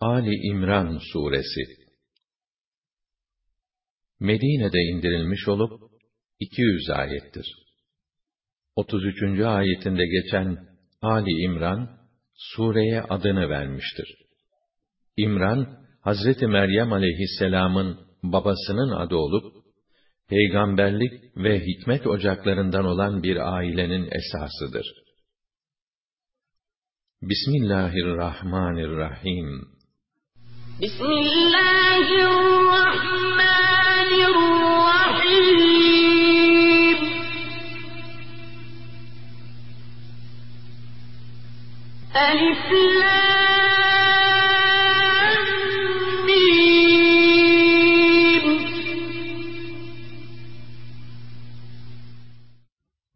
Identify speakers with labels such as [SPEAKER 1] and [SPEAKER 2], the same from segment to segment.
[SPEAKER 1] Ali İmran suresi Medine'de indirilmiş olup 200 ayettir. 33. ayetinde geçen Ali İmran sureye adını vermiştir. İmran Hazreti Meryem aleyhisselam'ın babasının adı olup peygamberlik ve hikmet ocaklarından olan bir ailenin esasıdır. Bismillahirrahmanirrahim.
[SPEAKER 2] بسم الله الرحمن الرحيم. ألف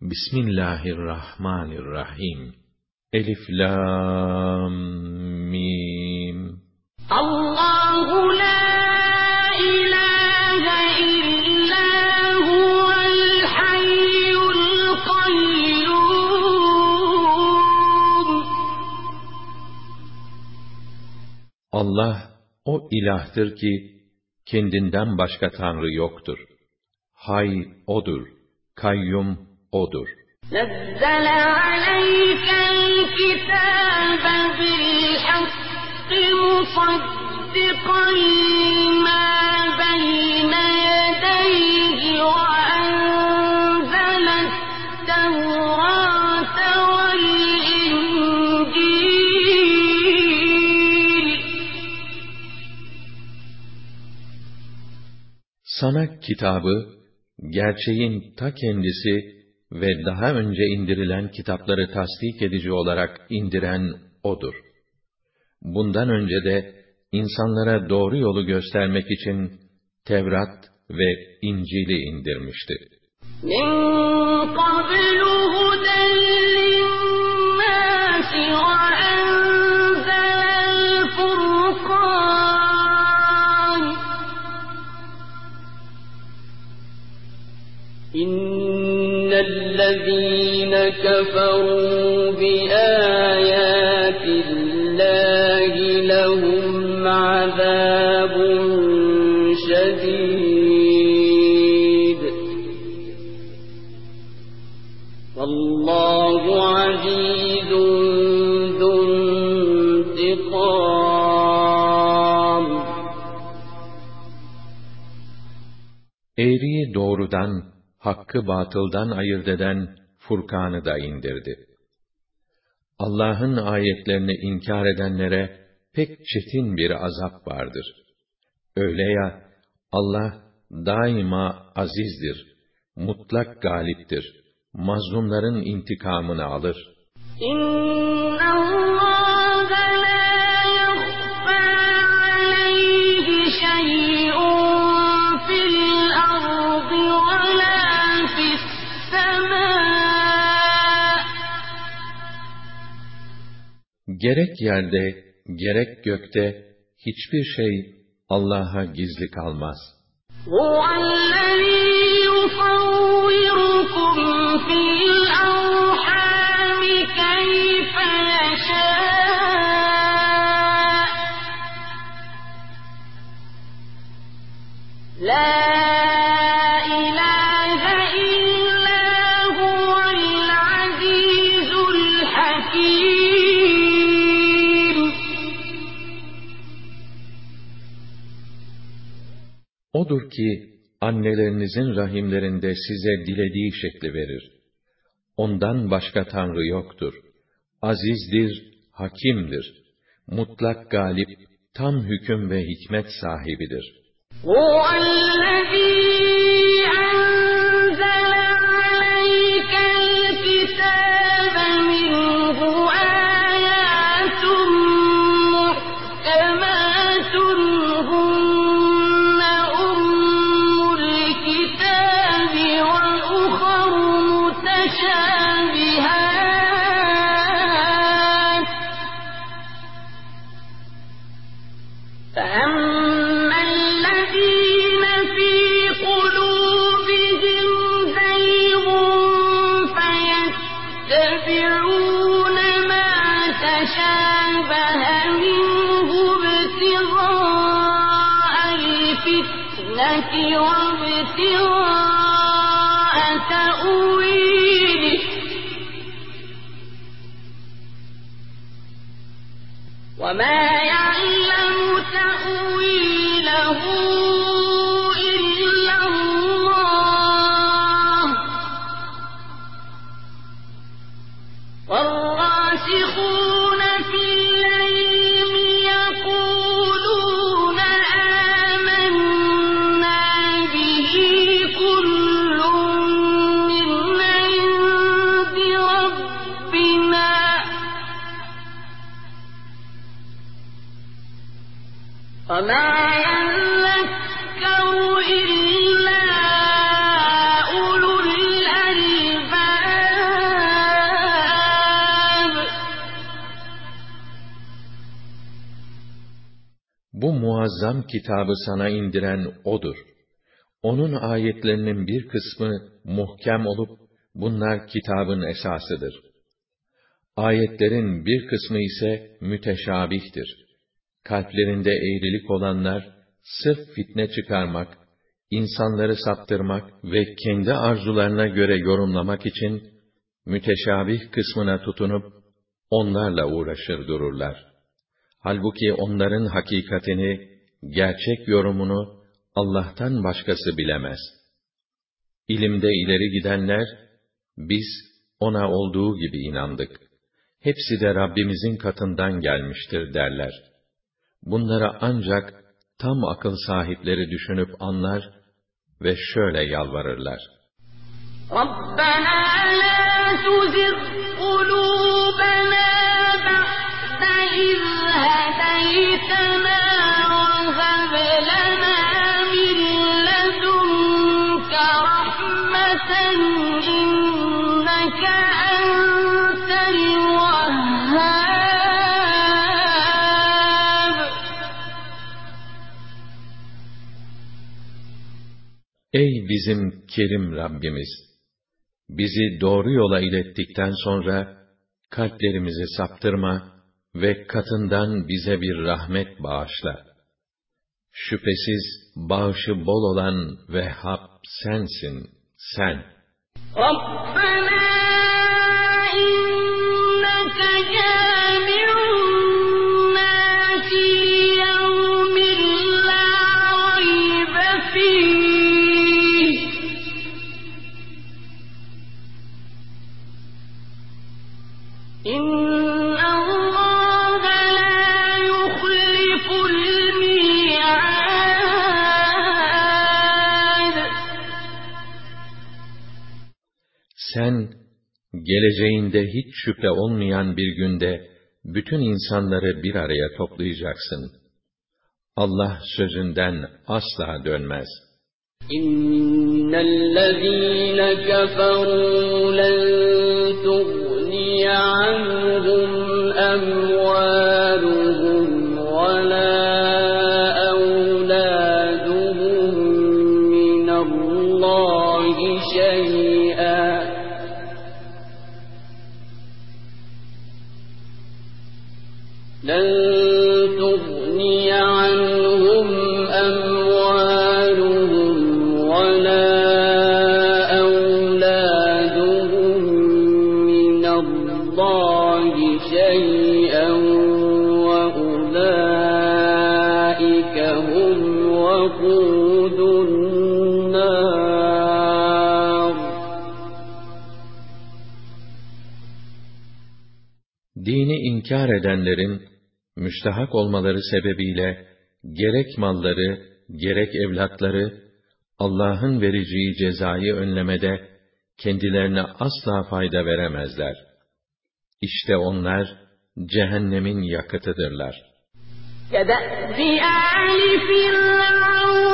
[SPEAKER 1] بسم الله الرحمن الرحيم. ألف لام ميم.
[SPEAKER 2] الله لا إله إلا هو الحي القيوم
[SPEAKER 1] Allah o ilahtır ki kendinden başka tanrı yoktur. Hay odur, kayyum odur.
[SPEAKER 2] نزل عليك الكتاب بالحق
[SPEAKER 1] sana kitabı, gerçeğin ta kendisi ve daha önce indirilen kitapları tasdik edici olarak indiren O'dur. Bundan önce de insanlara doğru yolu göstermek için Tevrat ve İncil'i indirmişti.
[SPEAKER 2] من
[SPEAKER 1] doğrudan, hakkı batıldan ayırt eden Furkan'ı da indirdi. Allah'ın ayetlerini inkar edenlere pek çetin bir azap vardır. Öyle ya, Allah daima azizdir, mutlak galiptir, mazlumların intikamını alır.
[SPEAKER 2] إن
[SPEAKER 1] Gerek yerde, gerek gökte hiçbir şey Allah'a gizli kalmaz.
[SPEAKER 2] لا
[SPEAKER 1] Odur ki annelerinizin rahimlerinde size dilediği şekli verir. Ondan başka tanrı yoktur. Azizdir, hakimdir. Mutlak galip, tam hüküm ve hikmet sahibidir.
[SPEAKER 2] هو
[SPEAKER 1] muazzam kitabı sana indiren O'dur. Onun ayetlerinin bir kısmı muhkem olup, bunlar kitabın esasıdır. Ayetlerin bir kısmı ise müteşabihtir. Kalplerinde eğrilik olanlar, sırf fitne çıkarmak, insanları saptırmak ve kendi arzularına göre yorumlamak için, müteşabih kısmına tutunup, onlarla uğraşır dururlar. Halbuki onların hakikatini, gerçek yorumunu Allah'tan başkası bilemez. İlimde ileri gidenler, biz ona olduğu gibi inandık. Hepsi de Rabbimizin katından gelmiştir derler. Bunlara ancak tam akıl sahipleri düşünüp anlar ve şöyle yalvarırlar.
[SPEAKER 2] Rabbena la tuzir kulubena ba'de iz
[SPEAKER 1] hedeytena Bizim Kerim Rabbimiz! Bizi doğru yola ilettikten sonra, kalplerimizi saptırma ve katından bize bir rahmet bağışla. Şüphesiz bağışı bol olan Vehhab sensin, sen.
[SPEAKER 2] Rabbena
[SPEAKER 1] inneke geleceğinde hiç şüphe olmayan bir günde bütün insanları bir araya toplayacaksın. Allah sözünden asla dönmez.
[SPEAKER 3] İnnellezîne keferû len tughniye anhum
[SPEAKER 1] emvâluhum inkar edenlerin, müstahak olmaları sebebiyle, gerek malları, gerek evlatları, Allah'ın vereceği cezayı önlemede, kendilerine asla fayda veremezler. İşte onlar, cehennemin yakıtıdırlar.
[SPEAKER 2] كدأب آل فرعون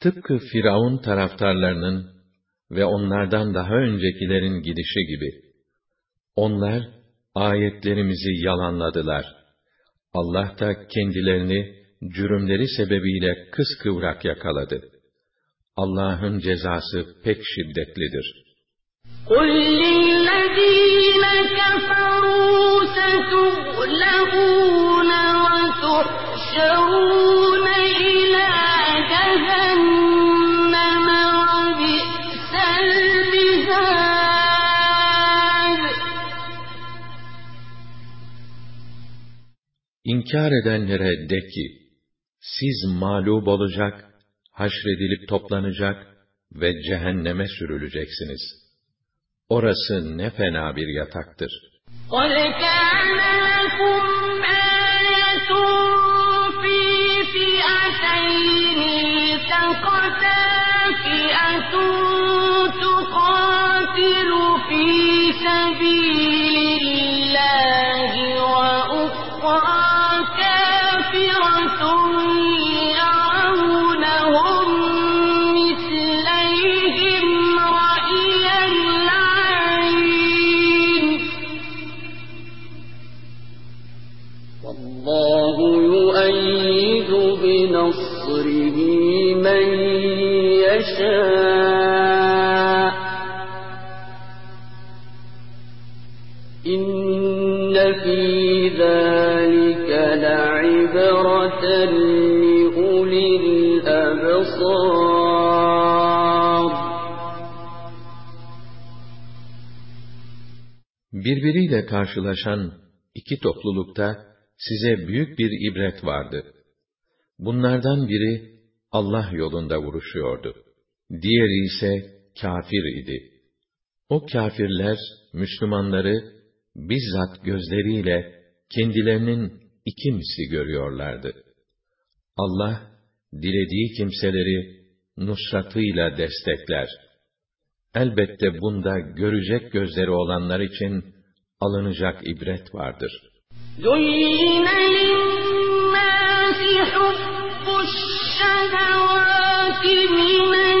[SPEAKER 1] Tıpkı Firavun taraftarlarının ve onlardan daha öncekilerin gidişi gibi. Onlar ayetlerimizi yalanladılar. Allah da kendilerini cürümleri sebebiyle kıskıvrak yakaladı. Allah'ın cezası pek şiddetlidir.
[SPEAKER 2] قل للذين كفروا ستغلبون وتحشرون
[SPEAKER 1] İnkar edenlere de ki, siz mağlup olacak, haşredilip toplanacak ve cehenneme sürüleceksiniz.'' Orası ne fena bir yataktır.
[SPEAKER 2] قَدْ كَانَ لَكُمْ آيَةٌ فِي فِئَتَيْنِ الْتَقَتَا فِئَةٌ
[SPEAKER 3] يشاء إن في ذلك لعبرة لأولي الأبصار
[SPEAKER 1] Birbiriyle karşılaşan iki toplulukta size büyük bir ibret vardı. Bunlardan biri Allah yolunda vuruşuyordu. Diğeri ise kafir idi. O kafirler Müslümanları bizzat gözleriyle kendilerinin iki misli görüyorlardı. Allah dilediği kimseleri nusratıyla destekler. Elbette bunda görecek gözleri olanlar için alınacak ibret vardır.
[SPEAKER 2] زُيِّنَ لِلنَّاسِ حُبُّ الشَّهَوَاتِ مِنَ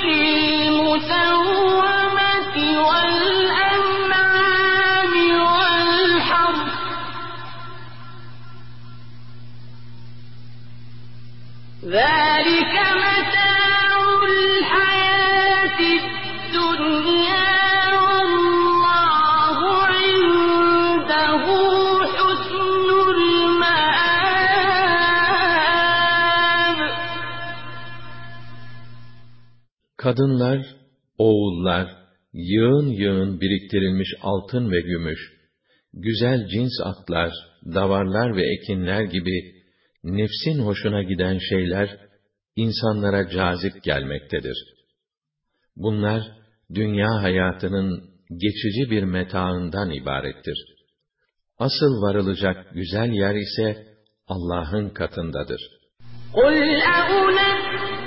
[SPEAKER 1] Kadınlar, oğullar, yığın yığın biriktirilmiş altın ve gümüş, güzel cins atlar, davarlar ve ekinler gibi nefsin hoşuna giden şeyler insanlara cazip gelmektedir. Bunlar dünya hayatının geçici bir metaından ibarettir. Asıl varılacak güzel yer ise Allah'ın katındadır.
[SPEAKER 2] قُلْ أَؤُنَبِّئُكُم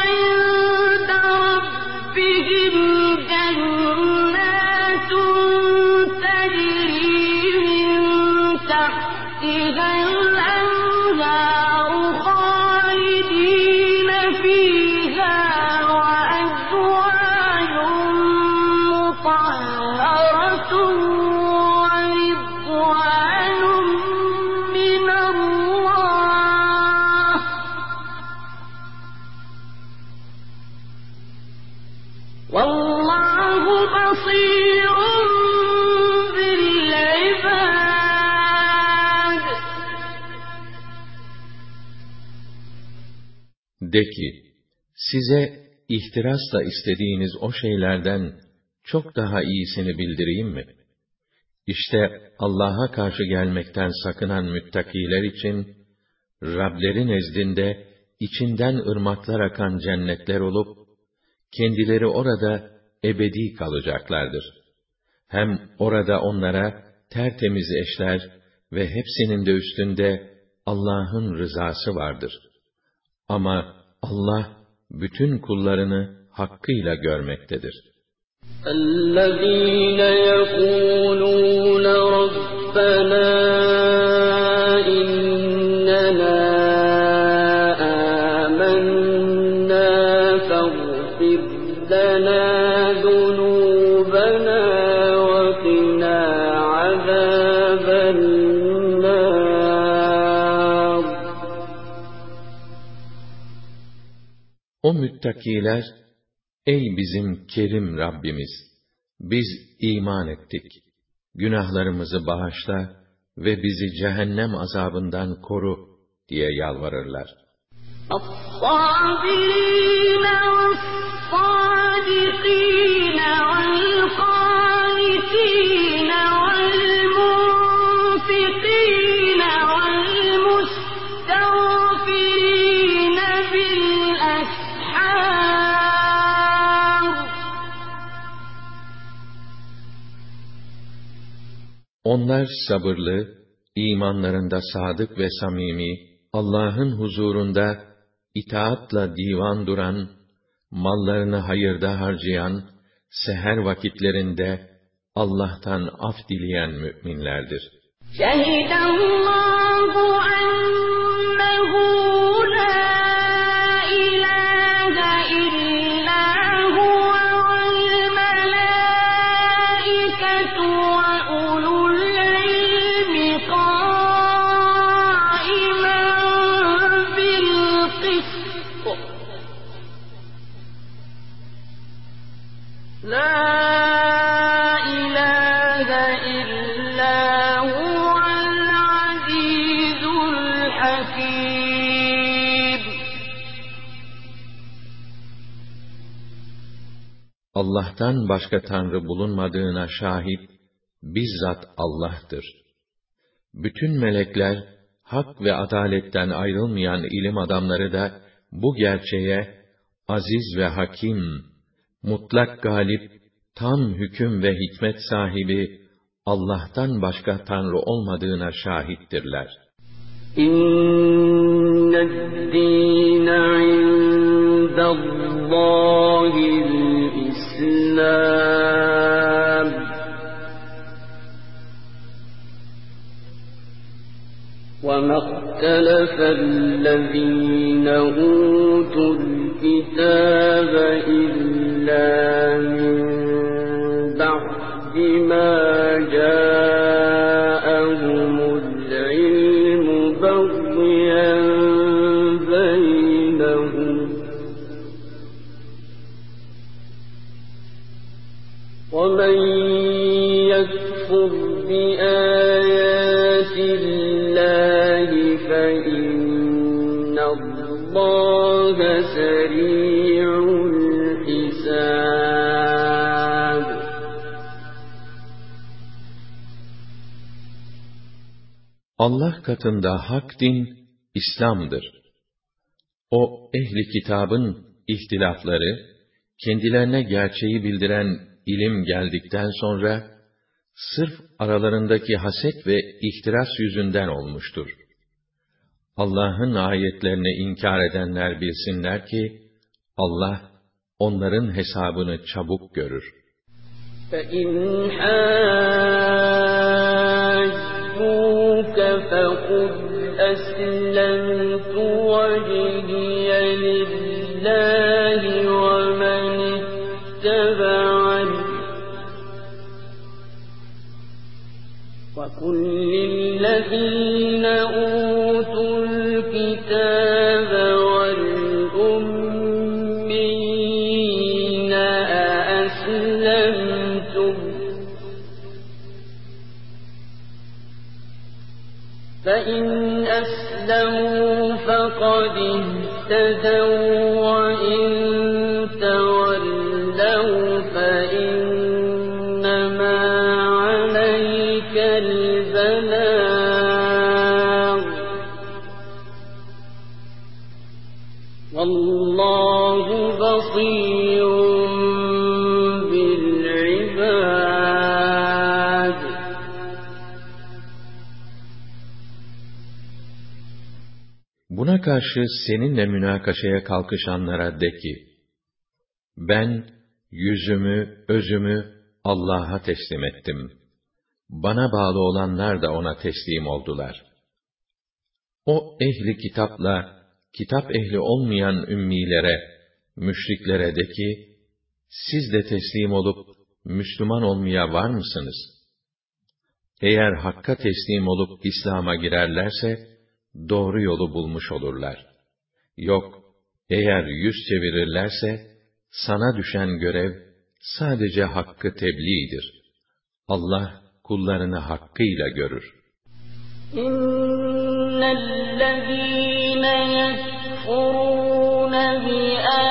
[SPEAKER 1] De ki, size ihtirasla istediğiniz o şeylerden çok daha iyisini bildireyim mi? İşte Allah'a karşı gelmekten sakınan müttakiler için, Rableri nezdinde içinden ırmaklar akan cennetler olup, kendileri orada ebedi kalacaklardır. Hem orada onlara tertemiz eşler ve hepsinin de üstünde Allah'ın rızası vardır. Ama Allah bütün kullarını hakkıyla görmektedir.
[SPEAKER 2] الذين يقولون ربنا
[SPEAKER 1] O müttakiler, ey bizim kerim Rabbimiz! Biz iman ettik. Günahlarımızı bağışla ve bizi cehennem azabından koru diye yalvarırlar.
[SPEAKER 4] الصابرين والصادقين والقانتين
[SPEAKER 1] Onlar sabırlı, imanlarında sadık ve samimi, Allah'ın huzurunda itaatla divan duran, mallarını hayırda harcayan, seher vakitlerinde Allah'tan af dileyen müminlerdir.
[SPEAKER 4] Şehidallahu ennehu
[SPEAKER 1] Allah'tan başka tanrı bulunmadığına şahit bizzat Allah'tır. Bütün melekler hak ve adaletten ayrılmayan ilim adamları da bu gerçeğe aziz ve hakim, mutlak galip, tam hüküm ve hikmet sahibi Allah'tan başka tanrı olmadığına şahittirler.
[SPEAKER 2] إن الدين عند الله الإسلام وما اختلف الذين أوتوا الكتاب إلا من بعد ما جاءهم
[SPEAKER 1] Allah katında hak din İslam'dır. O ehli kitabın ihtilafları kendilerine gerçeği bildiren ilim geldikten sonra sırf aralarındaki haset ve ihtiras yüzünden olmuştur. Allah'ın ayetlerini inkar edenler bilsinler ki Allah onların hesabını çabuk görür.
[SPEAKER 2] فإن ربك فقد أسلمت وجهي لله ومن اتبعني. وكل الذين اهتدوا
[SPEAKER 1] karşı seninle münakaşaya kalkışanlara de ki, ben yüzümü, özümü Allah'a teslim ettim. Bana bağlı olanlar da ona teslim oldular. O ehli kitapla, kitap ehli olmayan ümmilere, müşriklere de ki, siz de teslim olup, Müslüman olmaya var mısınız? Eğer Hakk'a teslim olup İslam'a girerlerse, doğru yolu bulmuş olurlar. Yok, eğer yüz çevirirlerse, sana düşen görev, sadece hakkı tebliğdir. Allah, kullarını hakkıyla görür.
[SPEAKER 2] İnnellezîne yekfurûne biâyâtillâhi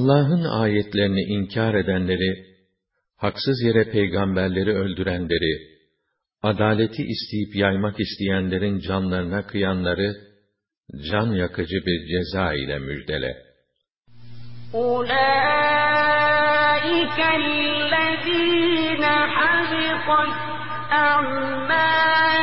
[SPEAKER 1] Allah'ın ayetlerini inkar edenleri, haksız yere peygamberleri öldürenleri, adaleti isteyip yaymak isteyenlerin canlarına kıyanları, can yakıcı bir ceza ile müjdele.
[SPEAKER 2] أولئك الذين حبطت أعمالهم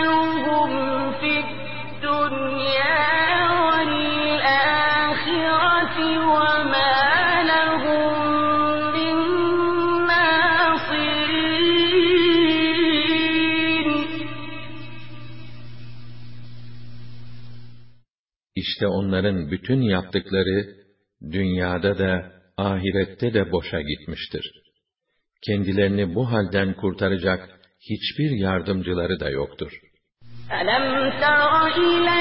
[SPEAKER 1] İşte onların bütün yaptıkları, dünyada da, ahirette de boşa gitmiştir. Kendilerini bu halden kurtaracak hiçbir yardımcıları da yoktur.
[SPEAKER 2] ألم تر إلى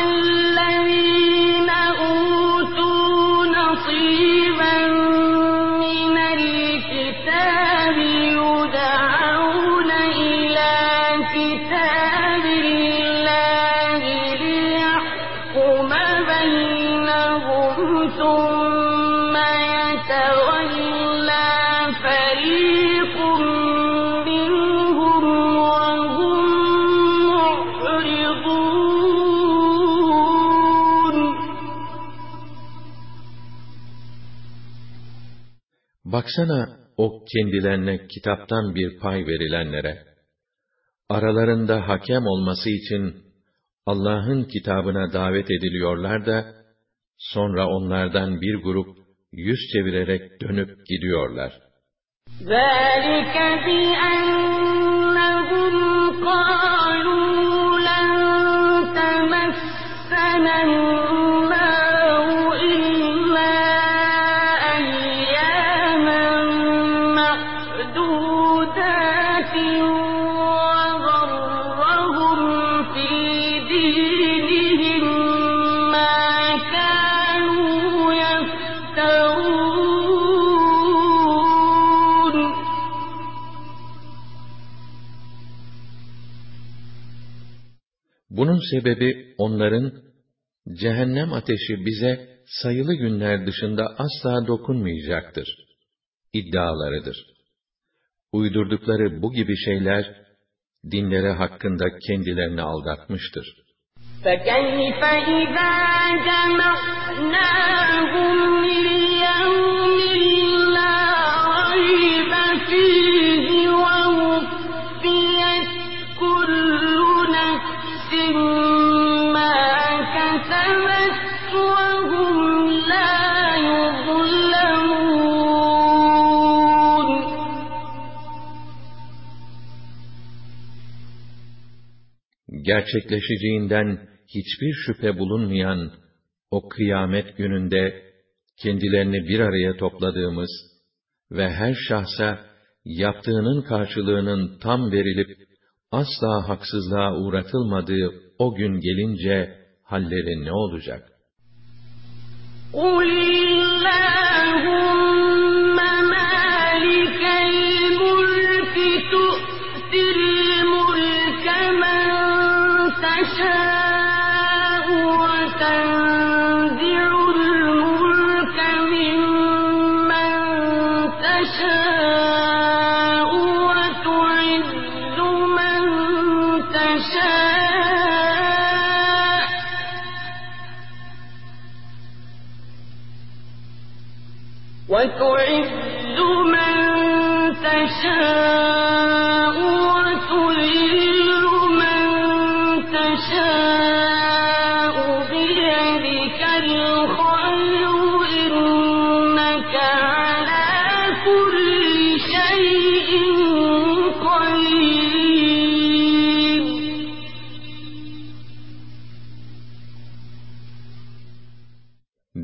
[SPEAKER 1] Baksana o kendilerine kitaptan bir pay verilenlere, aralarında hakem olması için Allah'ın kitabına davet ediliyorlar da, sonra onlardan bir grup yüz çevirerek dönüp gidiyorlar.
[SPEAKER 2] ذلك بأنهم قالوا لن تمسنا
[SPEAKER 1] sebebi onların, cehennem ateşi bize sayılı günler dışında asla dokunmayacaktır. iddialarıdır. Uydurdukları bu gibi şeyler, dinleri hakkında kendilerini aldatmıştır.
[SPEAKER 2] فكيف إذا جمعناهم
[SPEAKER 1] gerçekleşeceğinden hiçbir şüphe bulunmayan o kıyamet gününde kendilerini bir araya topladığımız ve her şahsa yaptığının karşılığının tam verilip asla haksızlığa uğratılmadığı o gün gelince halleri ne olacak?
[SPEAKER 2] قُلِ اللَّهُمَّ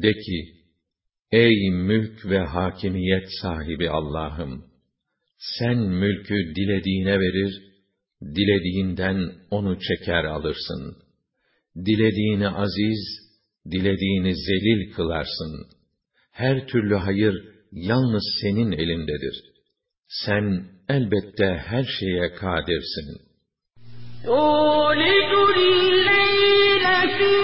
[SPEAKER 1] De ki, ey mülk ve hakimiyet sahibi Allah'ım! Sen mülkü dilediğine verir, dilediğinden onu çeker alırsın. Dilediğini aziz, dilediğini zelil kılarsın. Her türlü hayır yalnız senin elindedir. Sen elbette her şeye kadirsin.
[SPEAKER 2] تولد الليل في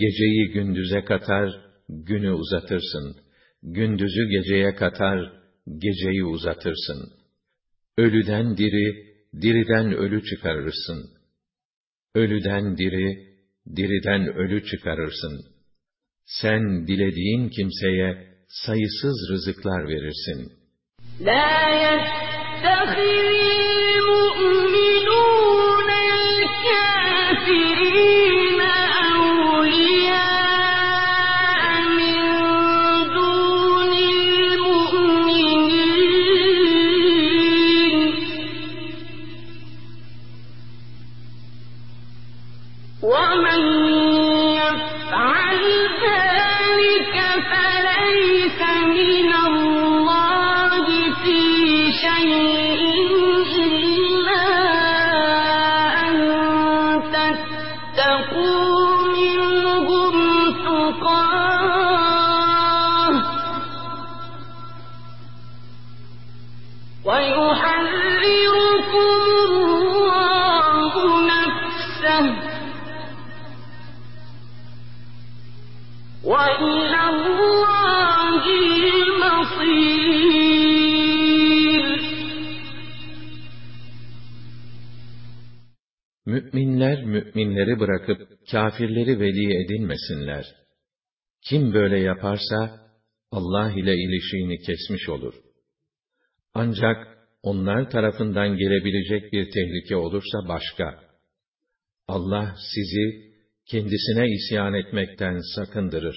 [SPEAKER 1] Geceyi gündüze katar, günü uzatırsın gündüzü geceye katar, geceyi uzatırsın. Ölüden diri, diriden ölü çıkarırsın. Ölüden diri, diriden ölü çıkarırsın. Sen dilediğin kimseye sayısız rızıklar verirsin.
[SPEAKER 2] La yettehivi
[SPEAKER 1] Müminler müminleri bırakıp kâfirleri veli edinmesinler. Kim böyle yaparsa Allah ile ilişiğini kesmiş olur. Ancak onlar tarafından gelebilecek bir tehlike olursa başka. Allah sizi kendisine isyan etmekten sakındırır.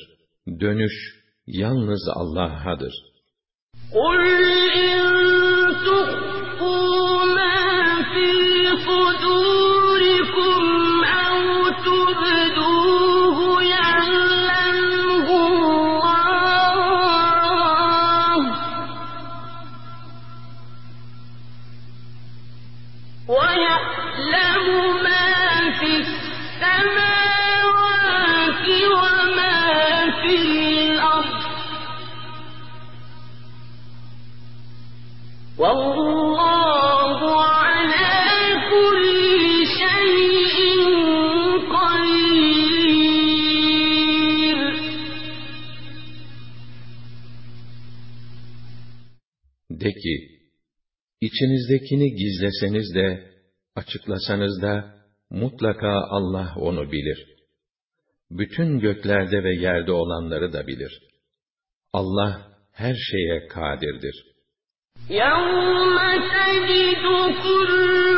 [SPEAKER 1] Dönüş yalnız Allah'adır.
[SPEAKER 2] قل
[SPEAKER 1] De ki, içinizdekini gizleseniz de, açıklasanız da, mutlaka Allah onu bilir. Bütün göklerde ve yerde olanları da bilir. Allah her şeye kadirdir.
[SPEAKER 2] يَوْمَ تَجِدُ كُلُّ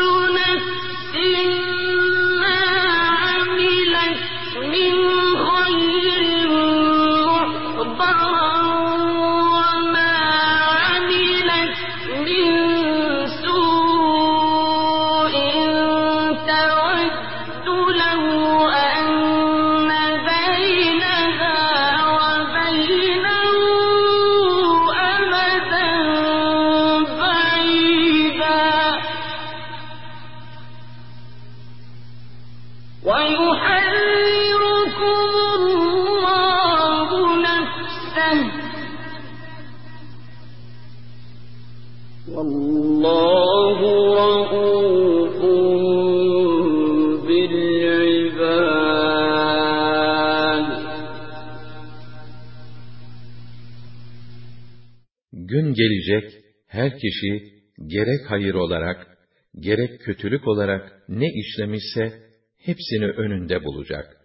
[SPEAKER 1] gelecek, her kişi, gerek hayır olarak, gerek kötülük olarak ne işlemişse, hepsini önünde bulacak.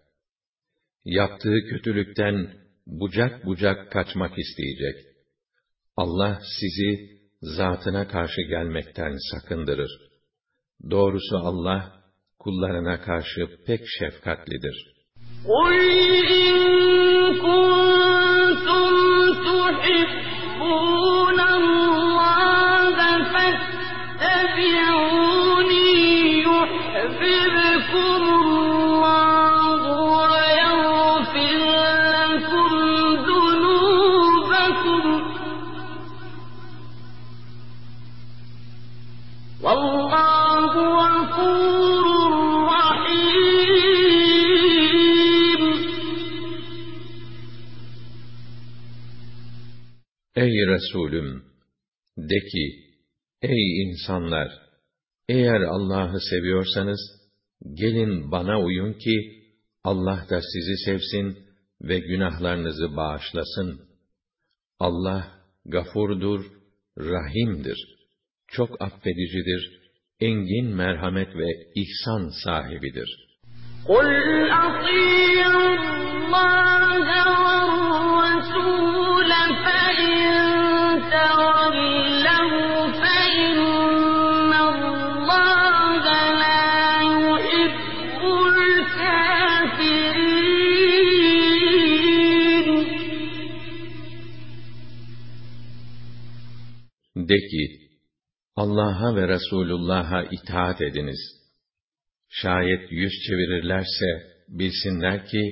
[SPEAKER 1] Yaptığı kötülükten bucak bucak kaçmak isteyecek. Allah sizi, zatına karşı gelmekten sakındırır. Doğrusu Allah, kullarına karşı pek şefkatlidir.
[SPEAKER 2] قُلْ
[SPEAKER 1] Resulüm! De ki, ey insanlar! Eğer Allah'ı seviyorsanız, gelin bana uyun ki, Allah da sizi sevsin ve günahlarınızı bağışlasın. Allah, gafurdur, rahimdir. Çok affedicidir, engin merhamet ve ihsan sahibidir.
[SPEAKER 2] قُلْ أَطِيعُوا اللَّهَ
[SPEAKER 1] de ki, Allah'a ve Resulullah'a itaat ediniz. Şayet yüz çevirirlerse, bilsinler ki,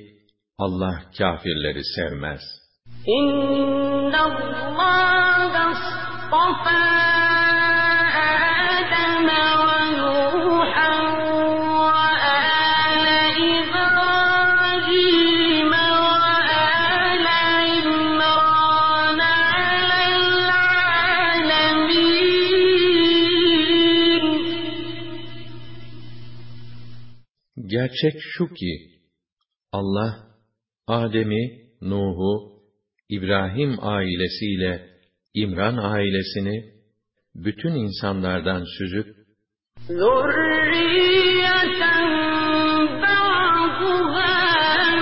[SPEAKER 1] Allah kafirleri sevmez.
[SPEAKER 2] İnna Allah'a
[SPEAKER 1] Gerçek şu ki, Allah, Adem'i, Nuh'u, İbrahim ailesiyle İmran ailesini, bütün insanlardan süzüp,
[SPEAKER 2] ذُرِّيَّةً بَعْضُهَا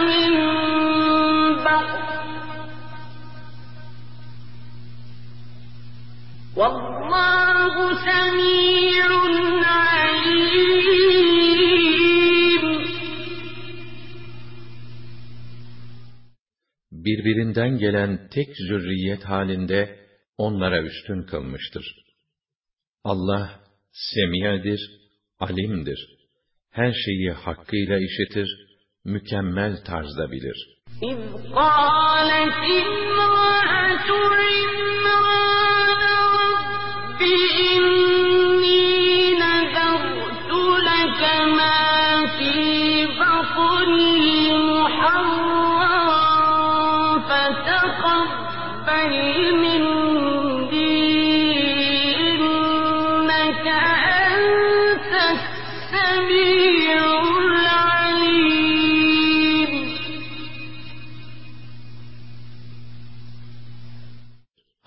[SPEAKER 2] مِن بَعْضٍ ۖ وَاللَّهُ سَمِيعٌ
[SPEAKER 1] birbirinden gelen tek zürriyet halinde onlara üstün kılmıştır. Allah, semiyedir, alimdir. Her şeyi hakkıyla işitir, mükemmel tarzda bilir.
[SPEAKER 2] إِذْ قَالَتِ امْرَأَتُ عِمْرَانَ رَبِّ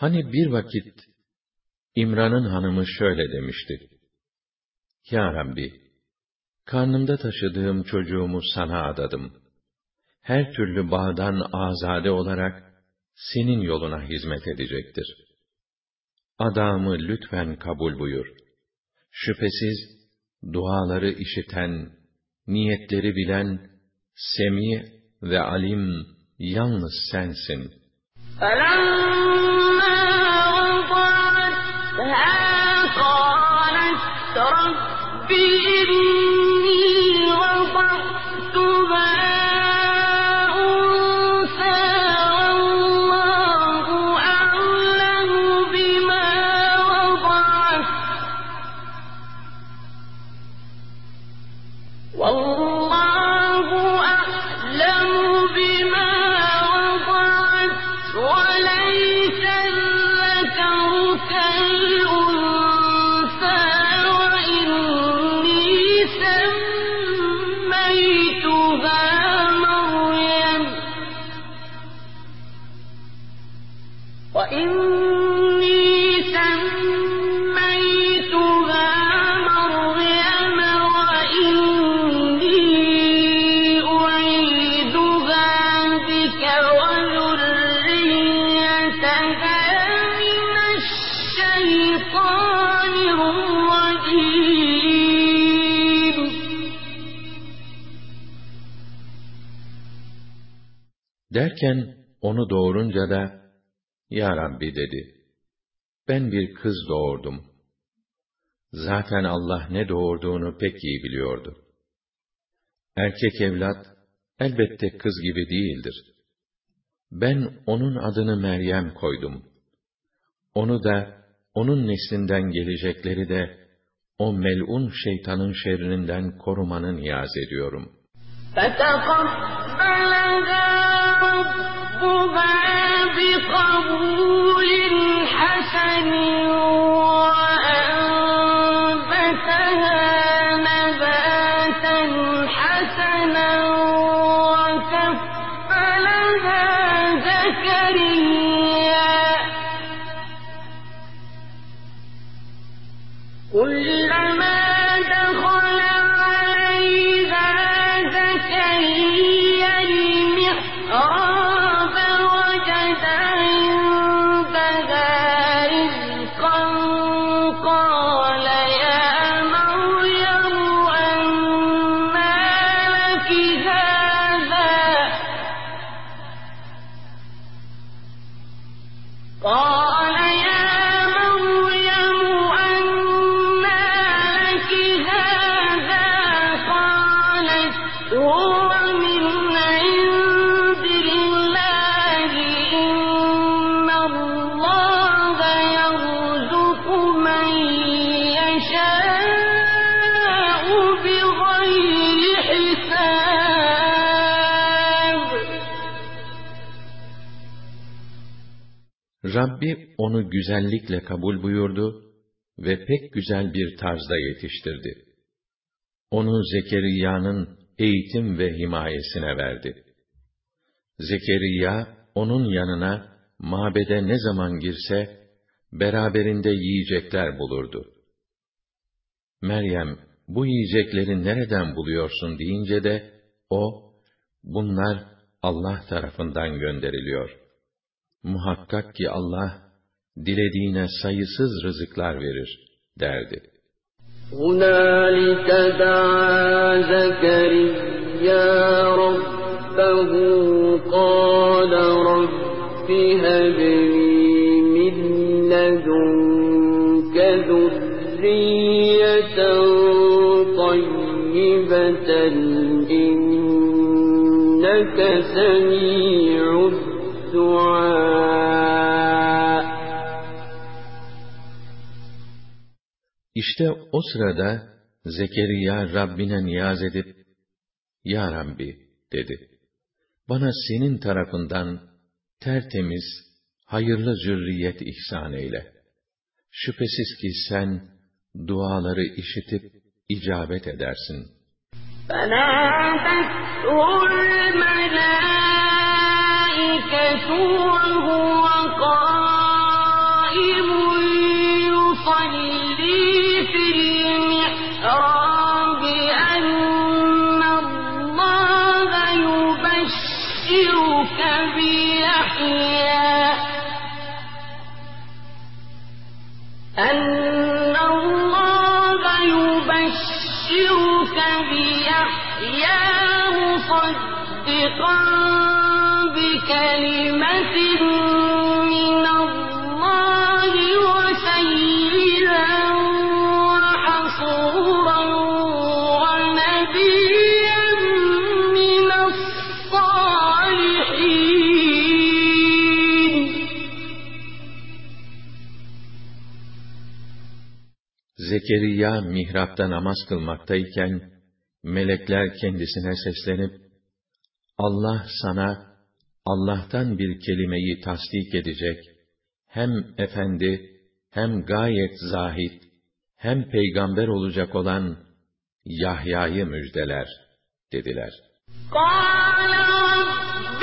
[SPEAKER 1] Hani bir vakit İmran'ın hanımı şöyle demişti. Ya Rabbi, karnımda taşıdığım çocuğumu sana adadım. Her türlü bağdan azade olarak senin yoluna hizmet edecektir. Adamı lütfen kabul buyur. Şüphesiz duaları işiten, niyetleri bilen, semi ve alim yalnız sensin.
[SPEAKER 2] Selam. رَبِّ إِنِّي
[SPEAKER 1] Derken onu doğurunca da, Ya Rabbi dedi, ben bir kız doğurdum. Zaten Allah ne doğurduğunu pek iyi biliyordu. Erkek evlat, elbette kız gibi değildir. Ben onun adını Meryem koydum. Onu da, onun neslinden gelecekleri de, o melun şeytanın şerrinden korumanı niyaz ediyorum.
[SPEAKER 2] فتقبلها ربها بقبول حسن
[SPEAKER 1] Rabbi onu güzellikle kabul buyurdu ve pek güzel bir tarzda yetiştirdi. Onu Zekeriya'nın eğitim ve himayesine verdi. Zekeriya, onun yanına, mabede ne zaman girse, beraberinde yiyecekler bulurdu. Meryem, bu yiyecekleri nereden buluyorsun deyince de, o, bunlar Allah tarafından gönderiliyor Muhakkak ki Allah, dilediğine sayısız rızıklar verir, derdi.
[SPEAKER 5] هنالك دعا زكريا ربه قال رب هب لي من لدنك ذرية طيبة إنك
[SPEAKER 1] İşte o sırada Zekeriya Rabbine niyaz edip, Ya Rabbi, dedi. Bana senin tarafından tertemiz, hayırlı zürriyet ihsan eyle. Şüphesiz ki sen duaları işitip icabet edersin.
[SPEAKER 2] فنادته الملائكة مصدقا بكلمة من الله وسيدا وحصورا ونبيا من الصالحين
[SPEAKER 1] Zekeriya mihrapta namaz kılmaktayken, melekler kendisine seslenip, Allah sana, Allah'tan bir kelimeyi tasdik edecek, hem efendi, hem gayet zahid, hem peygamber olacak olan Yahya'yı müjdeler, dediler.
[SPEAKER 2] قال رب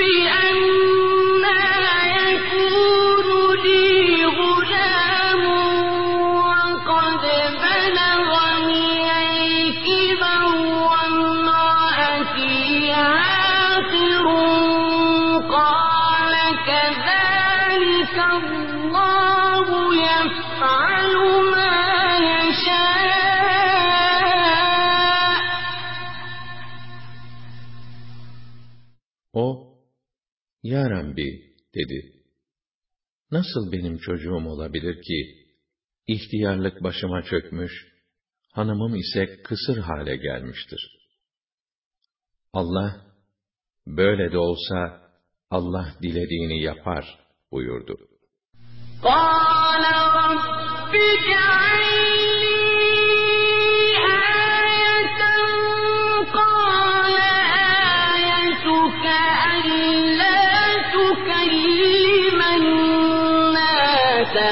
[SPEAKER 1] Ya Rabbi, dedi. Nasıl benim çocuğum olabilir ki, ihtiyarlık başıma çökmüş, hanımım ise kısır hale gelmiştir. Allah, böyle de olsa, Allah dilediğini yapar, buyurdu.
[SPEAKER 2] قال رب اجعل لي آية قال آيتك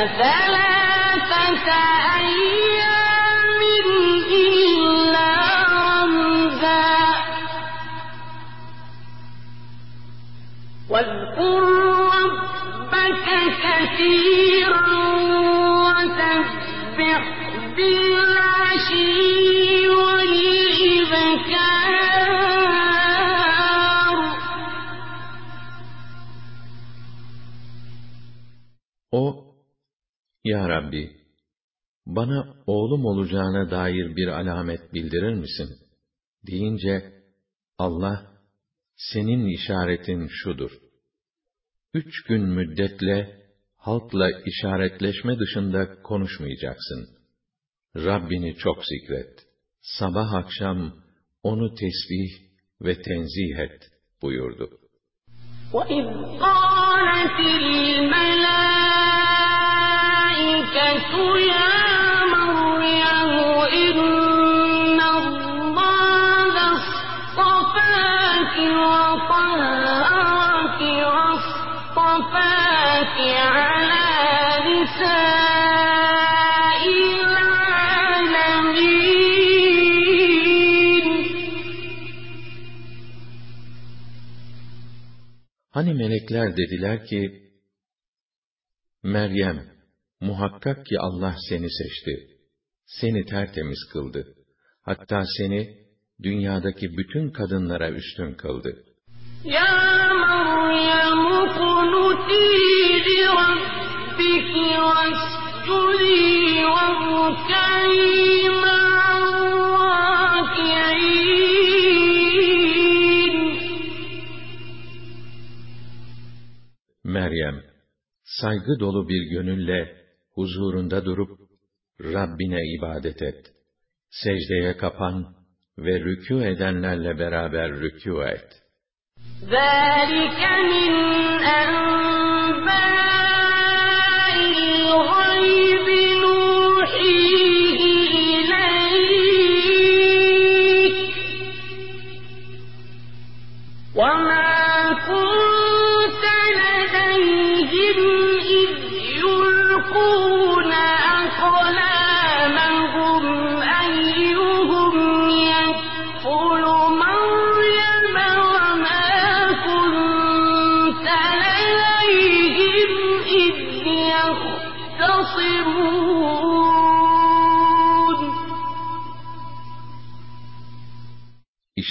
[SPEAKER 2] ثلاثة أيام إلا رمزا. واذكر ربك كثيرا وسبح بالعشي
[SPEAKER 1] Rabbi, bana oğlum olacağına dair bir alamet bildirir misin? deyince, Allah, senin işaretin şudur. Üç gün müddetle, halkla işaretleşme dışında konuşmayacaksın. Rabbini çok zikret. Sabah akşam onu tesbih ve tenzih et buyurdu.
[SPEAKER 2] وإذ قالت الملائكة
[SPEAKER 1] Hani melekler dediler ki, Meryem, Muhakkak ki Allah seni seçti. Seni tertemiz kıldı. Hatta seni dünyadaki bütün kadınlara üstün kıldı.
[SPEAKER 2] Ya Meryem kunuti li rabbiki vescudi ve rukayim
[SPEAKER 1] Meryem, saygı dolu bir gönülle huzurunda durup Rabbine ibadet et. Secdeye kapan ve rükû edenlerle beraber rükû et.
[SPEAKER 2] ذلك من أنباء الغيب نوحيه إليك وما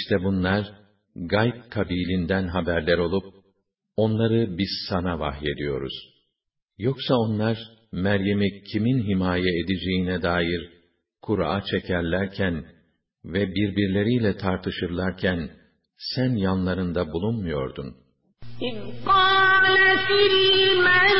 [SPEAKER 1] İşte bunlar, gayb kabilinden haberler olup, onları biz sana vahyediyoruz. Yoksa onlar, Meryem'i kimin himaye edeceğine dair Kur'a çekerlerken ve birbirleriyle tartışırlarken sen yanlarında bulunmuyordun.
[SPEAKER 2] إذ قالت الملائكة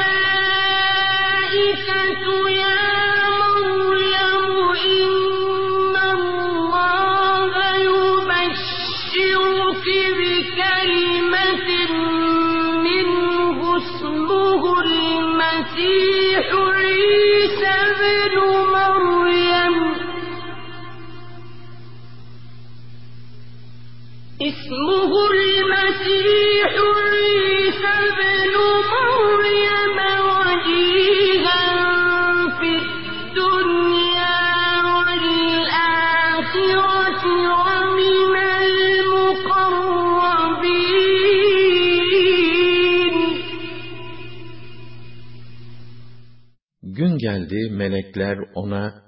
[SPEAKER 1] Gün geldi melekler ona,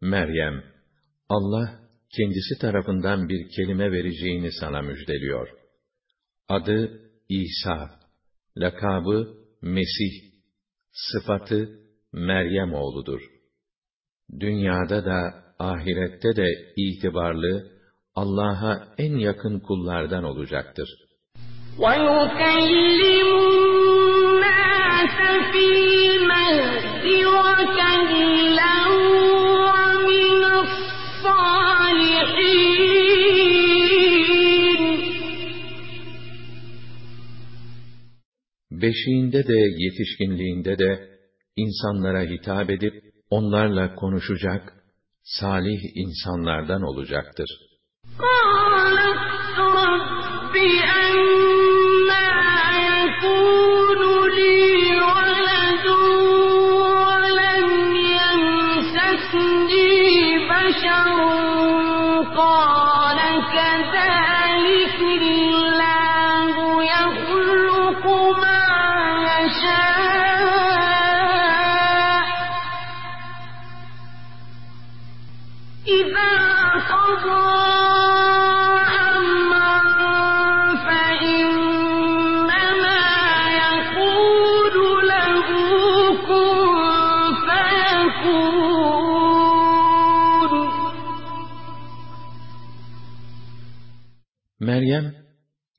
[SPEAKER 1] Meryem, Allah kendisi tarafından bir kelime vereceğini sana müjdeliyor. Adı İsa, lakabı Mesih, sıfatı Meryem oğludur. Dünyada da ahirette de itibarlı, Allah'a en yakın kullardan olacaktır.
[SPEAKER 2] ويكلم الناس في
[SPEAKER 1] Beşiğinde de yetişkinliğinde de insanlara hitap edip onlarla konuşacak salih insanlardan olacaktır.
[SPEAKER 2] قالت رب أنا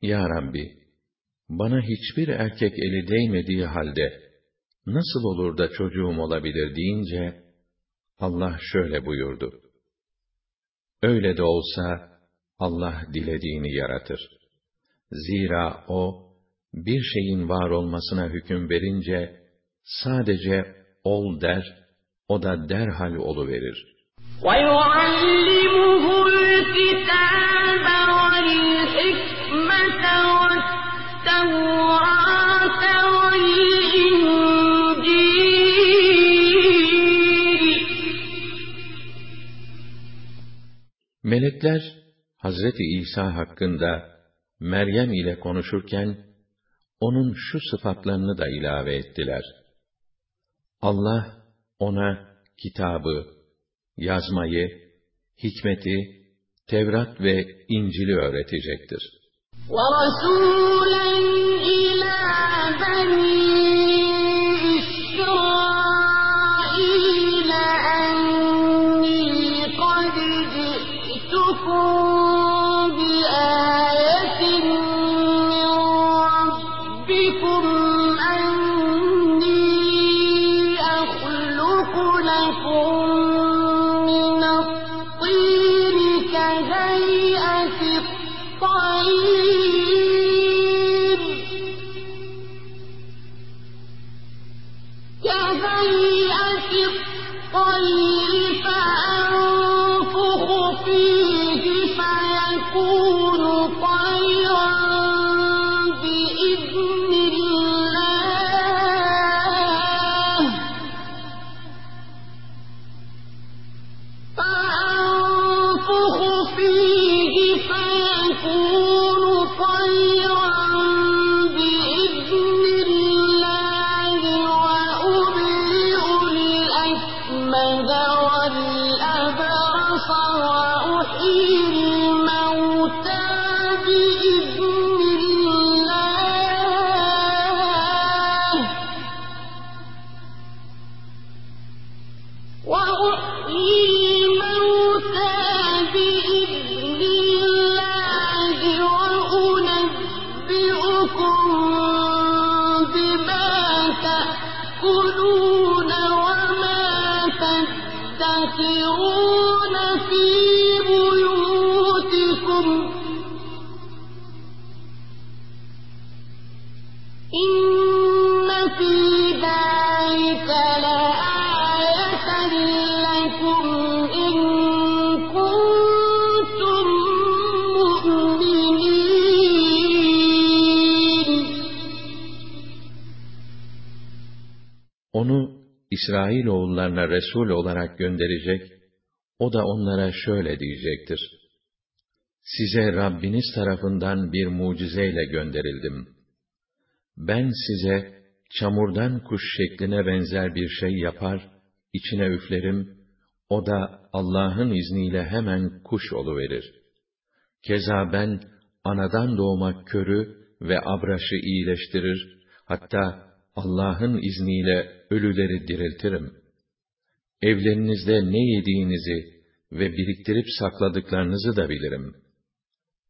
[SPEAKER 1] Ya Rabbi, bana hiçbir erkek eli değmediği halde, nasıl olur da çocuğum olabilir deyince, Allah şöyle buyurdu. Öyle de olsa, Allah dilediğini yaratır. Zira O, bir şeyin var olmasına hüküm verince, sadece ol der, o da derhal oluverir.
[SPEAKER 2] ويعلمه الكتاب
[SPEAKER 1] Melekler Hazreti İsa hakkında Meryem ile konuşurken onun şu sıfatlarını da ilave ettiler. Allah ona kitabı, yazmayı, hikmeti, Tevrat ve İncil'i öğretecektir.
[SPEAKER 2] ورسولا إلى بني
[SPEAKER 1] İsrail oğullarına Resul olarak gönderecek, o da onlara şöyle diyecektir. Size Rabbiniz tarafından bir mucizeyle gönderildim. Ben size çamurdan kuş şekline benzer bir şey yapar, içine üflerim, o da Allah'ın izniyle hemen kuş oluverir. Keza ben anadan doğma körü ve abraşı iyileştirir, hatta Allah'ın izniyle ölüleri diriltirim. Evlerinizde ne yediğinizi ve biriktirip sakladıklarınızı da bilirim.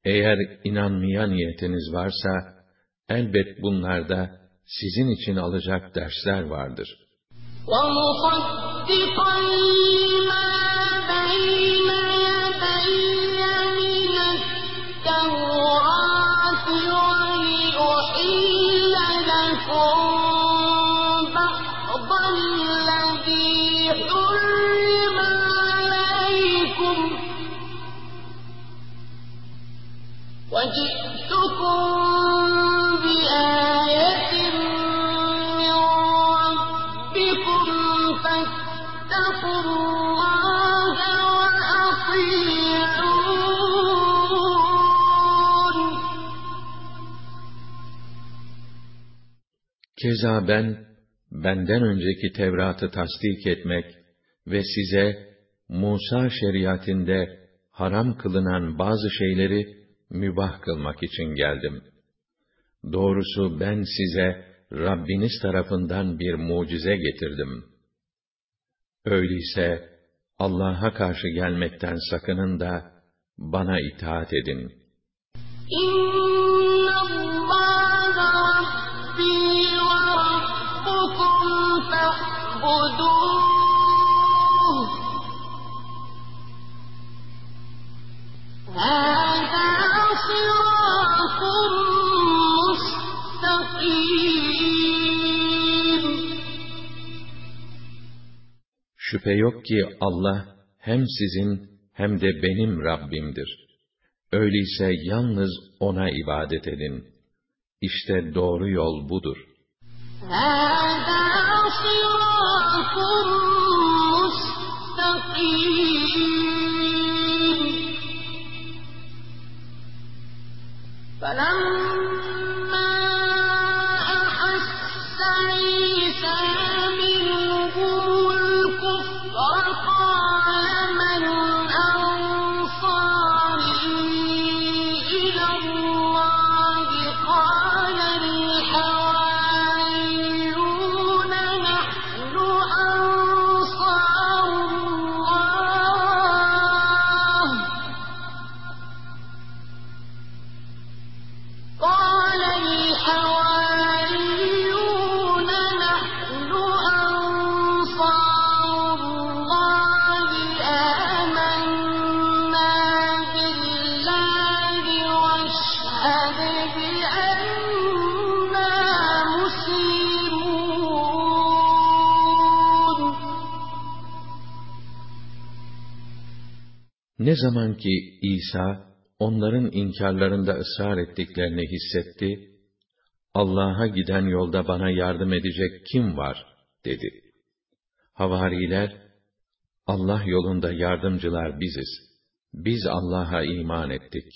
[SPEAKER 1] Eğer inanmaya niyetiniz varsa, elbet bunlarda sizin için alacak dersler vardır.
[SPEAKER 2] ومصدقا
[SPEAKER 1] Keza ben, benden önceki Tevrat'ı tasdik etmek ve size Musa şeriatinde haram kılınan bazı şeyleri mübah kılmak için geldim. Doğrusu ben size Rabbiniz tarafından bir mucize getirdim. Öyleyse Allah'a karşı gelmekten sakının da bana itaat edin.
[SPEAKER 2] İnna Allah
[SPEAKER 1] Şüphe yok ki Allah hem sizin hem de benim Rabbimdir. Öyleyse yalnız O'na ibadet edin. İşte doğru yol budur.
[SPEAKER 2] هذا صراط مستقيم فلما
[SPEAKER 1] zaman ki İsa, onların inkarlarında ısrar ettiklerini hissetti, Allah'a giden yolda bana yardım edecek kim var? dedi. Havariler, Allah yolunda yardımcılar biziz. Biz Allah'a iman ettik.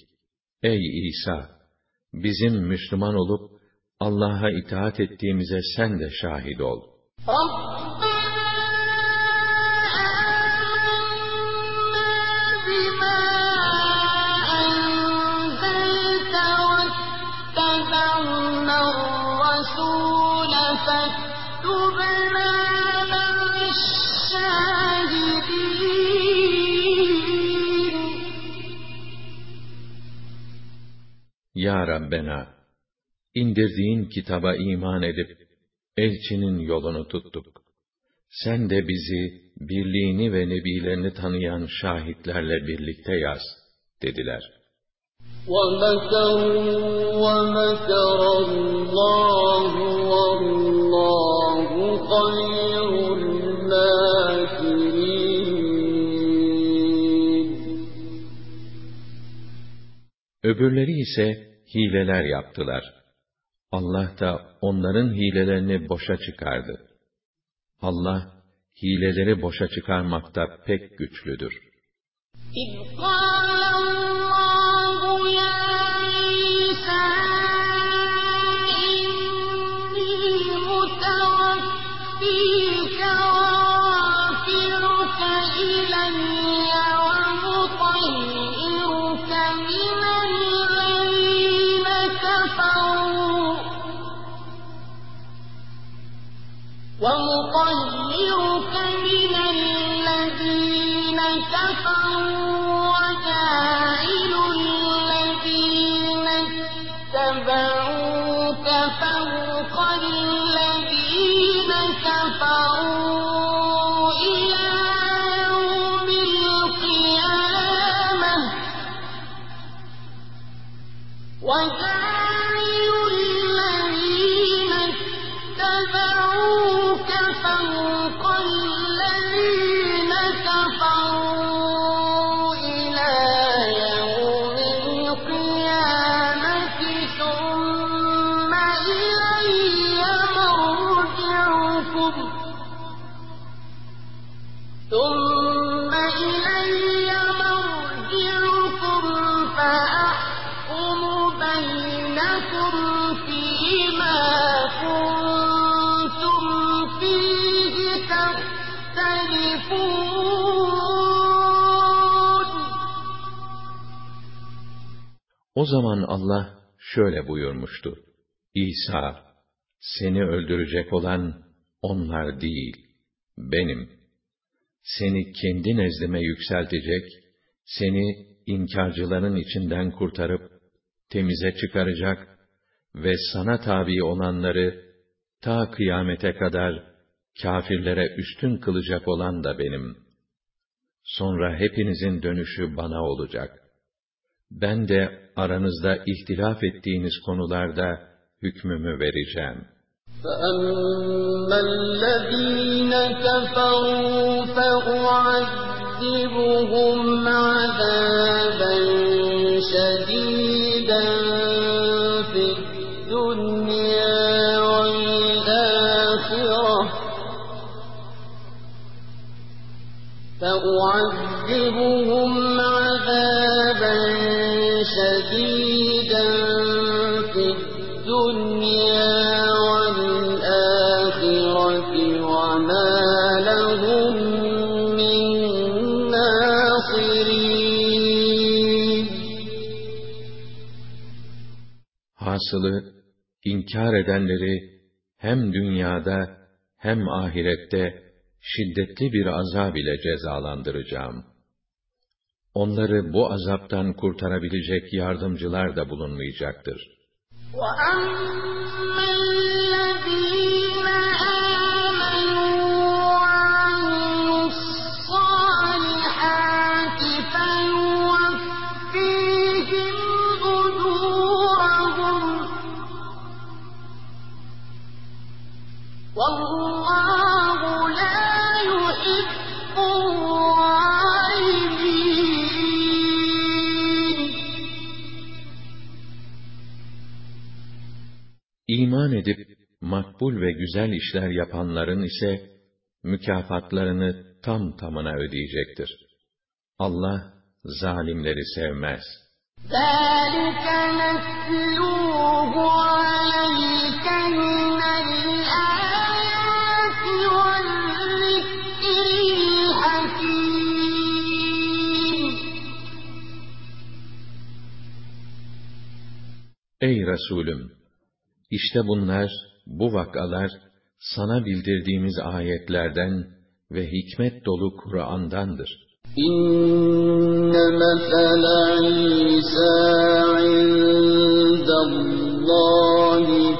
[SPEAKER 1] Ey İsa! Bizim Müslüman olup Allah'a itaat ettiğimize sen de şahit ol.
[SPEAKER 2] Rabbena
[SPEAKER 1] Ya Rabbena, indirdiğin kitaba iman edip, elçinin yolunu tuttuk. Sen de bizi, birliğini ve nebilerini tanıyan şahitlerle birlikte yaz, dediler.
[SPEAKER 6] وَمَكَرُوا وَمَكَرَ اللَّهُ وَاللَّهُ خَيْرُ الْمَاكِرِينَ
[SPEAKER 1] Öbürleri ise hileler yaptılar. Allah da onların hilelerini boşa çıkardı. Allah, hileleri boşa çıkarmakta pek güçlüdür.
[SPEAKER 2] إذ
[SPEAKER 1] O zaman Allah şöyle buyurmuştu. İsa, seni öldürecek olan onlar değil, benim. Seni kendi nezdime yükseltecek, seni inkarcıların içinden kurtarıp, temize çıkaracak ve sana tabi olanları, ta kıyamete kadar kâfirlere üstün kılacak olan da benim. Sonra hepinizin dönüşü bana olacak Ben de aranızda ihtilaf ettiğiniz konularda hükmümü vereceğim.
[SPEAKER 6] فأما الذين كفروا فأعذبهم عذابا
[SPEAKER 1] Hasılı, inkar edenleri hem dünyada hem ahirette şiddetli bir azab ile cezalandıracağım. Onları bu azaptan kurtarabilecek yardımcılar da bulunmayacaktır.
[SPEAKER 2] وأما
[SPEAKER 1] İman edip makbul ve güzel işler yapanların ise mükafatlarını tam tamına ödeyecektir. Allah zalimleri sevmez.
[SPEAKER 2] ذلك نتلوه عليك من الآيات والذكر الحكيم
[SPEAKER 1] Ey Resulüm! İşte bunlar, bu vakalar, sana bildirdiğimiz ayetlerden ve hikmet dolu Kur'an'dandır.
[SPEAKER 2] İnne mesele İsa indallahi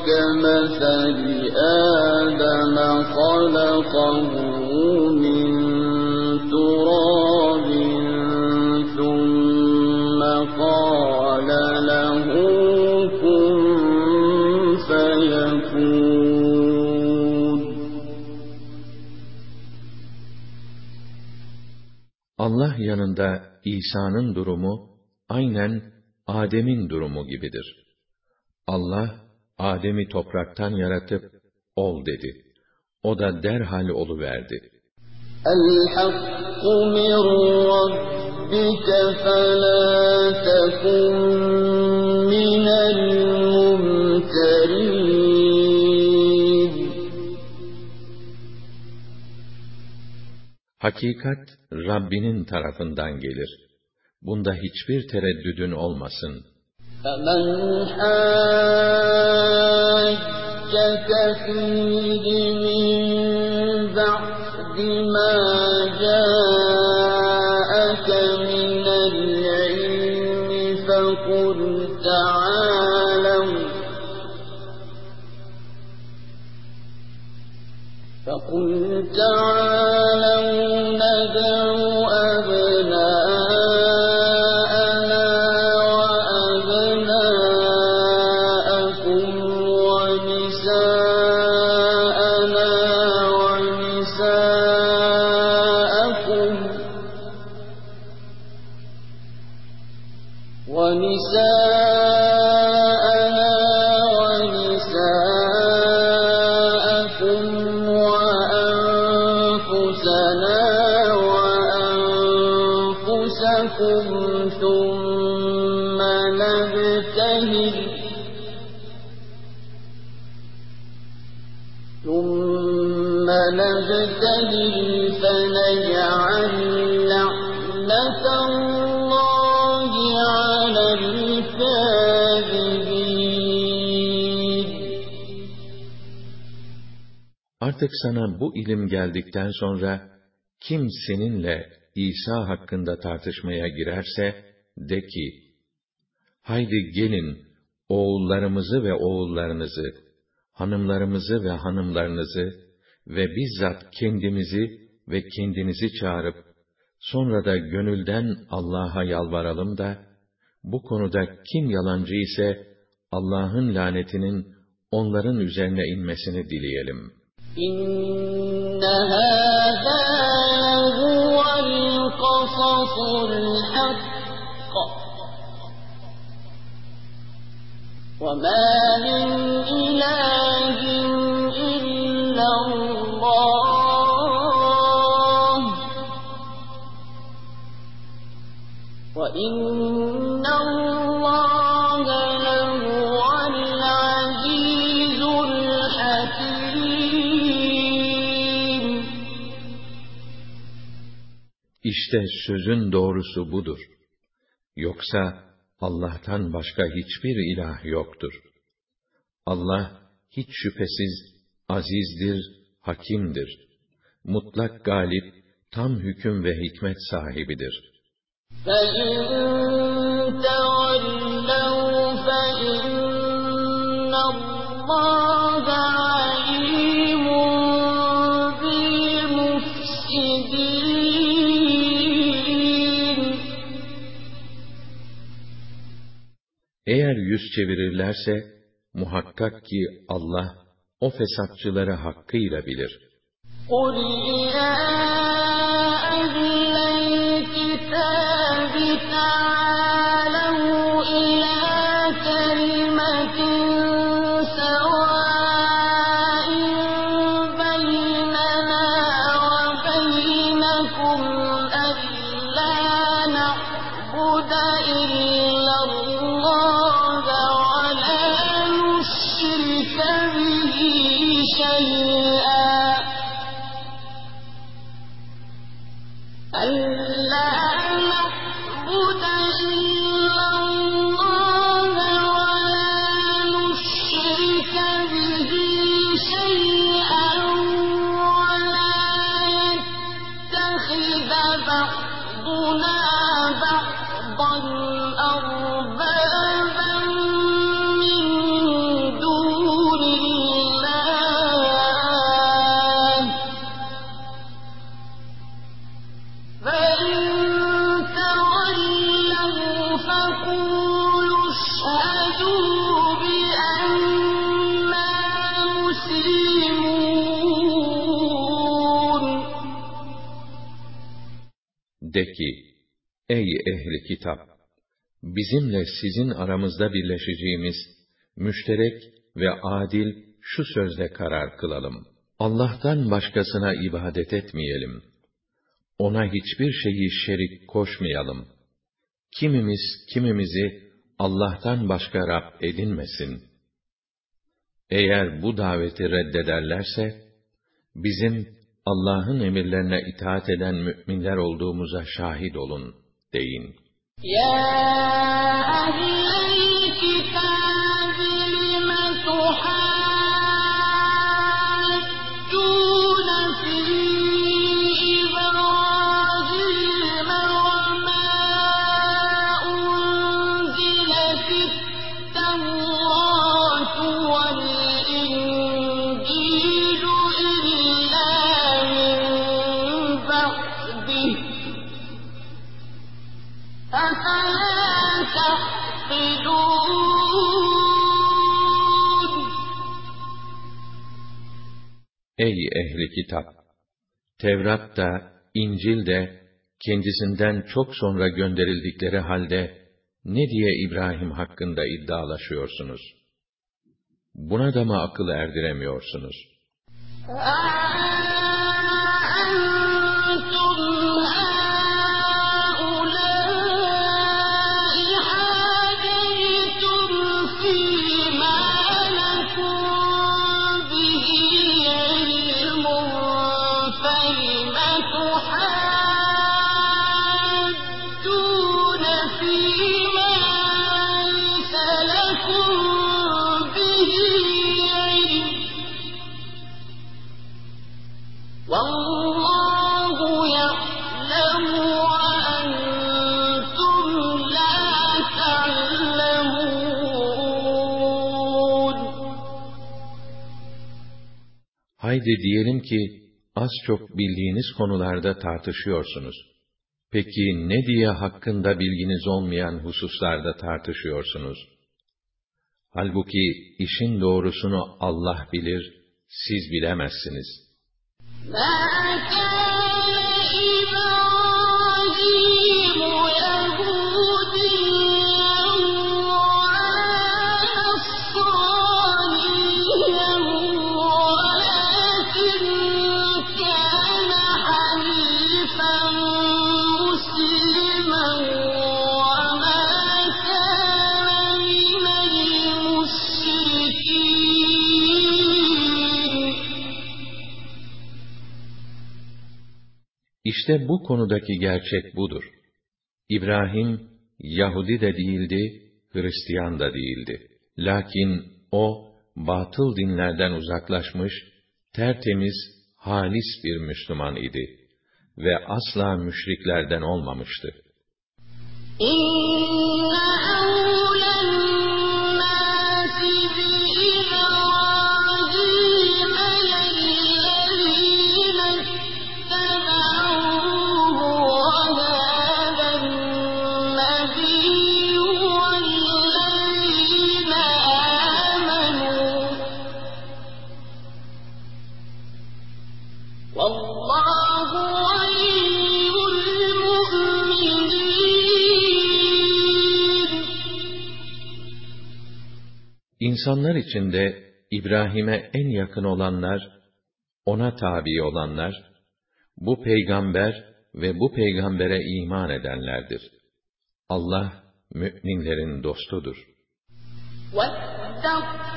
[SPEAKER 2] kemeseli Adem'e halakahu
[SPEAKER 1] Allah yanında İsa'nın durumu aynen Adem'in durumu gibidir. Allah Adem'i topraktan yaratıp ol dedi. O da derhal
[SPEAKER 2] olu verdi. El
[SPEAKER 1] Hakikat Rabbinin tarafından gelir. Bunda hiçbir tereddüdün olmasın.
[SPEAKER 2] فمن حاجك فيه من بعد ما جاءك من العلم فقل تعالوا فقل تعالوا
[SPEAKER 1] Artık sana bu ilim geldikten sonra kim seninle İsa hakkında tartışmaya girerse de ki Haydi gelin oğullarımızı ve oğullarınızı, hanımlarımızı ve hanımlarınızı ve bizzat kendimizi ve kendinizi çağırıp sonra da gönülden Allah'a yalvaralım da bu konuda kim yalancı ise Allah'ın lanetinin onların üzerine inmesini dileyelim.''
[SPEAKER 2] إن هذا لهو القصص الحق وما من
[SPEAKER 1] İşte sözün doğrusu budur. Yoksa Allah'tan başka hiçbir ilah yoktur. Allah hiç şüphesiz azizdir, hakimdir. Mutlak galip, tam hüküm ve hikmet sahibidir.
[SPEAKER 2] فإن
[SPEAKER 1] çevirirlerse, muhakkak ki Allah, o fesatçıları hakkıyla bilir.
[SPEAKER 2] قل يا kitap! Bizimle sizin aramızda birleşeceğimiz, müşterek ve adil şu sözle karar kılalım. Allah'tan başkasına ibadet etmeyelim. Ona hiçbir şeyi şerik koşmayalım. Kimimiz kimimizi Allah'tan başka Rab edinmesin. Eğer bu daveti reddederlerse, bizim Allah'ın emirlerine itaat eden müminler olduğumuza şahit olun deyin.
[SPEAKER 1] Ya
[SPEAKER 2] Ey ehli kitap! Tevrat da, İncil de, kendisinden çok sonra gönderildikleri halde, ne diye İbrahim hakkında iddialaşıyorsunuz? Buna da mı akıl erdiremiyorsunuz? Haydi diyelim ki, az çok bildiğiniz konularda tartışıyorsunuz. Peki ne diye hakkında bilginiz olmayan hususlarda tartışıyorsunuz? Halbuki işin doğrusunu Allah bilir, siz bilemezsiniz. İşte bu konudaki gerçek budur. İbrahim, Yahudi de değildi, Hristiyan da değildi. Lakin o, batıl dinlerden uzaklaşmış, tertemiz, halis bir Müslüman idi ve asla müşriklerden olmamıştı. İnne İnsanlar içinde İbrahim'e en yakın olanlar, ona tabi olanlar, bu peygamber ve bu peygambere iman edenlerdir. Allah, müminlerin dostudur. وَاتَّقْ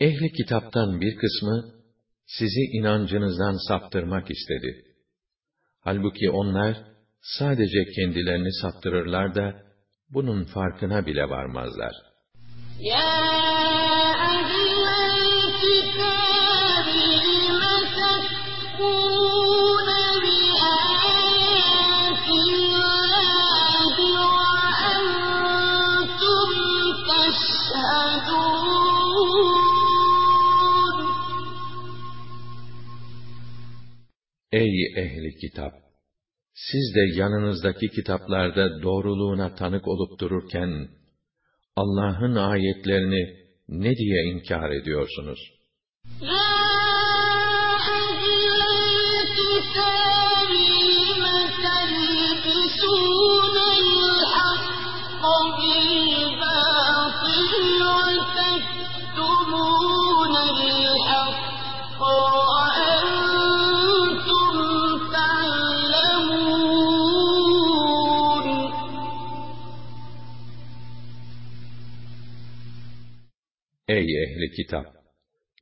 [SPEAKER 2] Ehli kitaptan bir kısmı, sizi inancınızdan saptırmak istedi. Halbuki onlar, sadece kendilerini saptırırlar da, bunun farkına bile varmazlar. Ya Ey ehli kitap! Siz de yanınızdaki kitaplarda doğruluğuna tanık olup dururken, Allah'ın ayetlerini ne diye inkar ediyorsunuz? ehli kitap!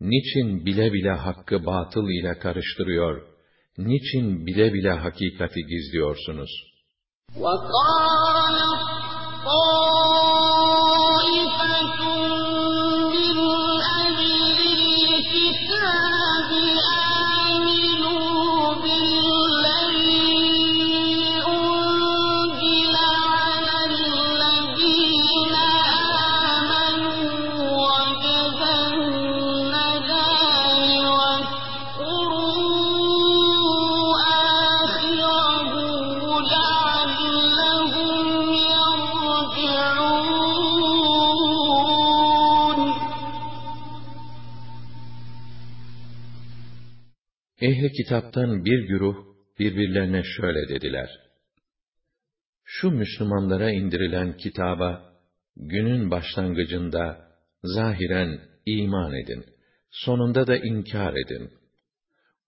[SPEAKER 2] Niçin bile bile hakkı batıl ile karıştırıyor? Niçin bile bile hakikati gizliyorsunuz? وَقَالَ Ehli kitaptan bir güruh birbirlerine şöyle dediler. Şu Müslümanlara indirilen kitaba günün başlangıcında zahiren iman edin, sonunda da inkar edin.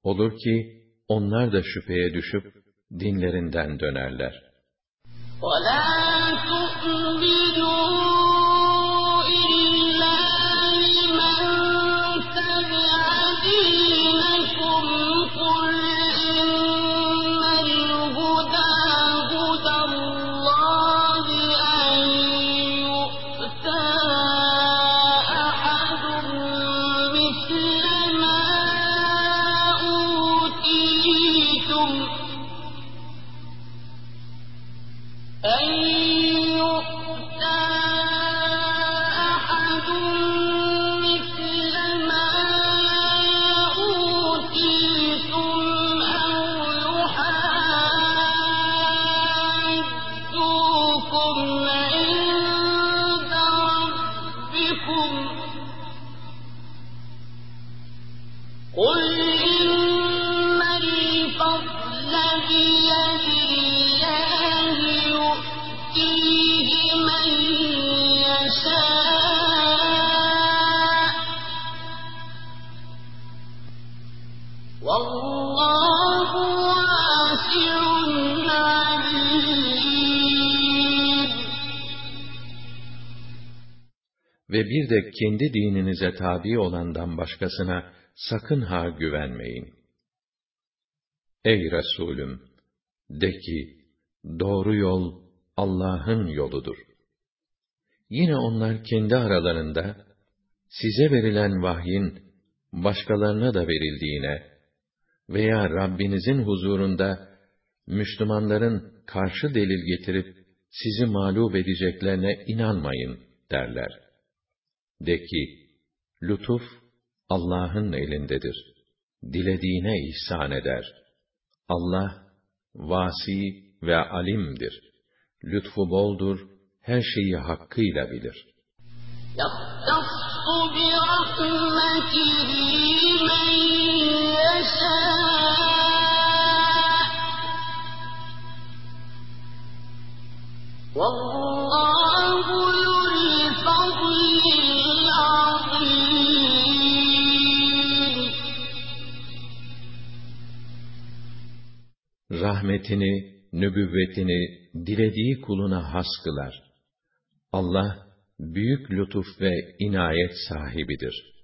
[SPEAKER 2] Olur ki onlar da şüpheye düşüp dinlerinden dönerler. وَلَا تُؤْمِنُوا bir de kendi dininize tabi olandan başkasına sakın ha güvenmeyin. Ey Resulüm! De ki, doğru yol Allah'ın yoludur. Yine onlar kendi aralarında, size verilen vahyin, başkalarına da verildiğine veya Rabbinizin huzurunda, Müslümanların karşı delil getirip, sizi mağlup edeceklerine inanmayın derler. De ki, lütuf Allah'ın elindedir. Dilediğine ihsan eder. Allah, vasi ve alimdir. Lütfu boldur, her şeyi hakkıyla bilir. يَخْتَصُّ بِرَحْمَتِهِ مَنْ يَشَاءُ rahmetini, nübüvvetini dilediği kuluna has kılar. Allah büyük lütuf ve inayet sahibidir.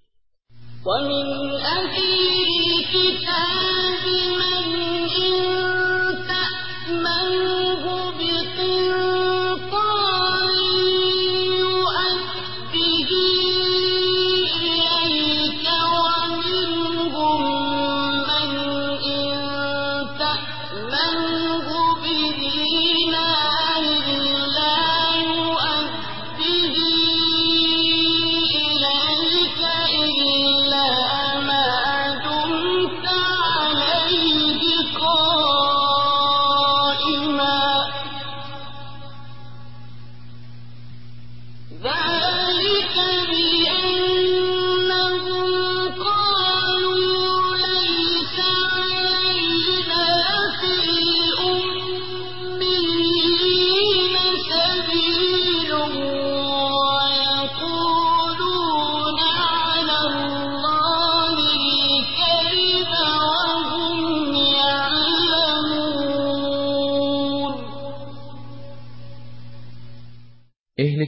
[SPEAKER 2] وَمِنْ أَهْلِ الْكِتَابِ مَنْ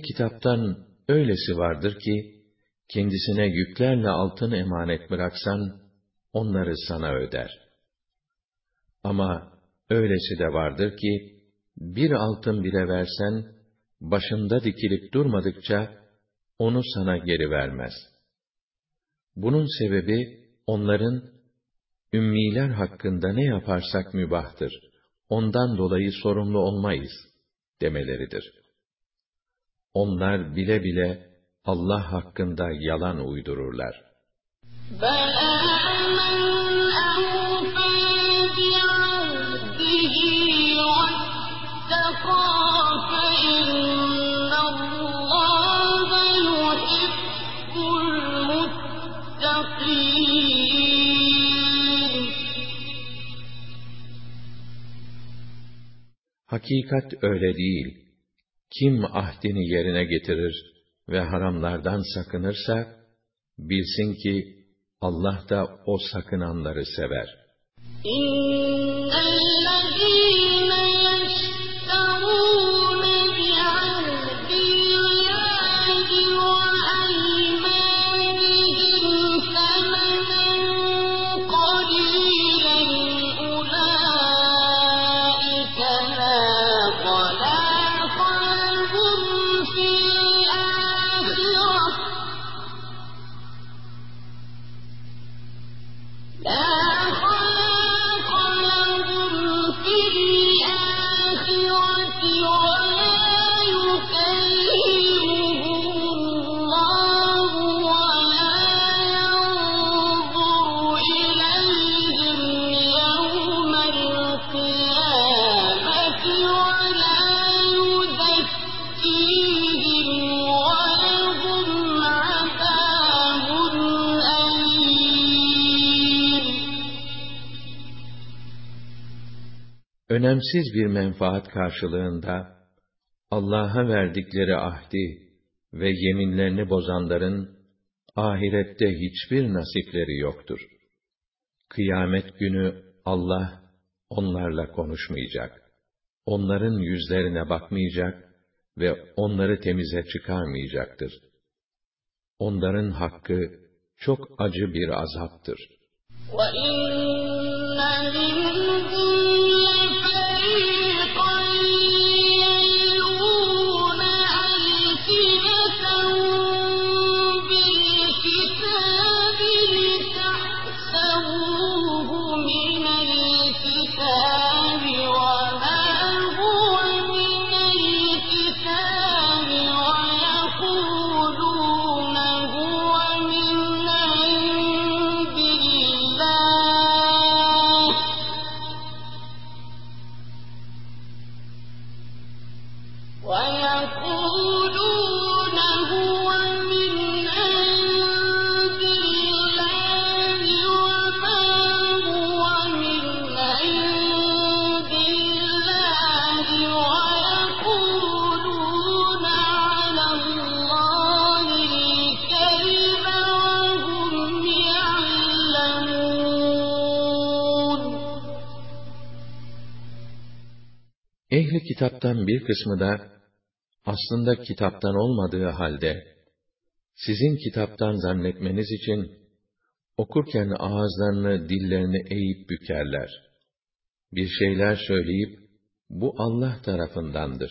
[SPEAKER 2] kitaptan öylesi vardır ki, kendisine yüklerle altın emanet bıraksan, onları sana öder. Ama öylesi de vardır ki, bir altın bile versen, başında dikilip durmadıkça, onu sana geri vermez. Bunun sebebi, onların, ümmiler hakkında ne yaparsak mübahtır, ondan dolayı sorumlu olmayız, demeleridir. Onlar bile bile, Allah hakkında yalan uydururlar. Hakikat öyle değil. Kim ahdini yerine getirir ve haramlardan sakınırsa, bilsin ki Allah da o sakınanları sever. önemsiz bir menfaat karşılığında, Allah'a verdikleri ahdi ve yeminlerini bozanların, ahirette hiçbir nasipleri yoktur. Kıyamet günü Allah, onlarla konuşmayacak. Onların yüzlerine bakmayacak ve onları temize çıkarmayacaktır. Onların hakkı çok acı bir azaptır. وَإِنَّ Ehli kitaptan bir kısmı da, aslında kitaptan olmadığı halde, sizin kitaptan zannetmeniz için, okurken ağızlarını, dillerini eğip bükerler. Bir şeyler söyleyip, bu Allah tarafındandır,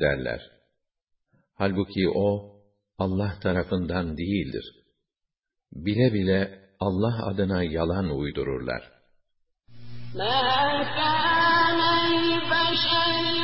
[SPEAKER 2] derler. Halbuki o, Allah tarafından değildir. Bile bile Allah adına yalan uydururlar. الكتاب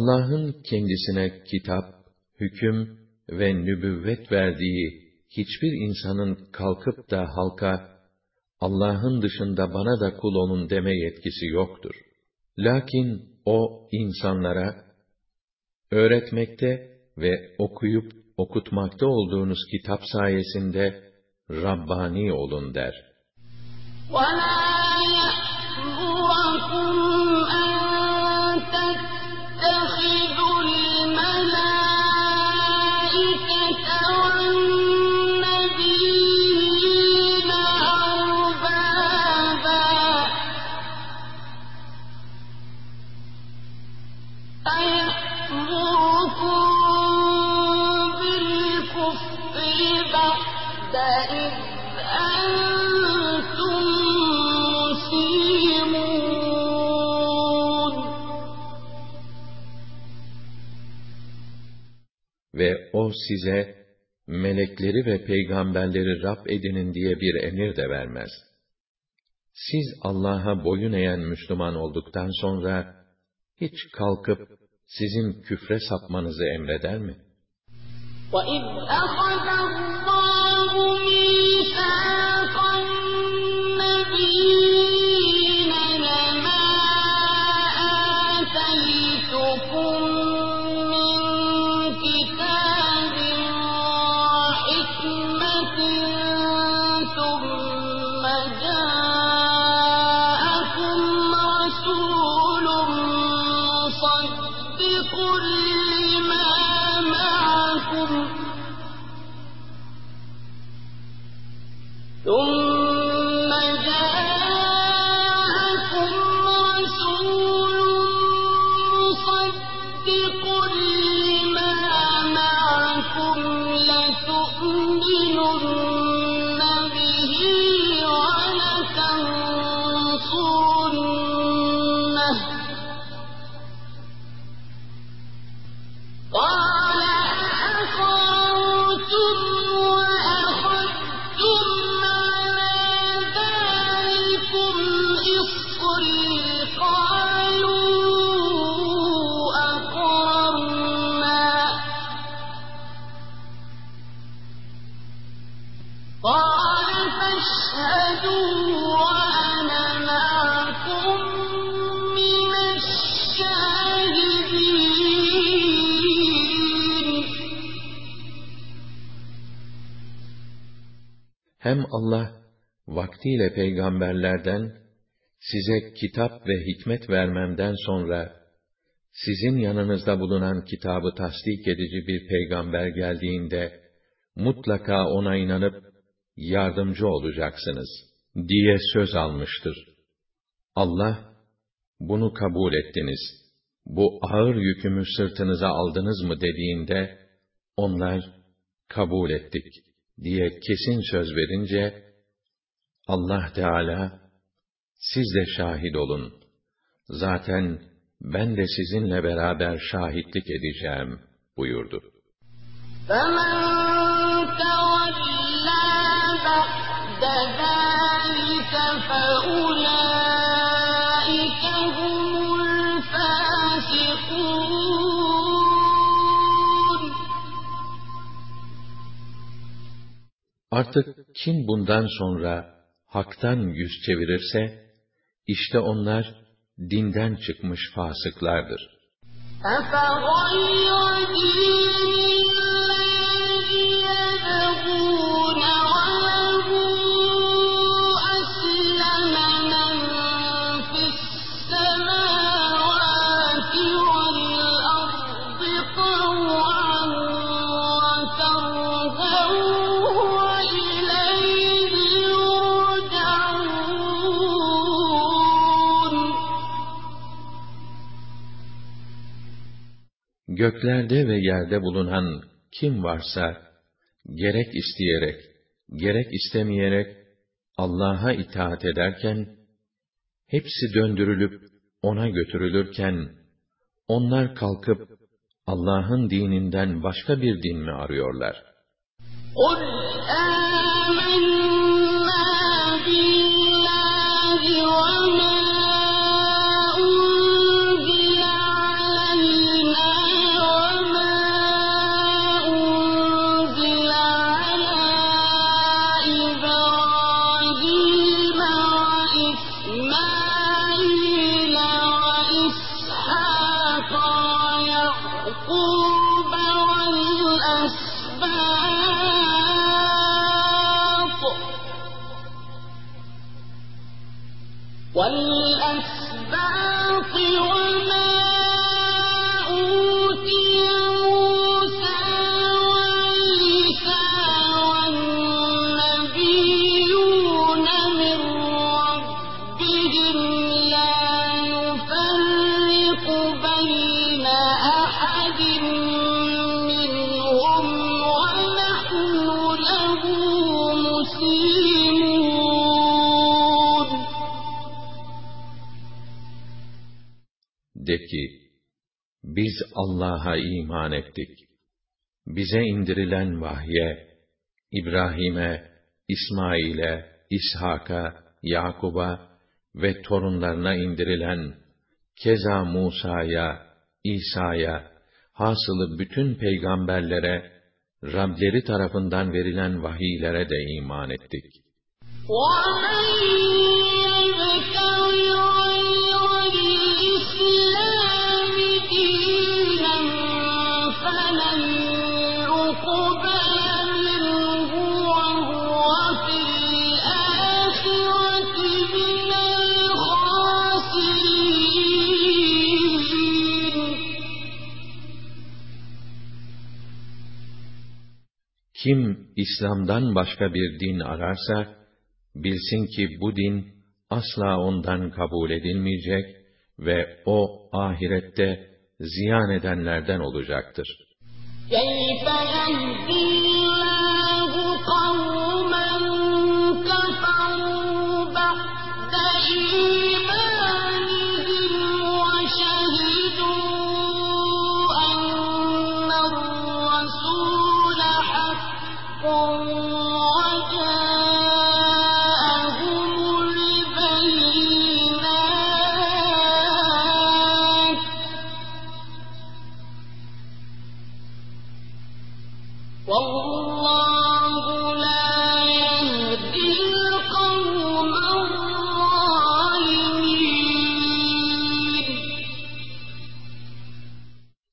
[SPEAKER 1] Allah'ın kendisine kitap, hüküm ve nübüvvet verdiği hiçbir insanın kalkıp da halka, Allah'ın dışında bana da kul olun deme yetkisi yoktur. Lakin o insanlara, öğretmekte ve okuyup okutmakta olduğunuz kitap sayesinde Rabbani olun der.
[SPEAKER 2] ولا يأمركم أن
[SPEAKER 1] o size, melekleri ve peygamberleri Rab edinin diye bir emir de vermez. Siz Allah'a boyun eğen Müslüman olduktan sonra, hiç kalkıp sizin küfre sapmanızı emreder mi?
[SPEAKER 2] وَإِذْ أَخَذَ اللَّهُ مِيثَاقَ النَّبِيِّينَ لَمَا آتَيْتُكُم
[SPEAKER 1] Hem Allah, vaktiyle peygamberlerden, size kitap ve hikmet vermemden sonra, sizin yanınızda bulunan kitabı tasdik edici bir peygamber geldiğinde, mutlaka ona inanıp, yardımcı olacaksınız, diye söz almıştır. Allah, bunu kabul ettiniz, bu ağır yükümü sırtınıza aldınız mı? dediğinde, onlar, kabul ettik, diye kesin söz verince, Allah Teala, siz de şahit olun. Zaten ben de sizinle beraber şahitlik edeceğim, buyurdu.
[SPEAKER 2] فمن
[SPEAKER 1] Artık kim bundan sonra haktan yüz çevirirse, işte onlar dinden çıkmış fasıklardır. Göklerde ve yerde bulunan kim varsa, gerek isteyerek, gerek istemeyerek, Allah'a itaat ederken, hepsi döndürülüp ona götürülürken, onlar kalkıp Allah'ın dininden başka bir din mi arıyorlar?
[SPEAKER 2] قل
[SPEAKER 1] biz Allah'a iman ettik. Bize indirilen vahye, İbrahim'e, İsmail'e, İshak'a, Yakub'a ve torunlarına indirilen, keza Musa'ya, İsa'ya, hasılı bütün peygamberlere, Rableri tarafından verilen vahiylere de iman ettik.
[SPEAKER 2] ومن
[SPEAKER 1] Kim İslam'dan başka bir din ararsa, bilsin ki bu din asla ondan kabul edilmeyecek ve o ahirette ziyan edenlerden olacaktır.
[SPEAKER 2] كيف يهدي الله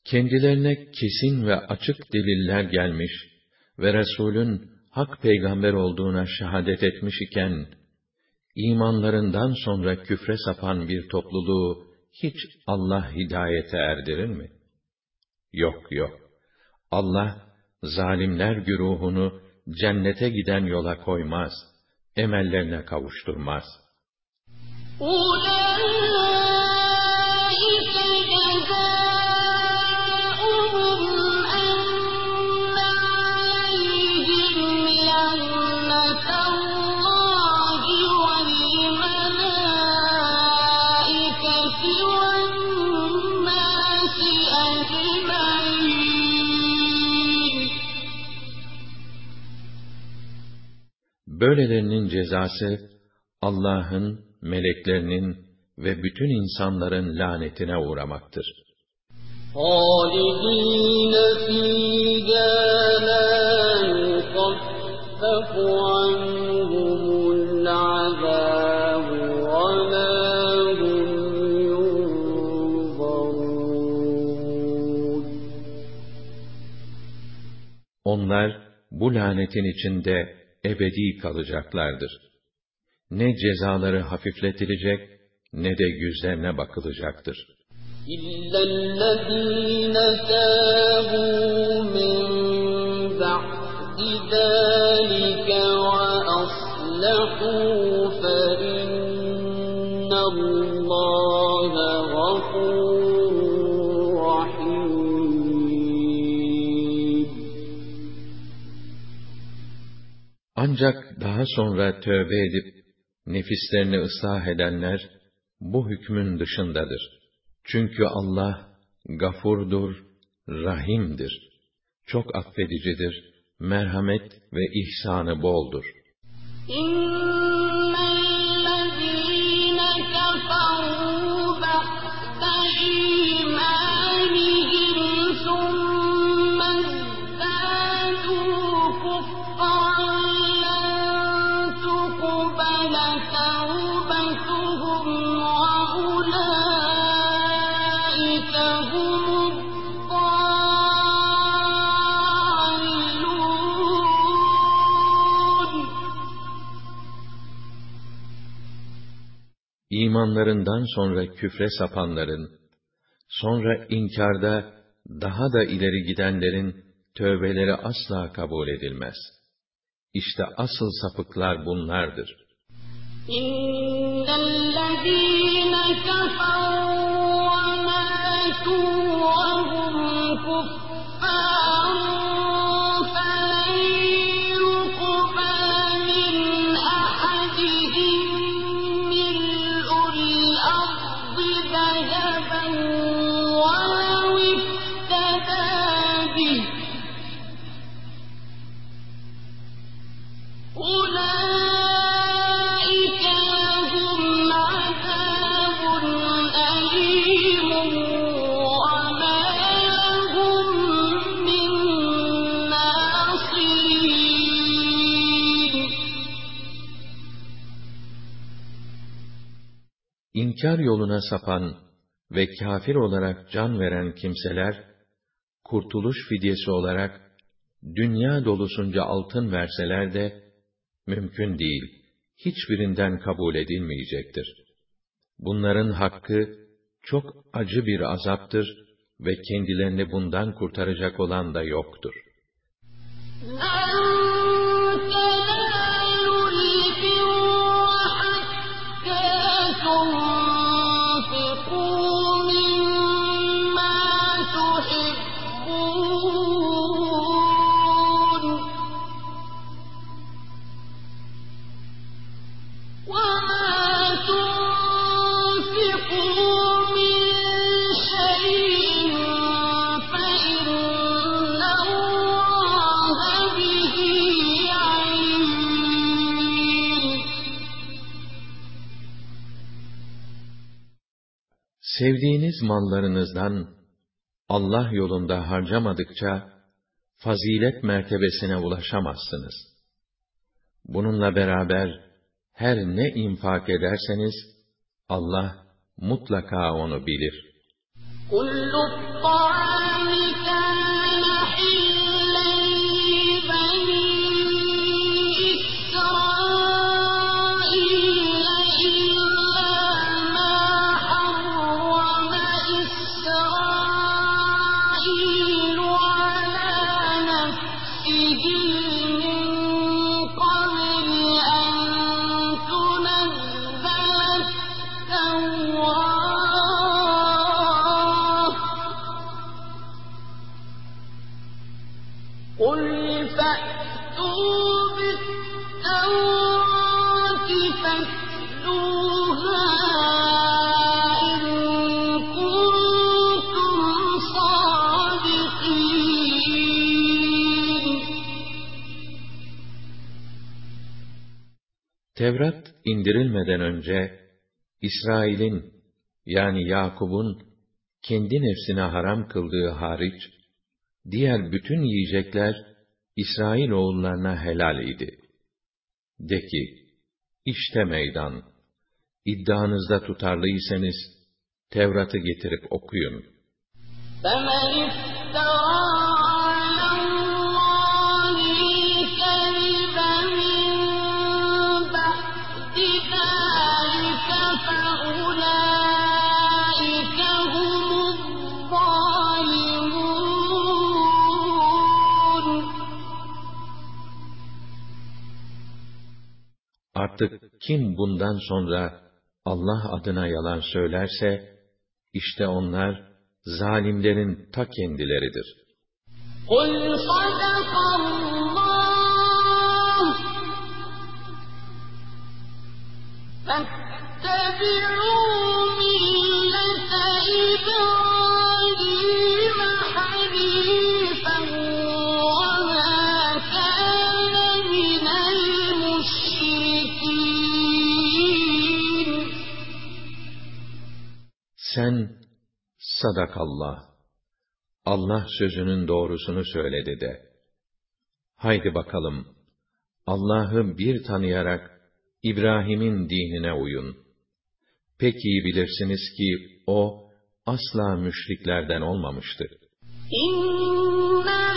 [SPEAKER 1] Kendilerine kesin ve açık deliller gelmiş ve Resulün hak peygamber olduğuna şehadet etmiş iken, imanlarından sonra küfre sapan bir topluluğu hiç Allah hidayete erdirir mi? Yok yok. Allah zalimler güruhunu cennete giden yola koymaz, emellerine kavuşturmaz.
[SPEAKER 2] Ulan!
[SPEAKER 1] Böylelerinin cezası, Allah'ın, meleklerinin ve bütün insanların lanetine uğramaktır.
[SPEAKER 2] خالدين فيها لا يخفف عنهم العذاب ولا هم ينظرون
[SPEAKER 1] Onlar, bu lanetin içinde ebedi kalacaklardır. Ne cezaları hafifletilecek ne de yüzlerine bakılacaktır.
[SPEAKER 2] İllellezîne tâbû min ba'di dâlike ve aslahû
[SPEAKER 1] Ancak daha sonra tövbe edip, nefislerini ıslah edenler, bu hükmün dışındadır. Çünkü Allah, gafurdur, rahimdir. Çok affedicidir, merhamet ve ihsanı boldur.
[SPEAKER 2] إن
[SPEAKER 1] imanlarından sonra küfre sapanların, sonra inkarda daha da ileri gidenlerin tövbeleri asla kabul edilmez. İşte asıl sapıklar bunlardır.
[SPEAKER 2] İnnellezîne keferû ve mâtû ve hum
[SPEAKER 1] İnkar yoluna sapan ve kafir olarak can veren kimseler, kurtuluş fidyesi olarak dünya dolusunca altın verseler de, mümkün değil, hiçbirinden kabul edilmeyecektir. Bunların hakkı, çok acı bir azaptır ve kendilerini bundan kurtaracak olan da yoktur. Sevdiğiniz mallarınızdan Allah yolunda harcamadıkça fazilet mertebesine ulaşamazsınız. Bununla beraber her ne infak ederseniz Allah mutlaka onu bilir.
[SPEAKER 2] كل الطعام كان
[SPEAKER 1] Tevrat indirilmeden önce İsrail'in yani Yakub'un kendi nefsine haram kıldığı hariç diğer bütün yiyecekler İsrail oğullarına helal idi. De ki, işte meydan. İddianızda tutarlıysanız Tevrat'ı getirip okuyun.
[SPEAKER 2] فمن
[SPEAKER 1] Artık kim bundan sonra Allah adına yalan söylerse, işte onlar zalimlerin ta kendileridir.
[SPEAKER 2] قل صدق الله فاتبعوا
[SPEAKER 1] Sadakallah. Allah sözünün doğrusunu söyledi de. Haydi bakalım, Allah'ı bir tanıyarak İbrahim'in dinine uyun. Pek iyi bilirsiniz ki o asla müşriklerden olmamıştı.
[SPEAKER 2] İnne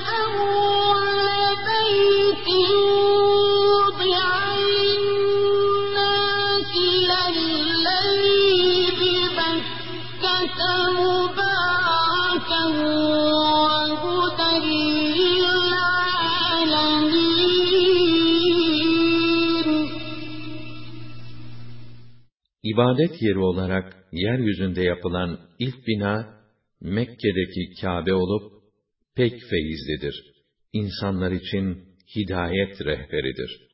[SPEAKER 1] İbadet yeri olarak yeryüzünde yapılan ilk bina Mekke'deki Kabe olup pek feyizlidir. İnsanlar için hidayet rehberidir.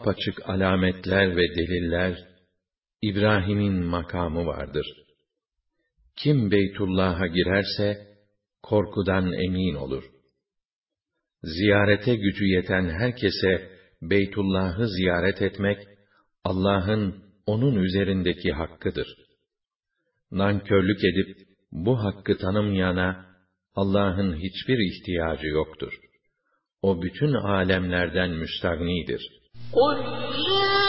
[SPEAKER 1] Apaçık alametler ve deliller, İbrahim'in makamı vardır. Kim Beytullah'a girerse, korkudan emin olur. Ziyarete gücü yeten herkese Beytullah'ı ziyaret etmek, Allah'ın onun üzerindeki hakkıdır. Nankörlük edip, bu hakkı tanımayana, Allah'ın hiçbir ihtiyacı yoktur. O bütün alemlerden müstagnidir.
[SPEAKER 2] قُلْ يَا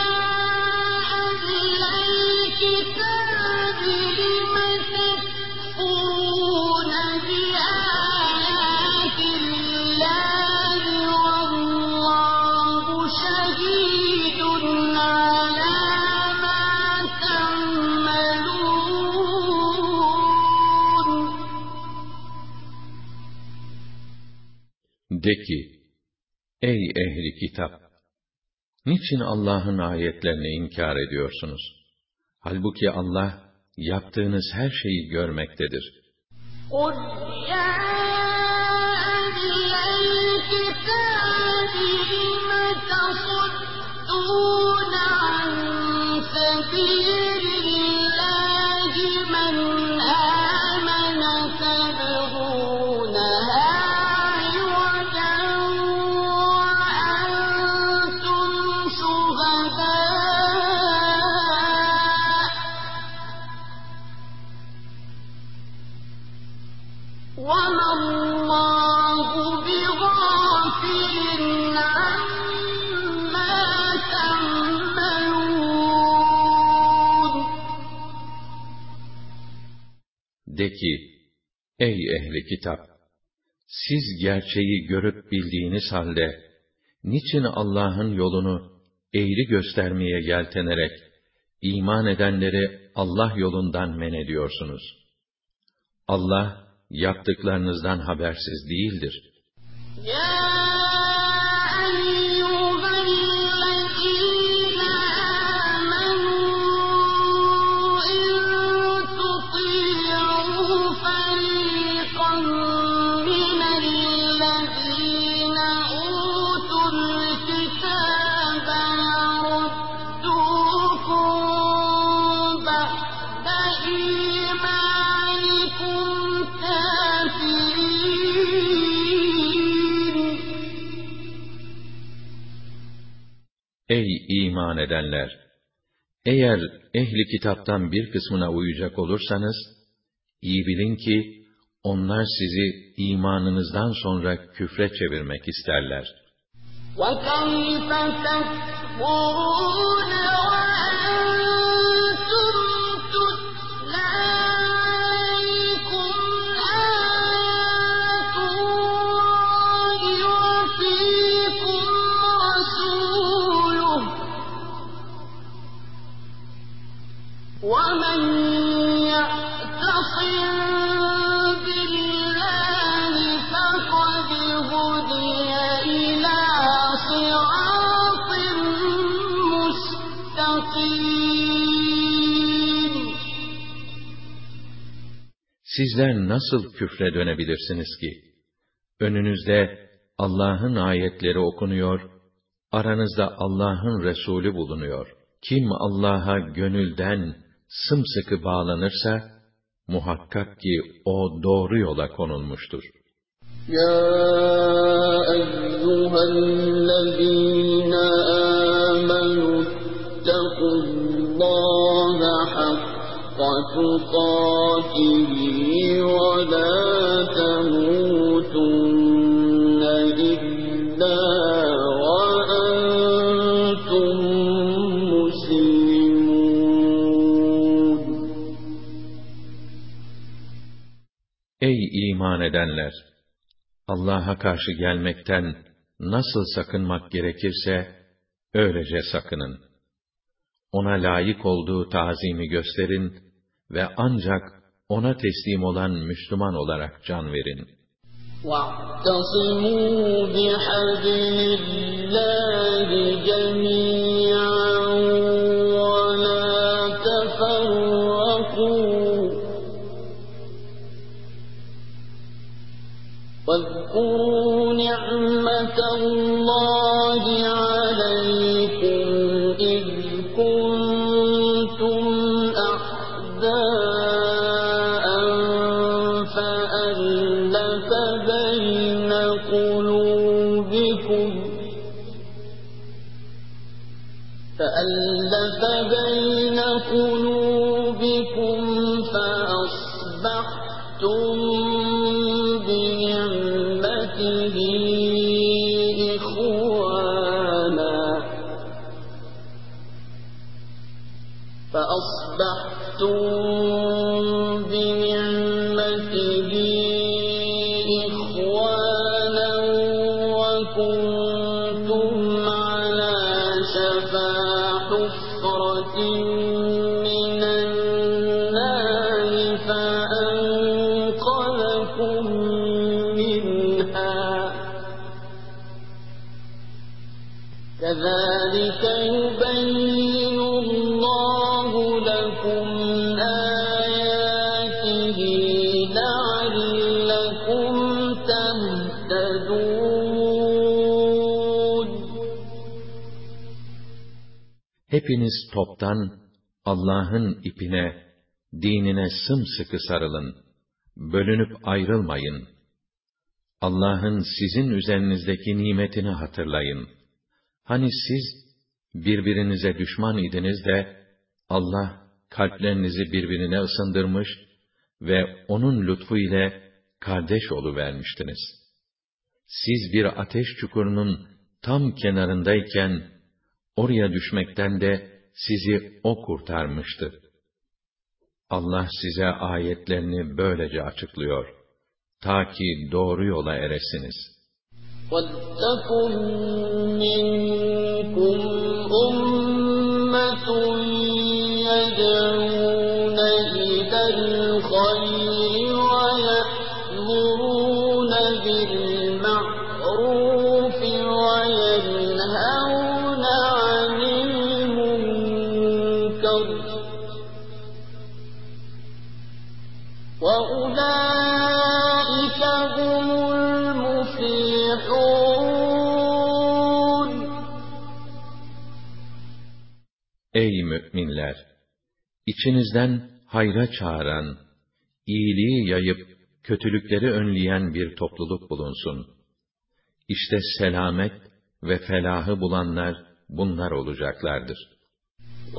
[SPEAKER 2] أَهْلَ الْكِتَابِ لِمَ تَكْفُرُونَ بِآيَاتِ اللَّهِ وَاللَّهُ شَهِيدٌ عَلَىٰ مَا تَعْمَلُونَ
[SPEAKER 1] De ki, ey ehli kitap! Niçin Allah'ın ayetlerini inkar ediyorsunuz? Halbuki Allah, yaptığınız her şeyi görmektedir.
[SPEAKER 2] قُلْ يَا أَهْلَ الْكِتَابِ لِمَ تَصُدُّونَ عَن سَبِيلِ
[SPEAKER 1] De ki, ey ehli kitap! Siz gerçeği görüp bildiğiniz halde, niçin Allah'ın yolunu eğri göstermeye yeltenerek, iman edenleri Allah yolundan men ediyorsunuz? Allah, yaptıklarınızdan habersiz değildir.
[SPEAKER 2] يَا
[SPEAKER 1] Ey iman edenler! Eğer ehli kitaptan bir kısmına uyacak olursanız, iyi bilin ki, onlar sizi imanınızdan sonra küfre çevirmek isterler.
[SPEAKER 2] وَكَيْفَ تَكْفُرُونَ
[SPEAKER 1] Sizler nasıl küfre dönebilirsiniz ki? Önünüzde Allah'ın ayetleri okunuyor, aranızda Allah'ın Resulü bulunuyor. Kim Allah'a gönülden sımsıkı bağlanırsa, muhakkak ki o doğru yola konulmuştur.
[SPEAKER 2] Ya eyyühellezîne âmenü ittakullâhe
[SPEAKER 1] Ey iman edenler! Allah'a karşı gelmekten nasıl sakınmak gerekirse, öylece sakının. Ona layık olduğu tazimi gösterin ve ancak ona teslim olan Müslüman olarak can verin.
[SPEAKER 2] وَاعْتَصِمُوا بِحَبْلِ اللَّهِ جَمِيعًا وَلَا تَفَرَّقُوا واذكروا نعمة الله
[SPEAKER 1] Hepiniz toptan Allah'ın ipine, dinine sımsıkı sarılın. Bölünüp ayrılmayın. Allah'ın sizin üzerinizdeki nimetini hatırlayın. Hani siz birbirinize düşman idiniz de Allah kalplerinizi birbirine ısındırmış ve onun lütfu ile kardeş vermiştiniz. Siz bir ateş çukurunun tam kenarındayken oraya düşmekten de sizi o kurtarmıştı. Allah size ayetlerini böylece açıklıyor. Ta ki doğru yola eresiniz.
[SPEAKER 2] وَلْتَكُن مِّنكُمْ أُمَّةٌ
[SPEAKER 1] İçinizden hayra çağıran, iyiliği yayıp kötülükleri önleyen bir topluluk bulunsun. İşte selamet ve felahı bulanlar bunlar olacaklardır.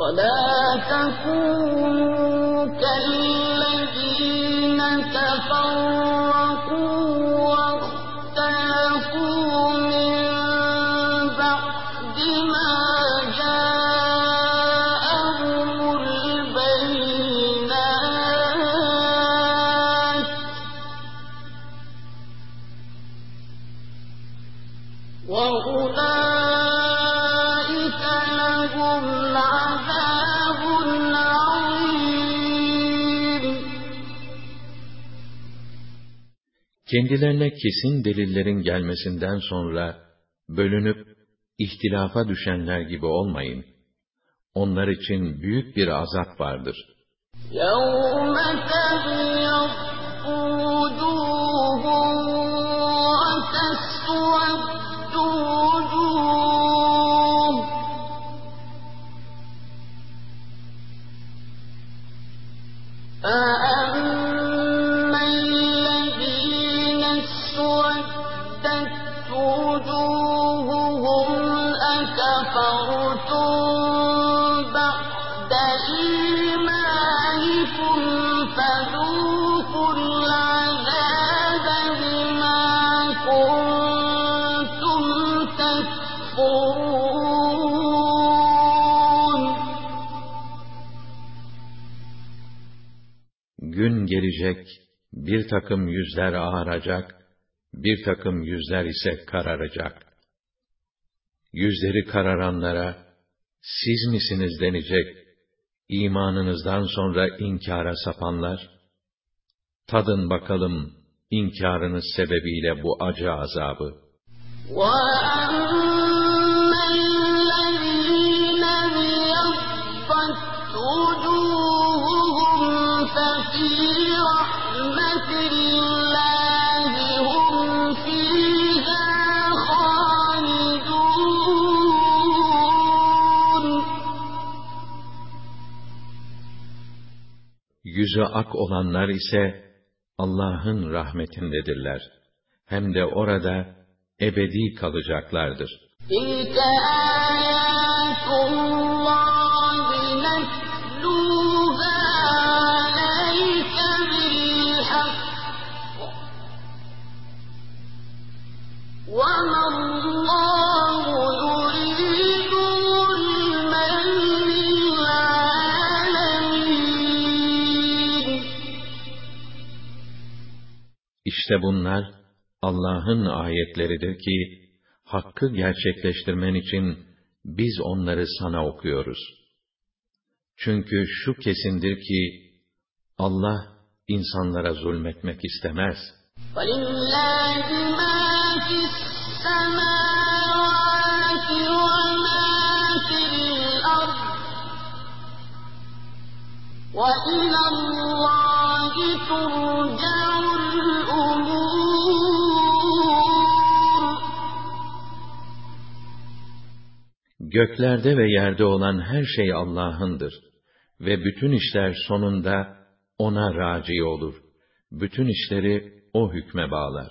[SPEAKER 2] ولا تكونوا كالذين تفرقوا
[SPEAKER 1] Kendilerine kesin delillerin gelmesinden sonra bölünüp ihtilafa düşenler gibi olmayın. Onlar için büyük bir azap vardır.
[SPEAKER 2] يوم
[SPEAKER 1] bir takım yüzler ağaracak, bir takım yüzler ise kararacak. Yüzleri kararanlara, siz misiniz denecek, imanınızdan sonra inkara sapanlar, tadın bakalım inkarınız sebebiyle bu acı azabı.
[SPEAKER 2] وأما
[SPEAKER 1] Yüzü ak olanlar ise Allah'ın rahmetindedirler. Hem de orada ebedi kalacaklardır.
[SPEAKER 2] تلك آيات الله نتلوها عليك بالحق وما
[SPEAKER 1] İşte bunlar Allah'ın ayetleridir ki hakkı gerçekleştirmen için biz onları sana okuyoruz. Çünkü şu kesindir ki Allah insanlara zulmetmek istemez.
[SPEAKER 2] ولله ما في السماوات وما في الأرض وإلى الله ترجع
[SPEAKER 1] Göklerde ve yerde olan her şey Allah'ındır ve bütün işler sonunda ona raci olur. Bütün işleri o hükme bağlar.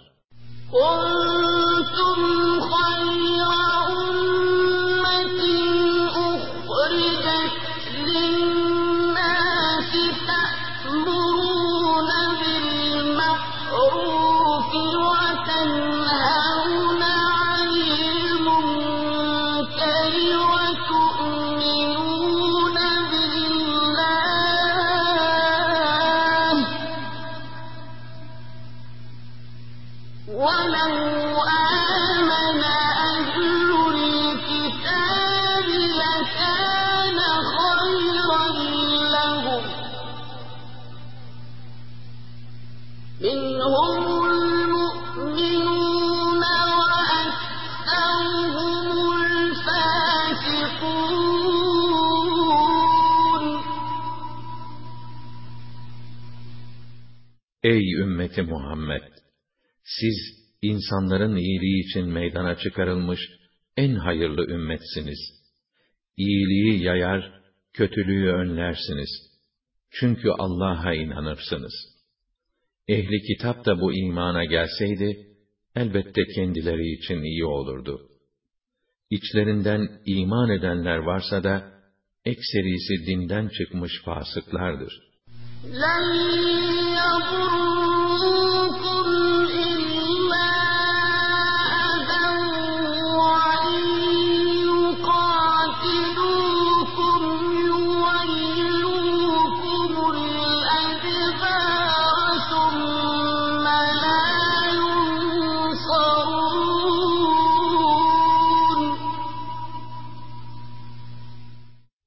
[SPEAKER 1] Ümmeti Muhammed! Siz insanların iyiliği için meydana çıkarılmış en hayırlı ümmetsiniz. İyiliği yayar, kötülüğü önlersiniz. Çünkü Allah'a inanırsınız. Ehli kitap da bu imana gelseydi, elbette kendileri için iyi olurdu. İçlerinden iman edenler varsa da, ekserisi dinden çıkmış fasıklardır.''
[SPEAKER 2] لن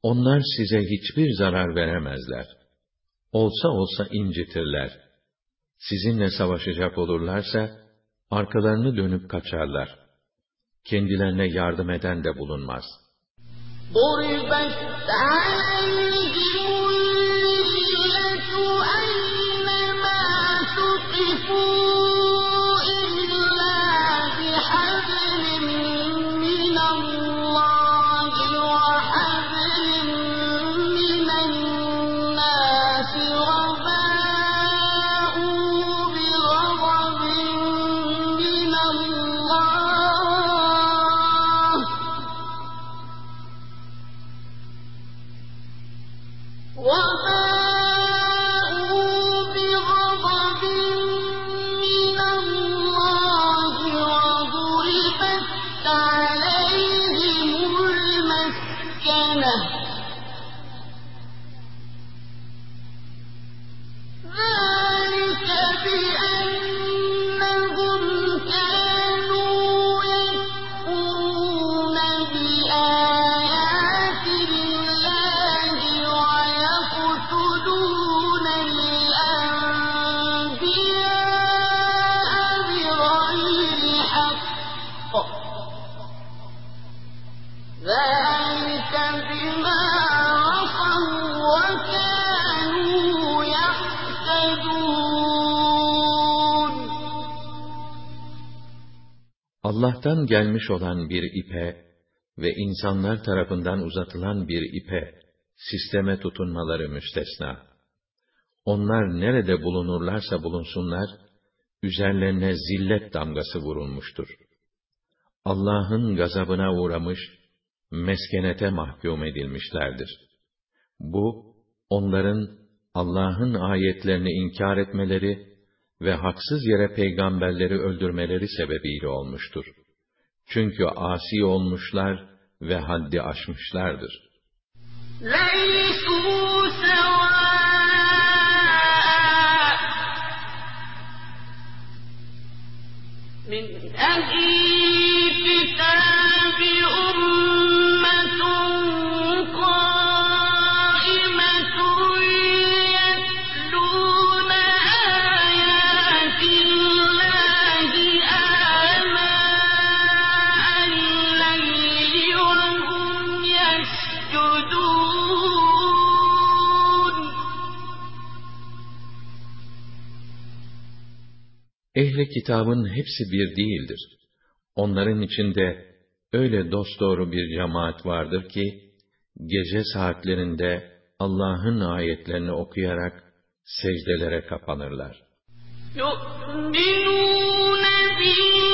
[SPEAKER 1] onlar size hiçbir zarar veremezler. Olsa olsa incitirler Sizinle savaşacak olurlarsa, arkalarını dönüp kaçarlar. Kendilerine yardım eden de bulunmaz.
[SPEAKER 2] ضربت عليهم
[SPEAKER 1] Allah'tan gelmiş olan bir ipe ve insanlar tarafından uzatılan bir ipe sisteme tutunmaları müstesna. Onlar nerede bulunurlarsa bulunsunlar, üzerlerine zillet damgası vurulmuştur. Allah'ın gazabına uğramış, meskenete mahkum edilmişlerdir. Bu, onların Allah'ın ayetlerini inkar etmeleri ve haksız yere peygamberleri öldürmeleri sebebiyle olmuştur. Çünkü asi olmuşlar ve haddi aşmışlardır.
[SPEAKER 2] من أهل الكتاب أمة
[SPEAKER 1] Ehli kitabın hepsi bir değildir. Onların içinde öyle dosdoğru bir cemaat vardır ki, gece saatlerinde Allah'ın ayetlerini okuyarak secdelere kapanırlar.
[SPEAKER 2] يؤمنون بالله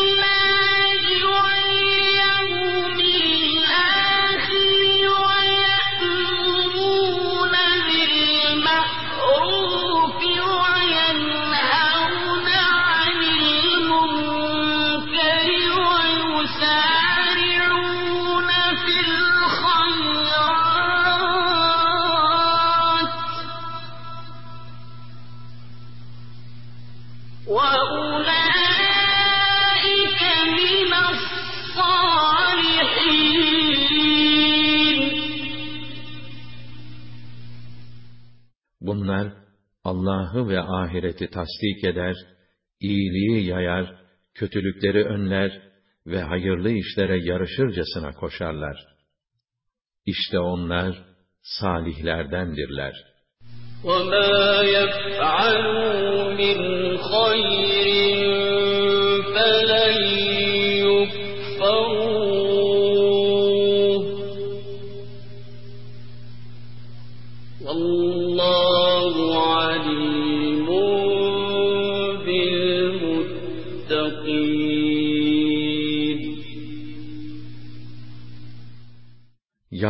[SPEAKER 1] Allah'ı ve ahireti tasdik eder, iyiliği yayar, kötülükleri önler ve hayırlı işlere yarışırcasına koşarlar. İşte onlar salihlerdendirler.
[SPEAKER 2] وما يفعلوا من خير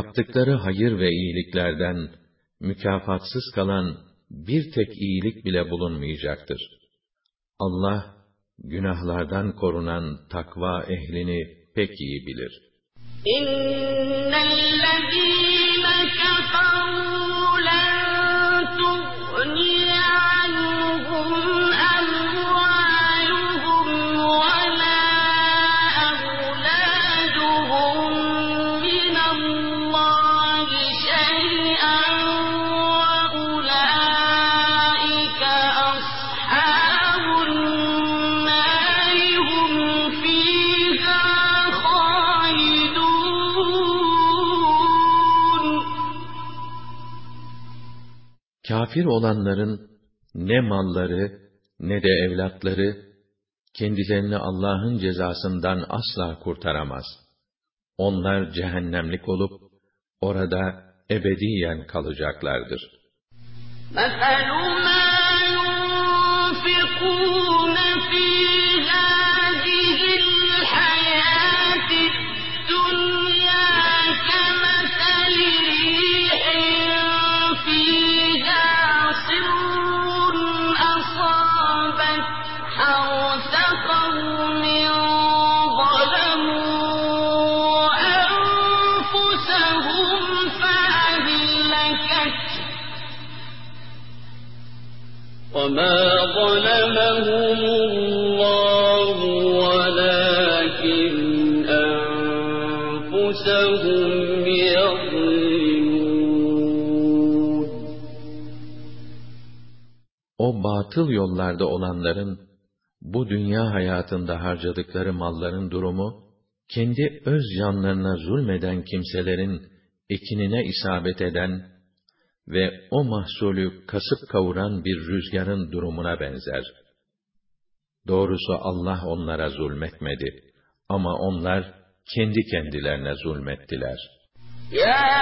[SPEAKER 1] yaptıkları hayır ve iyiliklerden mükafatsız kalan bir tek iyilik bile bulunmayacaktır. Allah günahlardan korunan takva ehlini pek iyi bilir.
[SPEAKER 2] İnnellezîne keferû
[SPEAKER 1] Kafir olanların ne malları ne de evlatları kendilerini Allah'ın cezasından asla kurtaramaz. Onlar cehennemlik olup orada ebediyen kalacaklardır.
[SPEAKER 2] مثل ما ينفقون
[SPEAKER 1] batıl yollarda olanların bu dünya hayatında harcadıkları malların durumu kendi öz canlarına zulmeden kimselerin ekinine isabet eden ve o mahsulü kasıp kavuran bir rüzgarın durumuna benzer. Doğrusu Allah onlara zulmetmedi ama onlar kendi kendilerine zulmettiler. Ya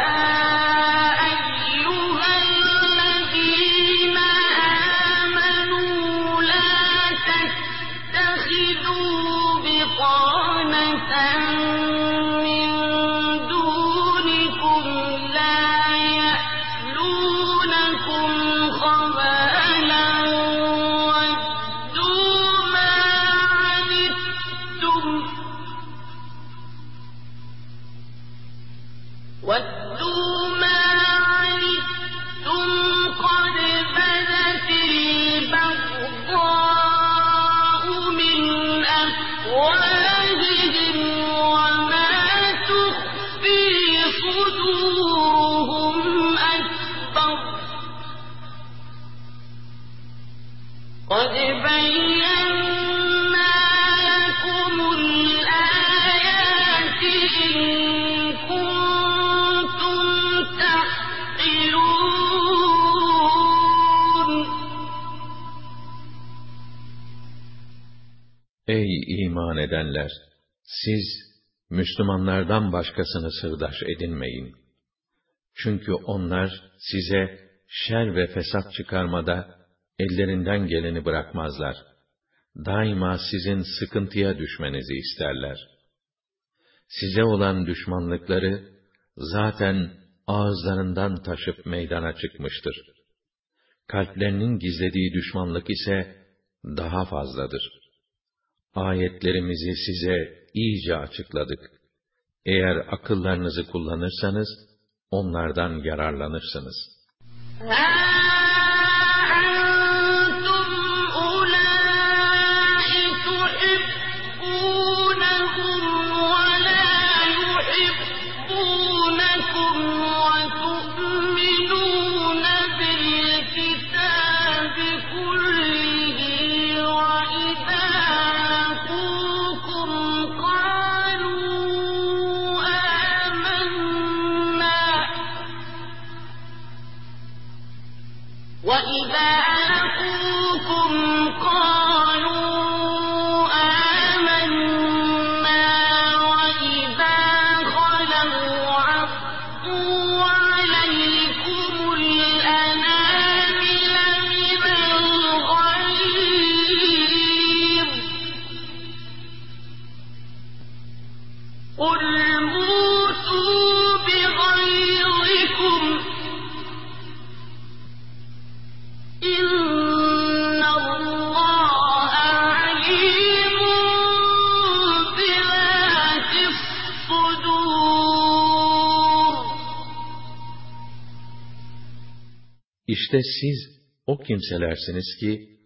[SPEAKER 1] iman edenler! Siz, Müslümanlardan başkasını sırdaş edinmeyin. Çünkü onlar size şer ve fesat çıkarmada ellerinden geleni bırakmazlar. Daima sizin sıkıntıya düşmenizi isterler. Size olan düşmanlıkları zaten ağızlarından taşıp meydana çıkmıştır. Kalplerinin gizlediği düşmanlık ise daha fazladır. Ayetlerimizi size iyice açıkladık. Eğer akıllarınızı kullanırsanız, onlardan yararlanırsınız. İşte siz o kimselersiniz ki,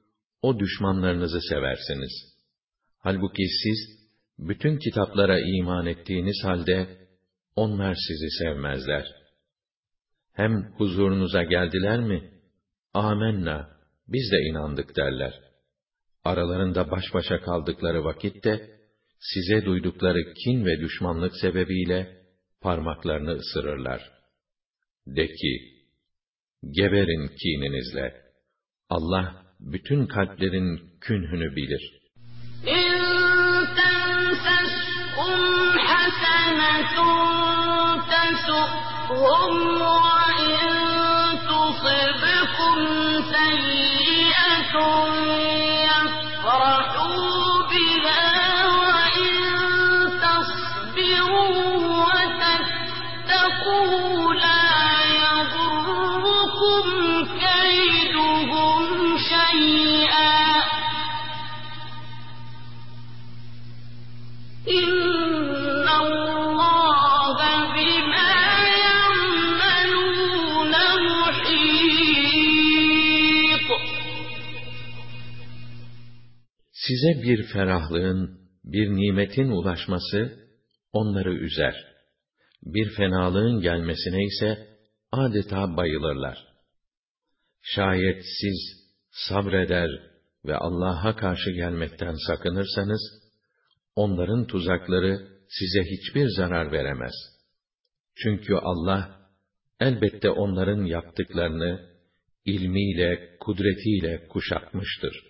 [SPEAKER 1] o düşmanlarınızı seversiniz. Halbuki siz, bütün kitaplara iman ettiğiniz halde, onlar sizi sevmezler. Hem huzurunuza geldiler mi, amenna, biz de inandık derler. Aralarında baş başa kaldıkları vakitte, size duydukları kin ve düşmanlık sebebiyle, parmaklarını ısırırlar. De ki, Geberin kininizle. Allah bütün kalplerin künhünü bilir.
[SPEAKER 2] إِن تَمْسَسْكُمْ حَسَنَةٌ تَسُؤْهُمْ وَإِن تُصِبْكُمْ سَيِّئَةٌ يَفْرَحُوا
[SPEAKER 1] Size bir ferahlığın, bir nimetin ulaşması onları üzer. Bir fenalığın gelmesine ise adeta bayılırlar. Şayet siz sabreder ve Allah'a karşı gelmekten sakınırsanız, onların tuzakları size hiçbir zarar veremez. Çünkü Allah, elbette onların yaptıklarını, ilmiyle, kudretiyle kuşatmıştır.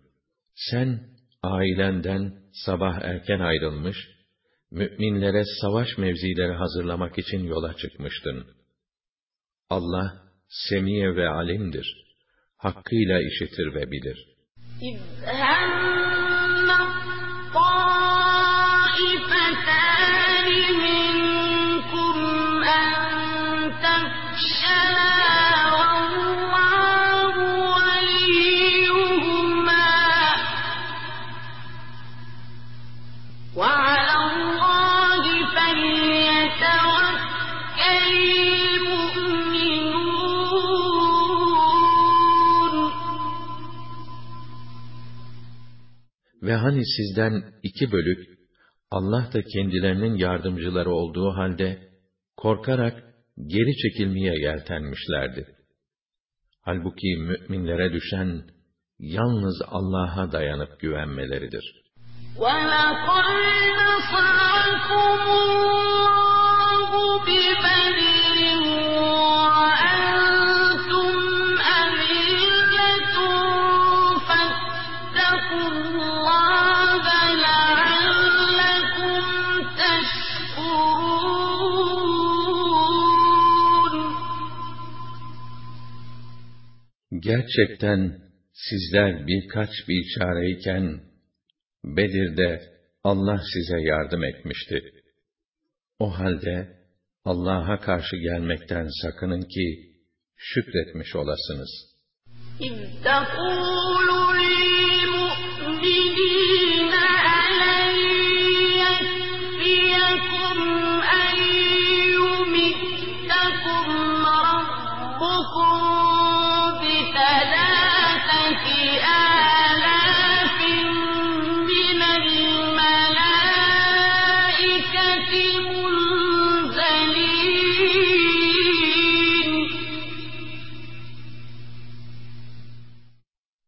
[SPEAKER 1] sen ailenden sabah erken ayrılmış, müminlere savaş mevzileri hazırlamak için yola çıkmıştın. Allah, semiye ve alimdir. Hakkıyla işitir ve bilir.
[SPEAKER 2] إذ
[SPEAKER 1] Ve hani sizden iki bölük, Allah da kendilerinin yardımcıları olduğu halde, korkarak geri çekilmeye yeltenmişlerdi. Halbuki müminlere düşen, yalnız Allah'a dayanıp güvenmeleridir.
[SPEAKER 2] ولقد نصركم الله ببدر
[SPEAKER 1] Gerçekten sizler birkaç bir çareyken, Bedir'de Allah size yardım etmişti. O halde Allah'a karşı gelmekten sakının ki şükretmiş olasınız.
[SPEAKER 2] إذ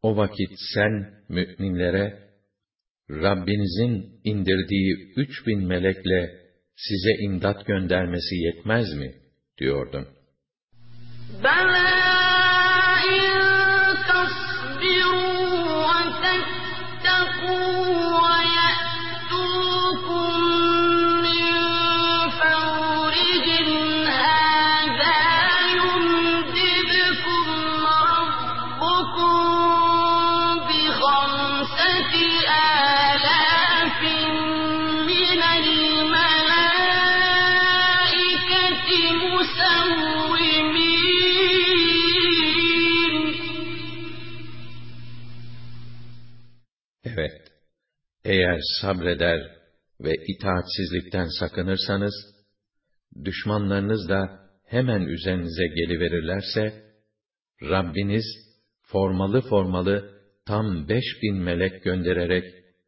[SPEAKER 1] O vakit sen müminlere Rabbinizin indirdiği üç bin melekle size imdat göndermesi yetmez mi? diyordun. Bana! eğer sabreder ve itaatsizlikten sakınırsanız, düşmanlarınız da hemen üzerinize geliverirlerse, Rabbiniz formalı formalı tam beş bin melek göndererek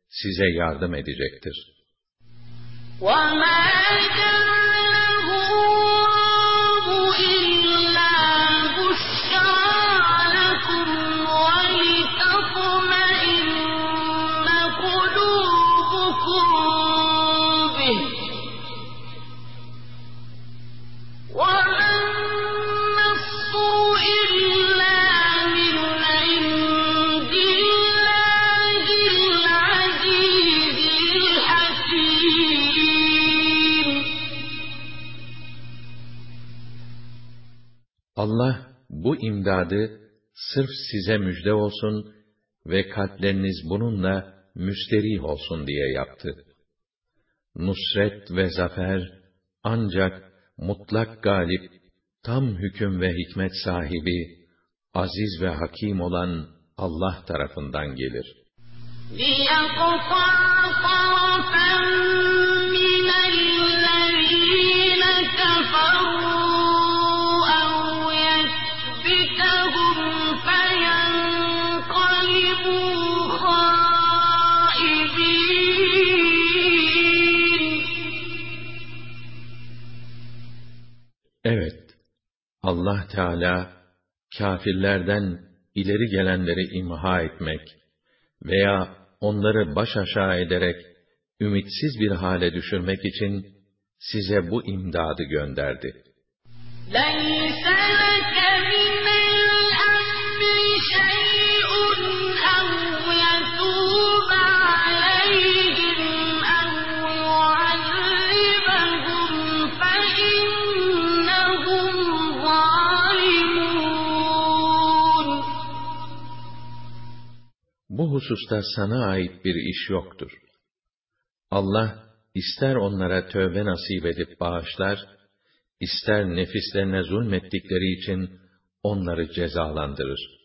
[SPEAKER 1] size yardım edecektir.
[SPEAKER 2] وما
[SPEAKER 1] Allah bu imdadı sırf size müjde olsun ve kalpleriniz bununla müsterih olsun diye yaptı. Nusret ve zafer ancak mutlak galip, tam hüküm ve hikmet sahibi, aziz ve hakim olan Allah tarafından gelir.
[SPEAKER 2] ليقطع طرفا
[SPEAKER 1] Allah Teala kâfirlerden ileri gelenleri imha etmek veya onları baş aşağı ederek ümitsiz bir hale düşürmek için size bu imdadı gönderdi. Leysa hususta sana ait bir iş yoktur. Allah ister onlara tövbe nasip edip bağışlar, ister nefislerine zulmettikleri için onları cezalandırır.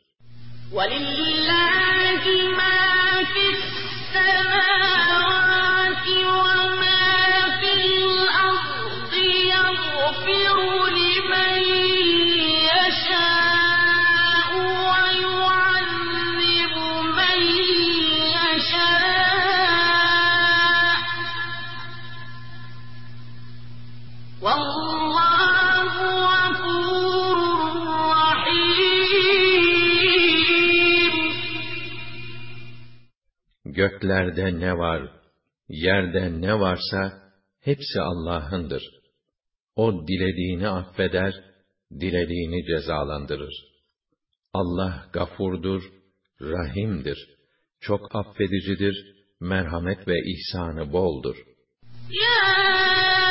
[SPEAKER 2] ولله ما في السماوات
[SPEAKER 1] Göklerde ne var, yerde ne varsa hepsi Allah'ındır. O dilediğini affeder, dilediğini cezalandırır. Allah gafurdur, rahimdir. Çok affedicidir, merhamet ve ihsanı boldur.
[SPEAKER 2] يا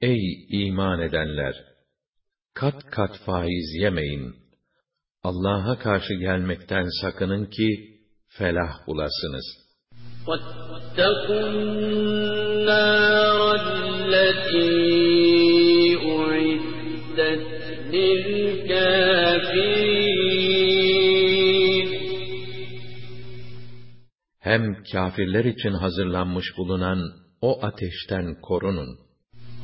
[SPEAKER 1] Ey iman edenler! Kat kat faiz yemeyin. Allah'a karşı gelmekten sakının ki felah bulasınız.
[SPEAKER 3] واتقوا النار التي أعدت للكافرين
[SPEAKER 1] Hem kâfirler için hazırlanmış bulunan o ateşten korunun.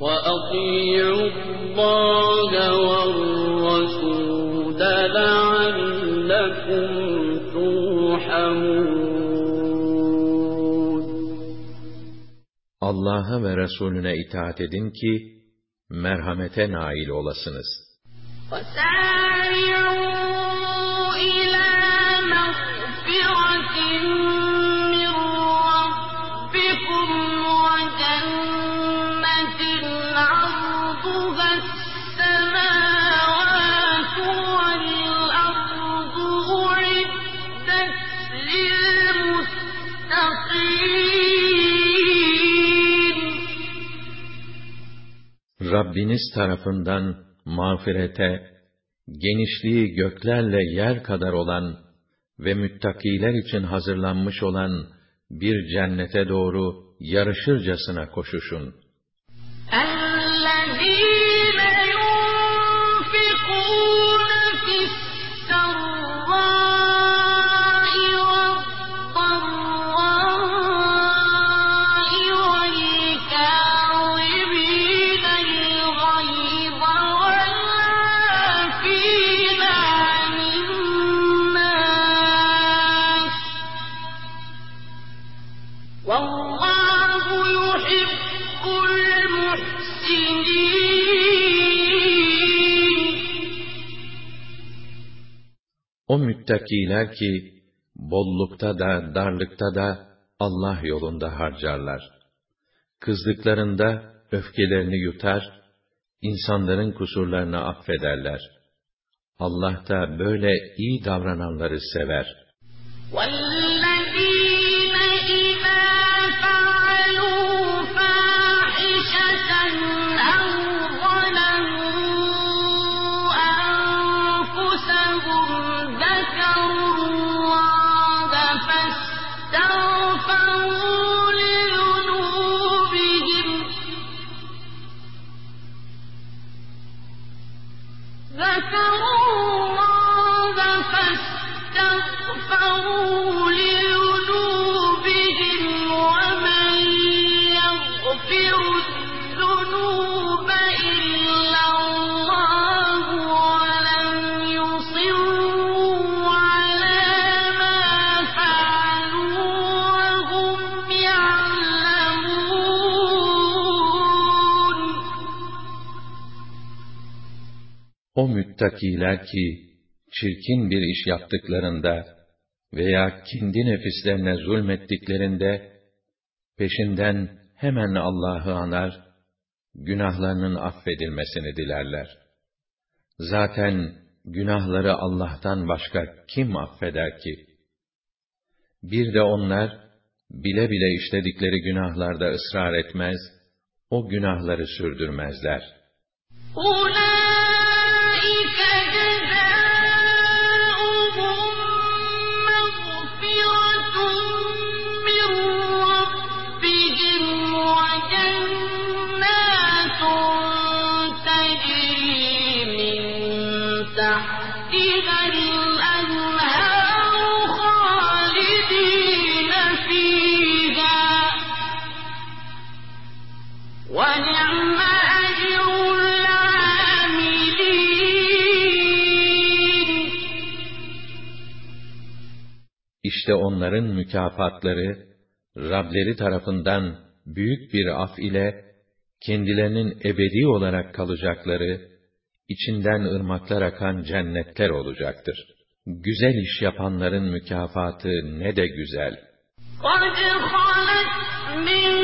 [SPEAKER 3] وأطيعوا الله والرسول لعلكم ترحمون
[SPEAKER 1] Allah'a ve Resulüne itaat edin ki merhamete nail olasınız.
[SPEAKER 2] وسارعوا
[SPEAKER 1] Rabbiniz tarafından mağfirete, genişliği göklerle yer kadar olan ve müttakiler için hazırlanmış olan bir cennete doğru yarışırcasına koşuşun.
[SPEAKER 2] Aha!
[SPEAKER 1] O müttakiler ki bollukta da darlıkta da Allah yolunda harcarlar. Kızdıklarında öfkelerini yutar, insanların kusurlarını affederler. Allah da böyle iyi davrananları sever.
[SPEAKER 2] والذين
[SPEAKER 1] müttakiler ki, çirkin bir iş yaptıklarında veya kendi nefislerine zulmettiklerinde, peşinden hemen Allah'ı anar, günahlarının affedilmesini dilerler. Zaten günahları Allah'tan başka kim affeder ki? Bir de onlar, bile bile işledikleri günahlarda ısrar etmez, o günahları sürdürmezler.
[SPEAKER 2] Ulan!
[SPEAKER 1] İşte onların mükafatları, Rableri tarafından büyük bir af ile, kendilerinin ebedi olarak kalacakları, içinden ırmaklar akan cennetler olacaktır. Güzel iş yapanların mükafatı ne de güzel.
[SPEAKER 2] قد خلت من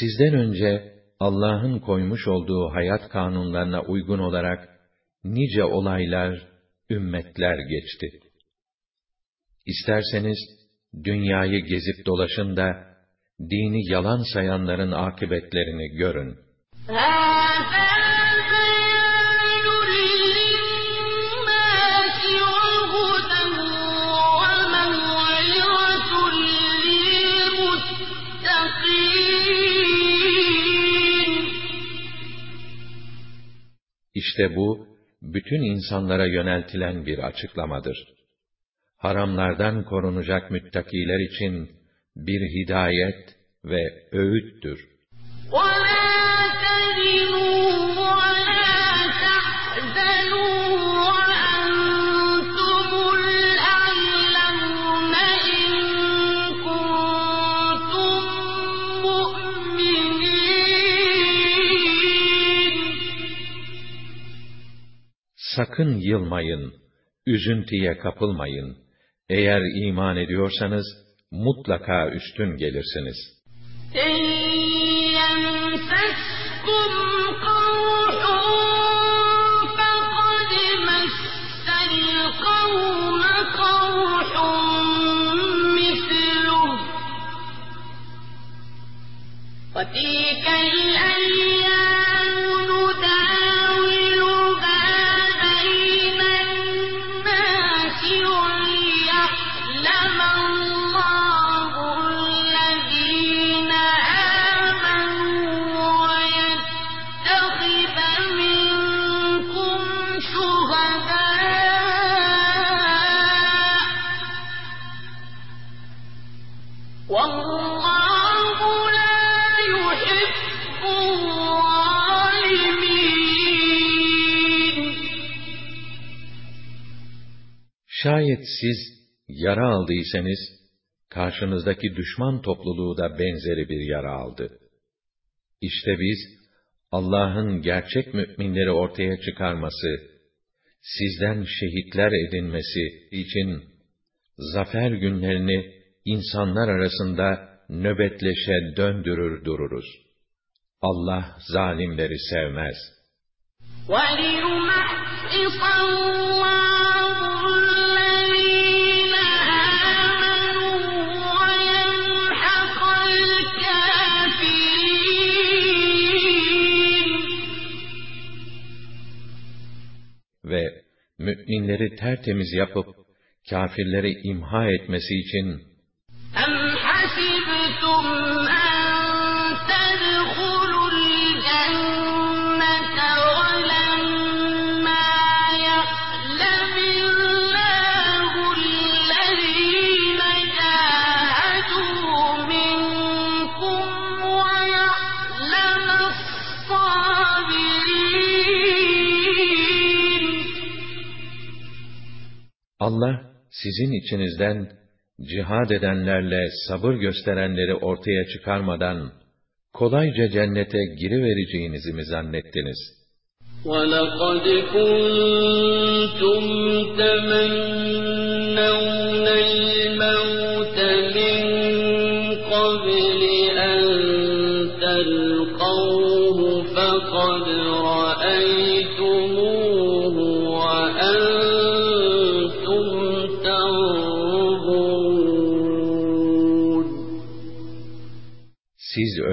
[SPEAKER 1] Sizden önce Allah'ın koymuş olduğu hayat kanunlarına uygun olarak nice olaylar, ümmetler geçti. İsterseniz dünyayı gezip dolaşın da dini yalan sayanların akıbetlerini görün. İşte bu, bütün insanlara yöneltilen bir açıklamadır. Haramlardan korunacak müttakiler için bir hidayet ve öğüttür.
[SPEAKER 2] ولا
[SPEAKER 1] Sakın yılmayın, üzüntüye kapılmayın. Eğer iman ediyorsanız, mutlaka üstün gelirsiniz.
[SPEAKER 2] إن يمسسكم
[SPEAKER 1] Şayet siz yara aldıysanız, karşınızdaki düşman topluluğu da benzeri bir yara aldı. İşte biz, Allah'ın gerçek müminleri ortaya çıkarması, sizden şehitler edinmesi için, zafer günlerini insanlar arasında nöbetleşe döndürür dururuz. Allah zalimleri sevmez.
[SPEAKER 2] وليمحص
[SPEAKER 1] müminleri tertemiz yapıp, kafirleri imha etmesi için, Allah sizin içinizden cihad edenlerle sabır gösterenleri ortaya çıkarmadan kolayca cennete girivereceğinizi mi zannettiniz?
[SPEAKER 3] وَلَقَدْ كُنْتُمْ تَمَنَّوْنَ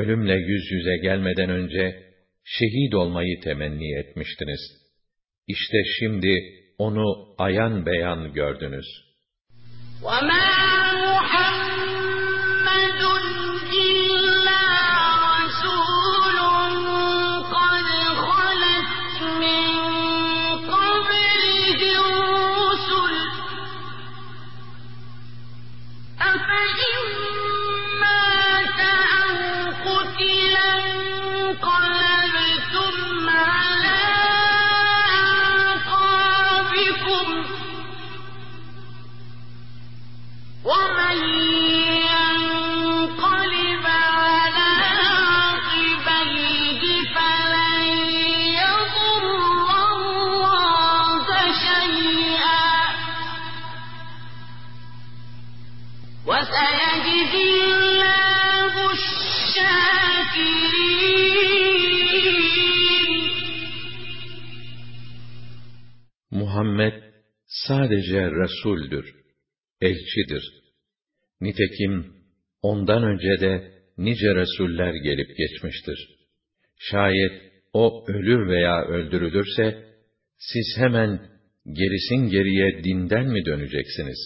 [SPEAKER 1] ölümle yüz yüze gelmeden önce şehit olmayı temenni etmiştiniz. İşte şimdi onu ayan beyan gördünüz.
[SPEAKER 2] وَمَا
[SPEAKER 1] sadece Resul'dür, elçidir. Nitekim ondan önce de nice Resuller gelip geçmiştir. Şayet o ölür veya öldürülürse, siz hemen gerisin geriye dinden mi döneceksiniz?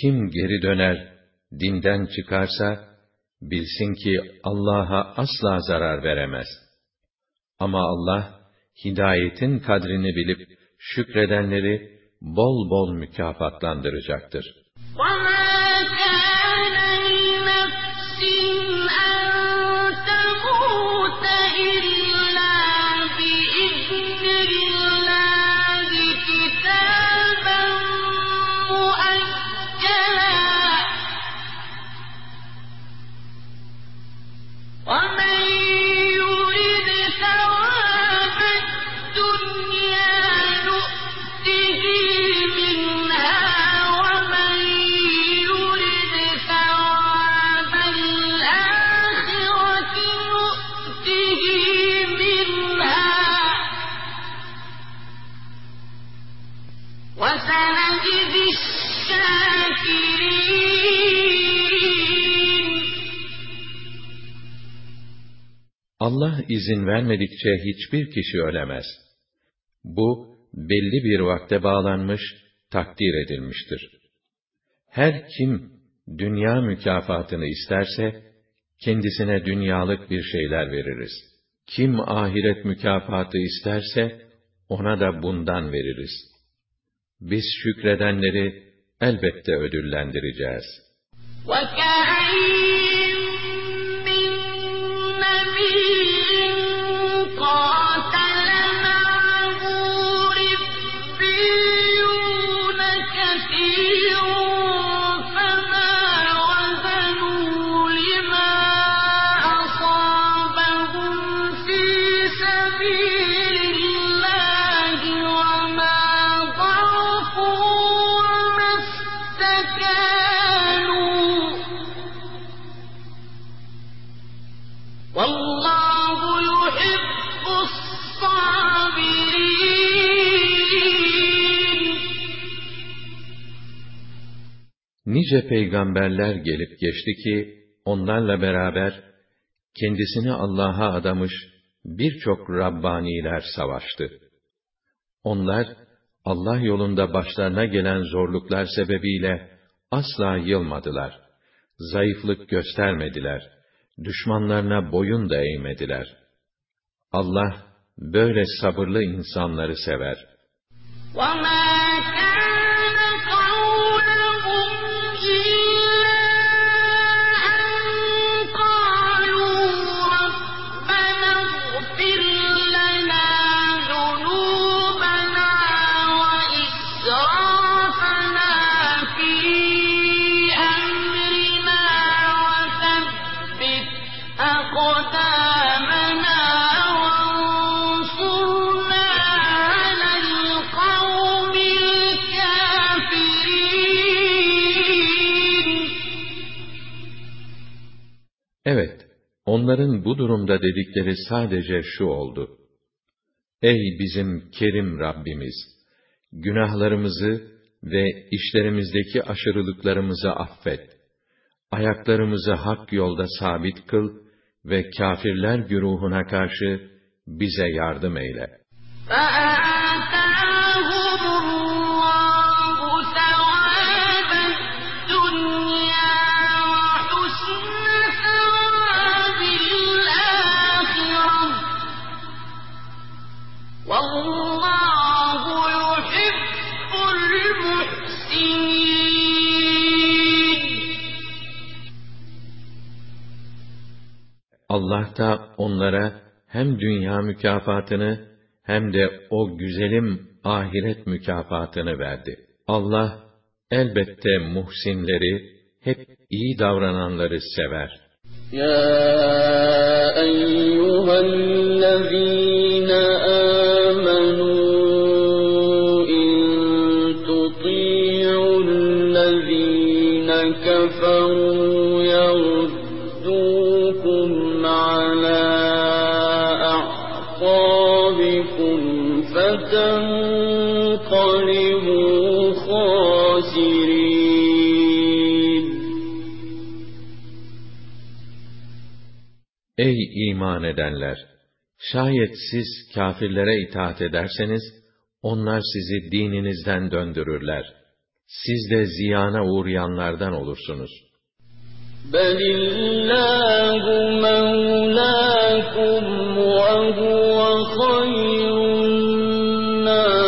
[SPEAKER 1] Kim geri döner, dinden çıkarsa, bilsin ki Allah'a asla zarar veremez. Ama Allah, hidayetin kadrini bilip şükredenleri bol bol mükafatlandıracaktır.
[SPEAKER 2] وَمَا
[SPEAKER 1] Allah izin vermedikçe hiçbir kişi ölemez. Bu, belli bir vakte bağlanmış, takdir edilmiştir. Her kim, dünya mükafatını isterse, kendisine dünyalık bir şeyler veririz. Kim ahiret mükafatı isterse, ona da bundan veririz. Biz şükredenleri elbette ödüllendireceğiz.
[SPEAKER 2] وَكَأَيِّن
[SPEAKER 1] Nice peygamberler gelip geçti ki, onlarla beraber, kendisini Allah'a adamış birçok Rabbaniler savaştı. Onlar, Allah yolunda başlarına gelen zorluklar sebebiyle asla yılmadılar. Zayıflık göstermediler. Düşmanlarına boyun da eğmediler. Allah, böyle sabırlı insanları sever.
[SPEAKER 2] وَمَا
[SPEAKER 1] onların bu durumda dedikleri sadece şu oldu. Ey bizim kerim Rabbimiz! Günahlarımızı ve işlerimizdeki aşırılıklarımızı affet. Ayaklarımızı hak yolda sabit kıl ve kâfirler güruhuna karşı bize yardım eyle. Allah da onlara hem dünya mükafatını hem de o güzelim ahiret mükafatını verdi. Allah elbette muhsinleri, hep iyi davrananları sever.
[SPEAKER 2] Ya
[SPEAKER 1] eyyühellezîne iman edenler! Şayet siz kâfirlere itaat ederseniz, onlar sizi dininizden döndürürler. Siz de ziyana uğrayanlardan olursunuz.
[SPEAKER 2] بل الله مولاكم وهو خير الناصرين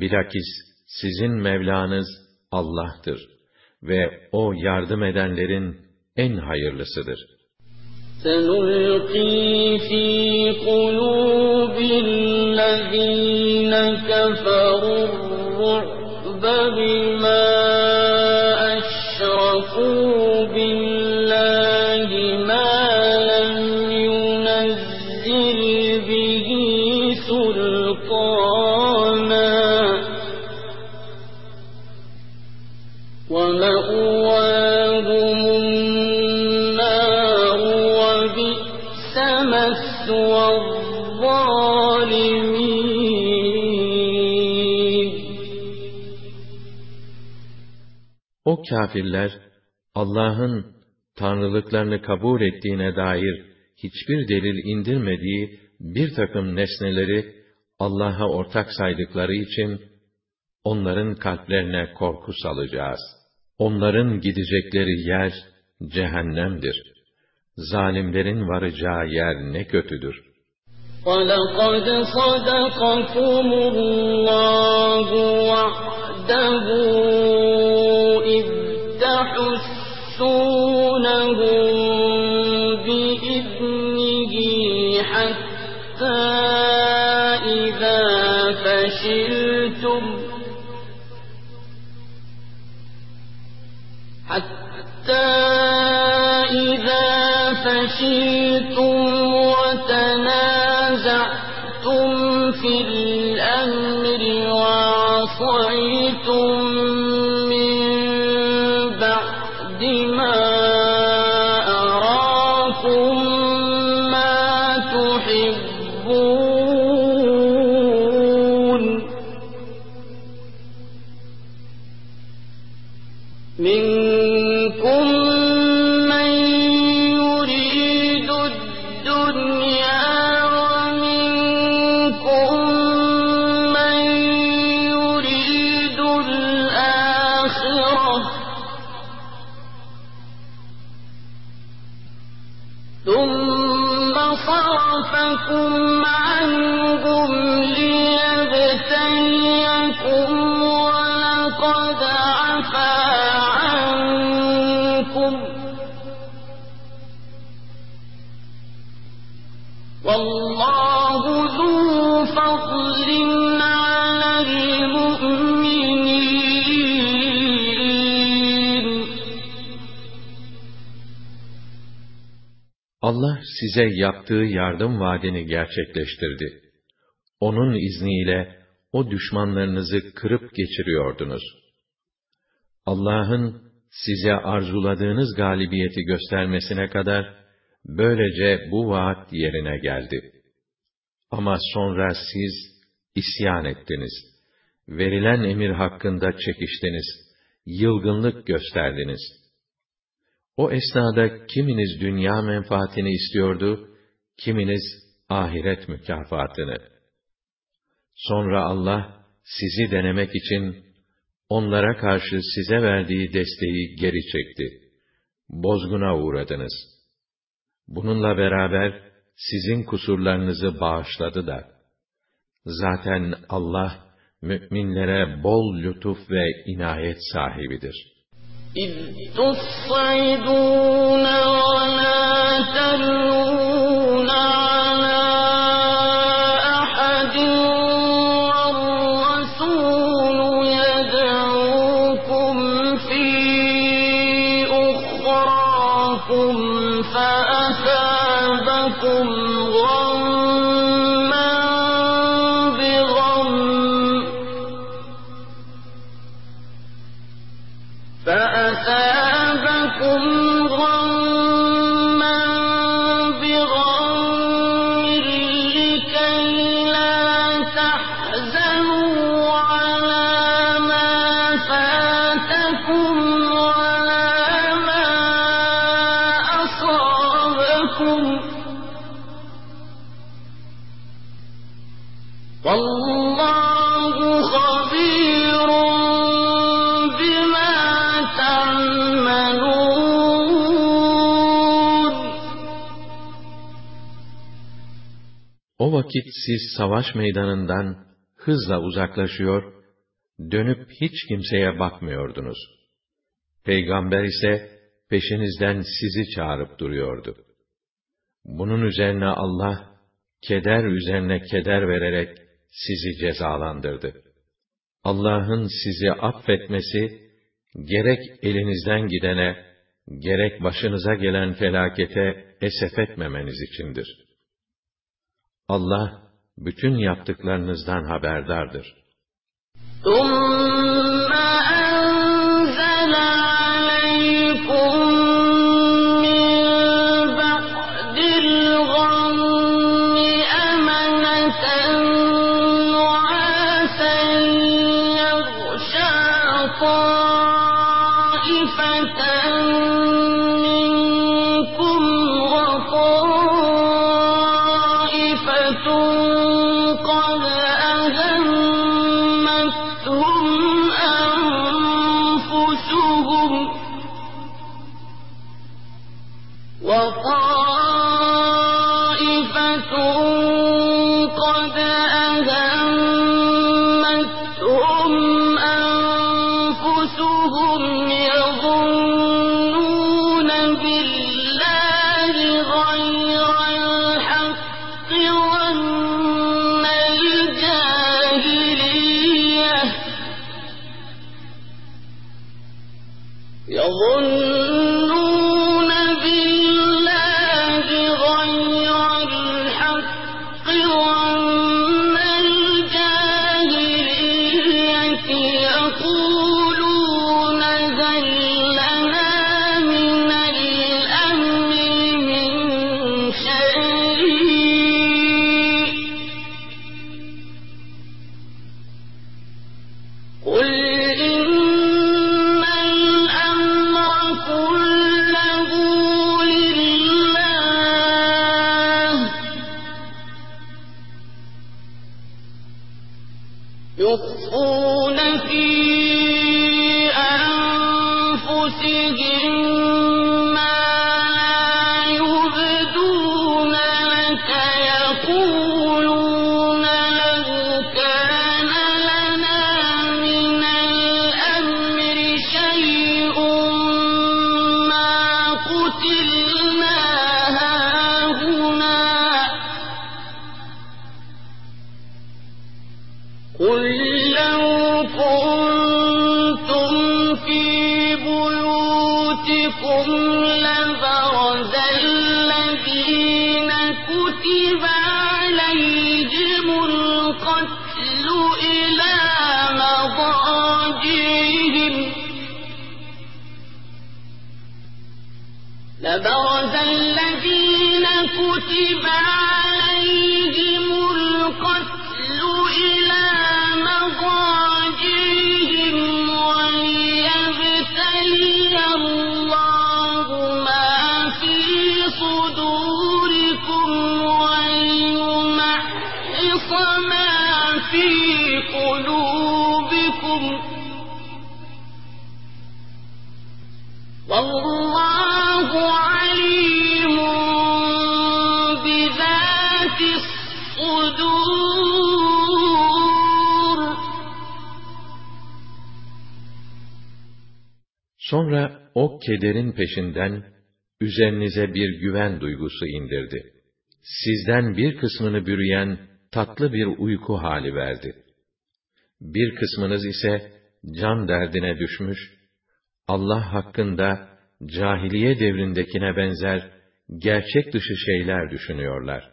[SPEAKER 1] Bilakis sizin Mevlanız Allah'tır ve O yardım edenlerin en hayırlısıdır.
[SPEAKER 2] سنلقي في قلوب الذين كفروا الرعب بما أشركوا
[SPEAKER 1] O kâfirler, Allah'ın tanrılıklarını kabul ettiğine dair hiçbir delil indirmediği bir takım nesneleri Allah'a ortak saydıkları için, onların kalplerine korku salacağız. Onların gidecekleri yer cehennemdir. Zalimlerin varacağı yer ne kötüdür.
[SPEAKER 2] ولقد صدقكم الله وعده إذ تحسونهم بإذنه حتى إذا فشلتم حتى إذا فشلتم
[SPEAKER 1] size yaptığı yardım vaadini gerçekleştirdi. Onun izniyle
[SPEAKER 2] o düşmanlarınızı kırıp geçiriyordunuz. Allah'ın size arzuladığınız galibiyeti göstermesine kadar böylece bu vaat yerine geldi. Ama sonra siz isyan ettiniz. Verilen emir hakkında çekiştiniz. Yılgınlık gösterdiniz. O esnada kiminiz dünya menfaatini istiyordu, kiminiz ahiret mükafatını. Sonra Allah sizi denemek için onlara karşı size verdiği desteği geri çekti. Bozguna uğradınız. Bununla beraber sizin kusurlarınızı bağışladı da. Zaten Allah müminlere bol lütuf ve inayet sahibidir.
[SPEAKER 1] İz tus'idûne ve lâ
[SPEAKER 2] vakit siz savaş meydanından hızla uzaklaşıyor, dönüp hiç kimseye bakmıyordunuz. Peygamber ise peşinizden sizi çağırıp duruyordu. Bunun üzerine Allah, keder üzerine keder vererek sizi cezalandırdı. Allah'ın sizi affetmesi, gerek elinizden gidene, gerek başınıza gelen felakete esef etmemeniz içindir.'' Allah bütün yaptıklarınızdan haberdardır.
[SPEAKER 1] Kederin peşinden üzerinize bir güven duygusu indirdi. Sizden bir kısmını bürüyen tatlı bir uyku hali verdi. Bir kısmınız ise can derdine düşmüş, Allah hakkında cahiliye devrindekine benzer gerçek dışı şeyler düşünüyorlar.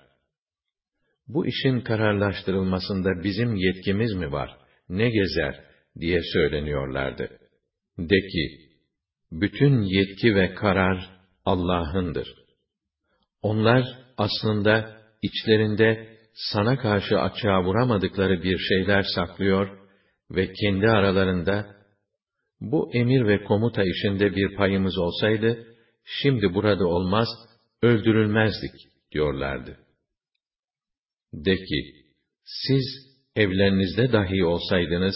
[SPEAKER 1] Bu işin kararlaştırılmasında bizim yetkimiz mi var, ne gezer diye söyleniyorlardı. De ki, bütün yetki ve karar Allah'ındır. Onlar aslında içlerinde sana karşı açığa vuramadıkları bir şeyler saklıyor ve kendi aralarında bu emir ve komuta işinde bir payımız olsaydı şimdi burada olmaz, öldürülmezdik diyorlardı. De ki, siz evlerinizde dahi olsaydınız,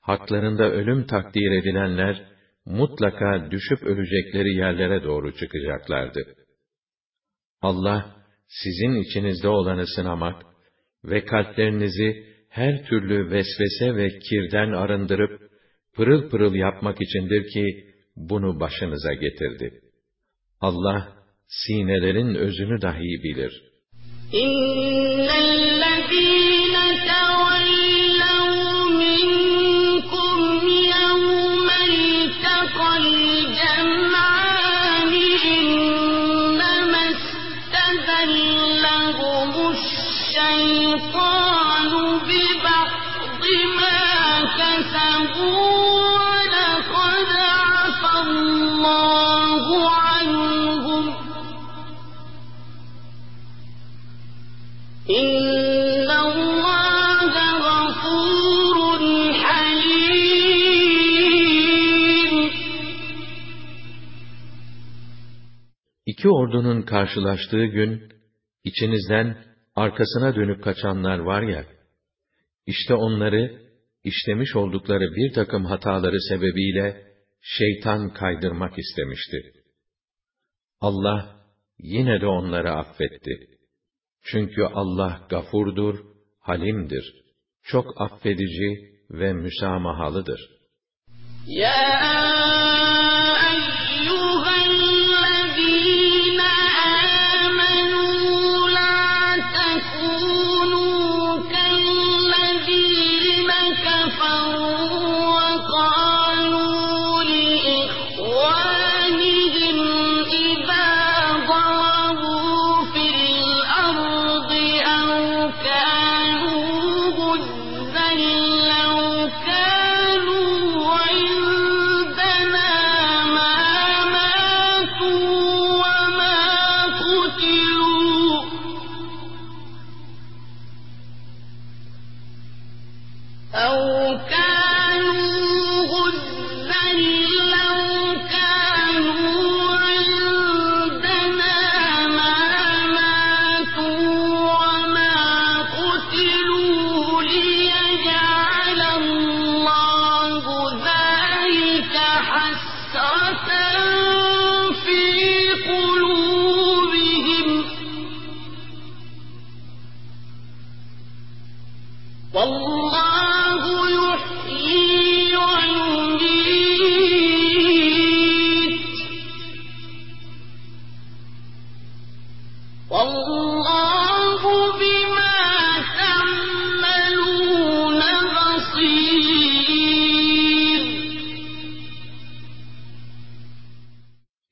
[SPEAKER 1] haklarında ölüm takdir edilenler, mutlaka düşüp ölecekleri yerlere doğru çıkacaklardı. Allah, sizin içinizde olanı sınamak ve kalplerinizi her türlü vesvese ve kirden arındırıp, pırıl pırıl yapmak içindir ki, bunu başınıza getirdi. Allah, sinelerin özünü dahi bilir.
[SPEAKER 2] إِنَّ
[SPEAKER 1] İki ordunun karşılaştığı gün, içinizden arkasına dönüp kaçanlar var ya, işte onları, işlemiş oldukları bir takım hataları sebebiyle, şeytan kaydırmak istemişti. Allah, yine de onları affetti. Çünkü Allah gafurdur, halimdir, çok affedici ve müsamahalıdır.
[SPEAKER 2] يَا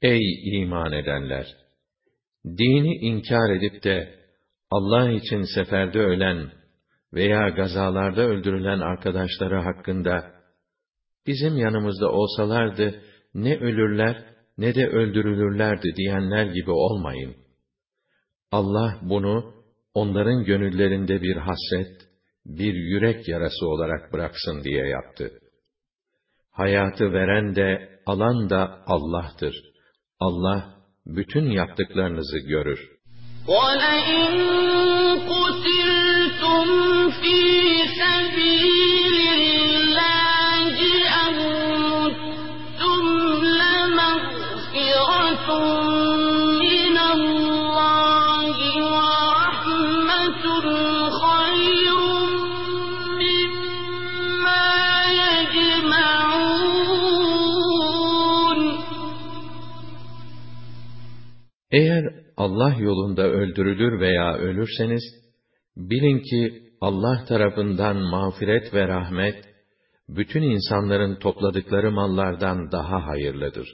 [SPEAKER 1] Ey iman edenler! Dini inkar edip de Allah için seferde ölen veya gazalarda öldürülen arkadaşları hakkında bizim yanımızda olsalardı ne ölürler ne de öldürülürlerdi diyenler gibi olmayın. Allah bunu onların gönüllerinde bir hasret, bir yürek yarası olarak bıraksın diye yaptı. Hayatı veren de alan da Allah'tır. Allah bütün yaptıklarınızı görür.
[SPEAKER 2] وَلَئِن قُتِلْتُمْ فِي سَبِيلِ
[SPEAKER 1] Eğer Allah yolunda öldürülür veya ölürseniz, bilin ki Allah tarafından mağfiret ve rahmet, bütün insanların topladıkları mallardan daha hayırlıdır.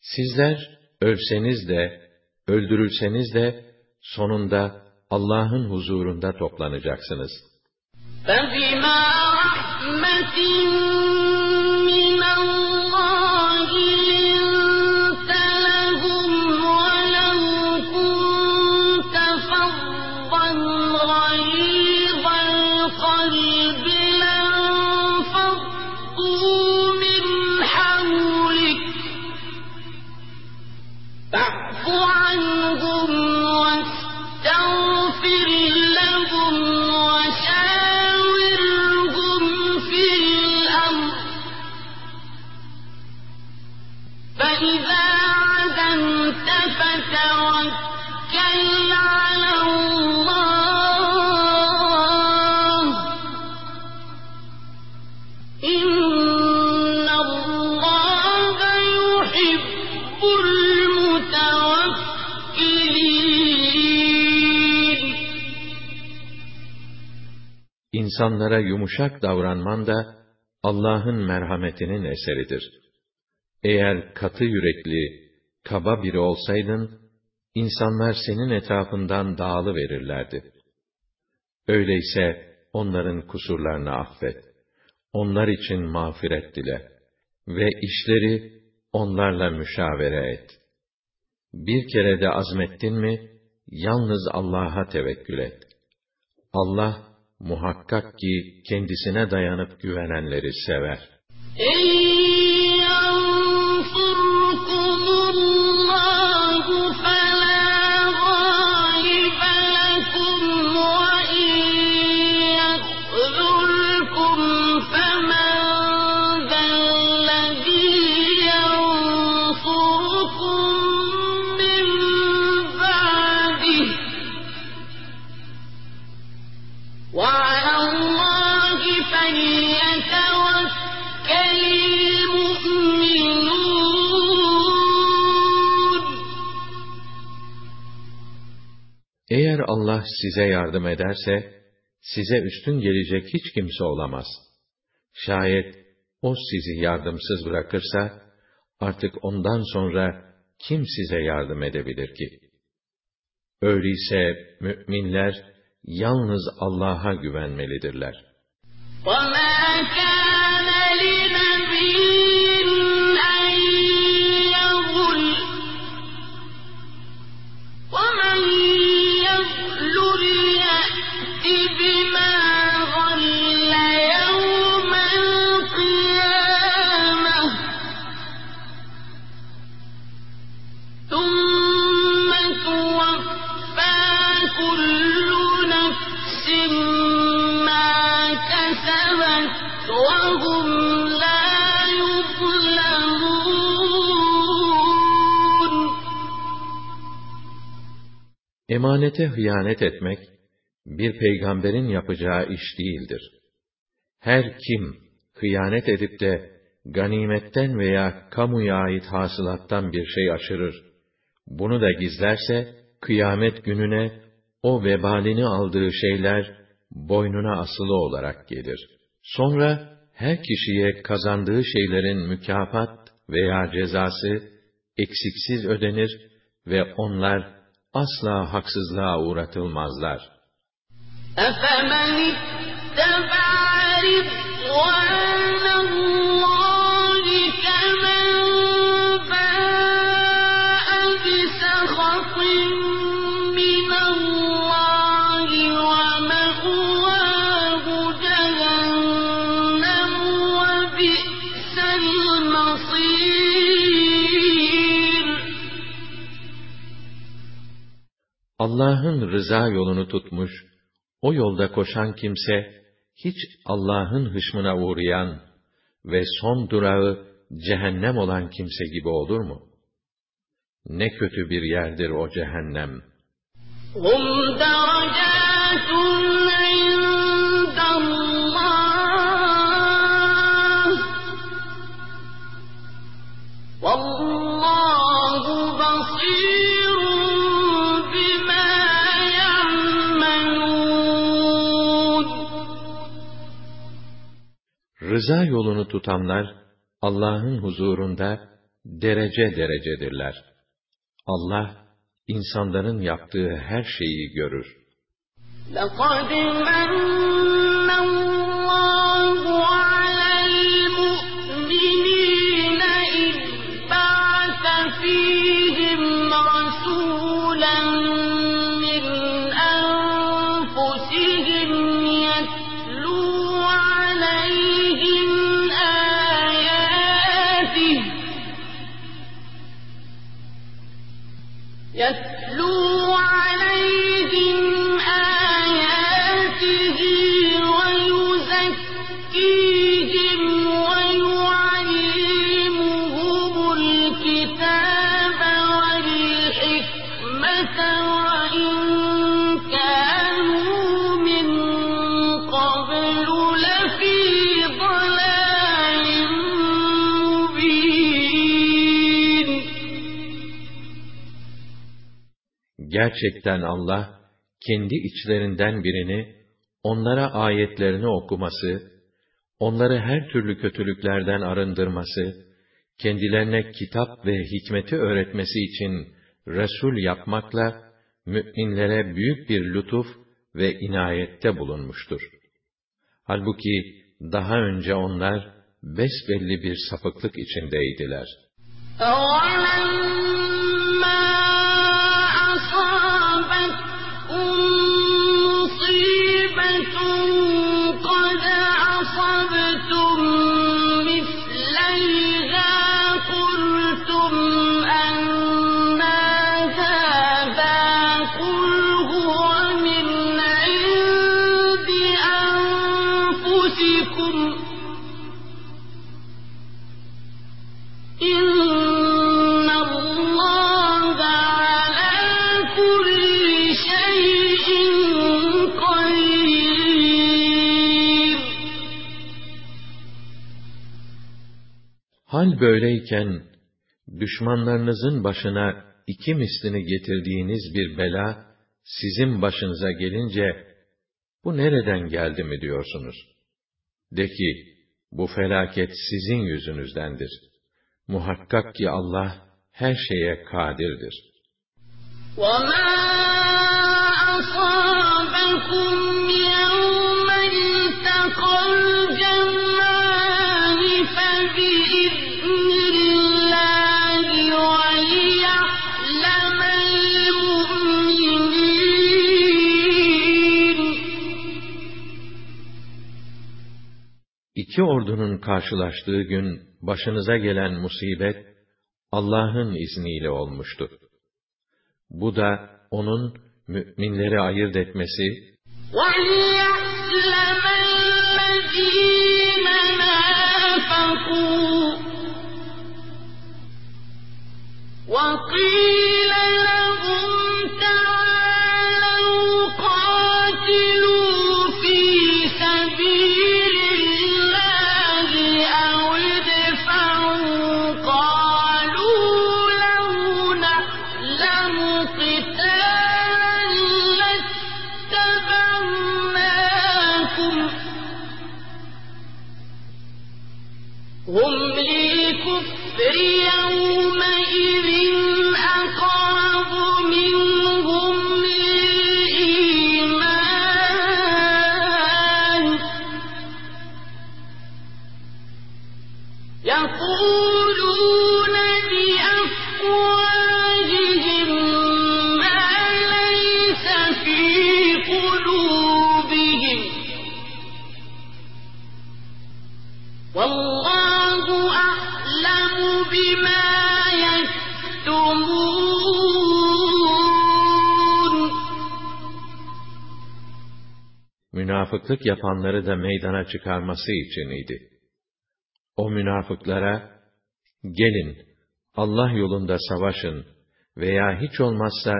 [SPEAKER 1] Sizler ölseniz de öldürülseniz de, sonunda Allah'ın huzurunda toplanacaksınız.
[SPEAKER 2] فَبِمَا رَحْمَةٍ
[SPEAKER 1] İnsanlara yumuşak davranman da Allah'ın merhametinin eseridir. Eğer katı yürekli, kaba biri olsaydın, insanlar senin etrafından dağılı verirlerdi. Öyleyse onların kusurlarını affet. Onlar için mağfiret dile ve işleri onlarla müşavere et. Bir kere de azmettin mi, yalnız Allah'a tevekkül et. Allah, muhakkak ki kendisine dayanıp güvenenleri sever.
[SPEAKER 2] إِن
[SPEAKER 1] Allah size yardım ederse, size üstün gelecek hiç kimse olamaz. Şayet o sizi yardımsız bırakırsa, artık ondan sonra kim size yardım edebilir ki? Öyleyse müminler yalnız Allah'a güvenmelidirler.
[SPEAKER 2] وَمَا كَانَ
[SPEAKER 1] Emanete hıyanet etmek, bir peygamberin yapacağı iş değildir. Her kim, hıyanet edip de, ganimetten veya kamuya ait hasılattan bir şey aşırır, bunu da gizlerse, kıyamet gününe, o vebalini aldığı şeyler, boynuna asılı olarak gelir. Sonra, her kişiye kazandığı şeylerin mükafat veya cezası, eksiksiz ödenir ve onlar, asla haksızlığa uğratılmazlar.
[SPEAKER 2] أفمن اتبع رضوان
[SPEAKER 1] Allah'ın rıza yolunu tutmuş, o yolda koşan kimse, hiç Allah'ın hışmına uğrayan ve son durağı cehennem olan kimse gibi olur mu? Ne kötü bir yerdir o cehennem.
[SPEAKER 2] هم درجات عند الله والله
[SPEAKER 1] Rıza yolunu tutanlar, Allah'ın huzurunda derece derecedirler. Allah, insanların yaptığı her şeyi görür.
[SPEAKER 2] لقد
[SPEAKER 1] Gerçekten Allah, kendi içlerinden birini, onlara ayetlerini okuması, onları her türlü kötülüklerden arındırması, kendilerine kitap ve hikmeti öğretmesi için Resul yapmakla, mü'minlere büyük bir lütuf ve inayette bulunmuştur. Halbuki daha önce onlar besbelli bir sapıklık içindeydiler. Hal böyleyken, düşmanlarınızın başına iki mislini getirdiğiniz bir bela, sizin başınıza gelince, bu nereden geldi mi diyorsunuz? De ki, bu felaket sizin yüzünüzdendir. Muhakkak ki Allah, her şeye kadirdir.
[SPEAKER 2] وَمَا
[SPEAKER 1] İki ordunun karşılaştığı gün, başınıza gelen musibet, Allah'ın izniyle olmuştu. Bu da, O'nun, mü'minleri ayırt etmesi,
[SPEAKER 2] وَلِيَعْلَمَ الَّذِينَ نَافَقُوا وَقِيلَ لَهُمْ تَعَالَوْا
[SPEAKER 1] Münafıklık yapanları da meydana çıkarması için idi. O münafıklara, gelin, Allah yolunda savaşın veya hiç olmazsa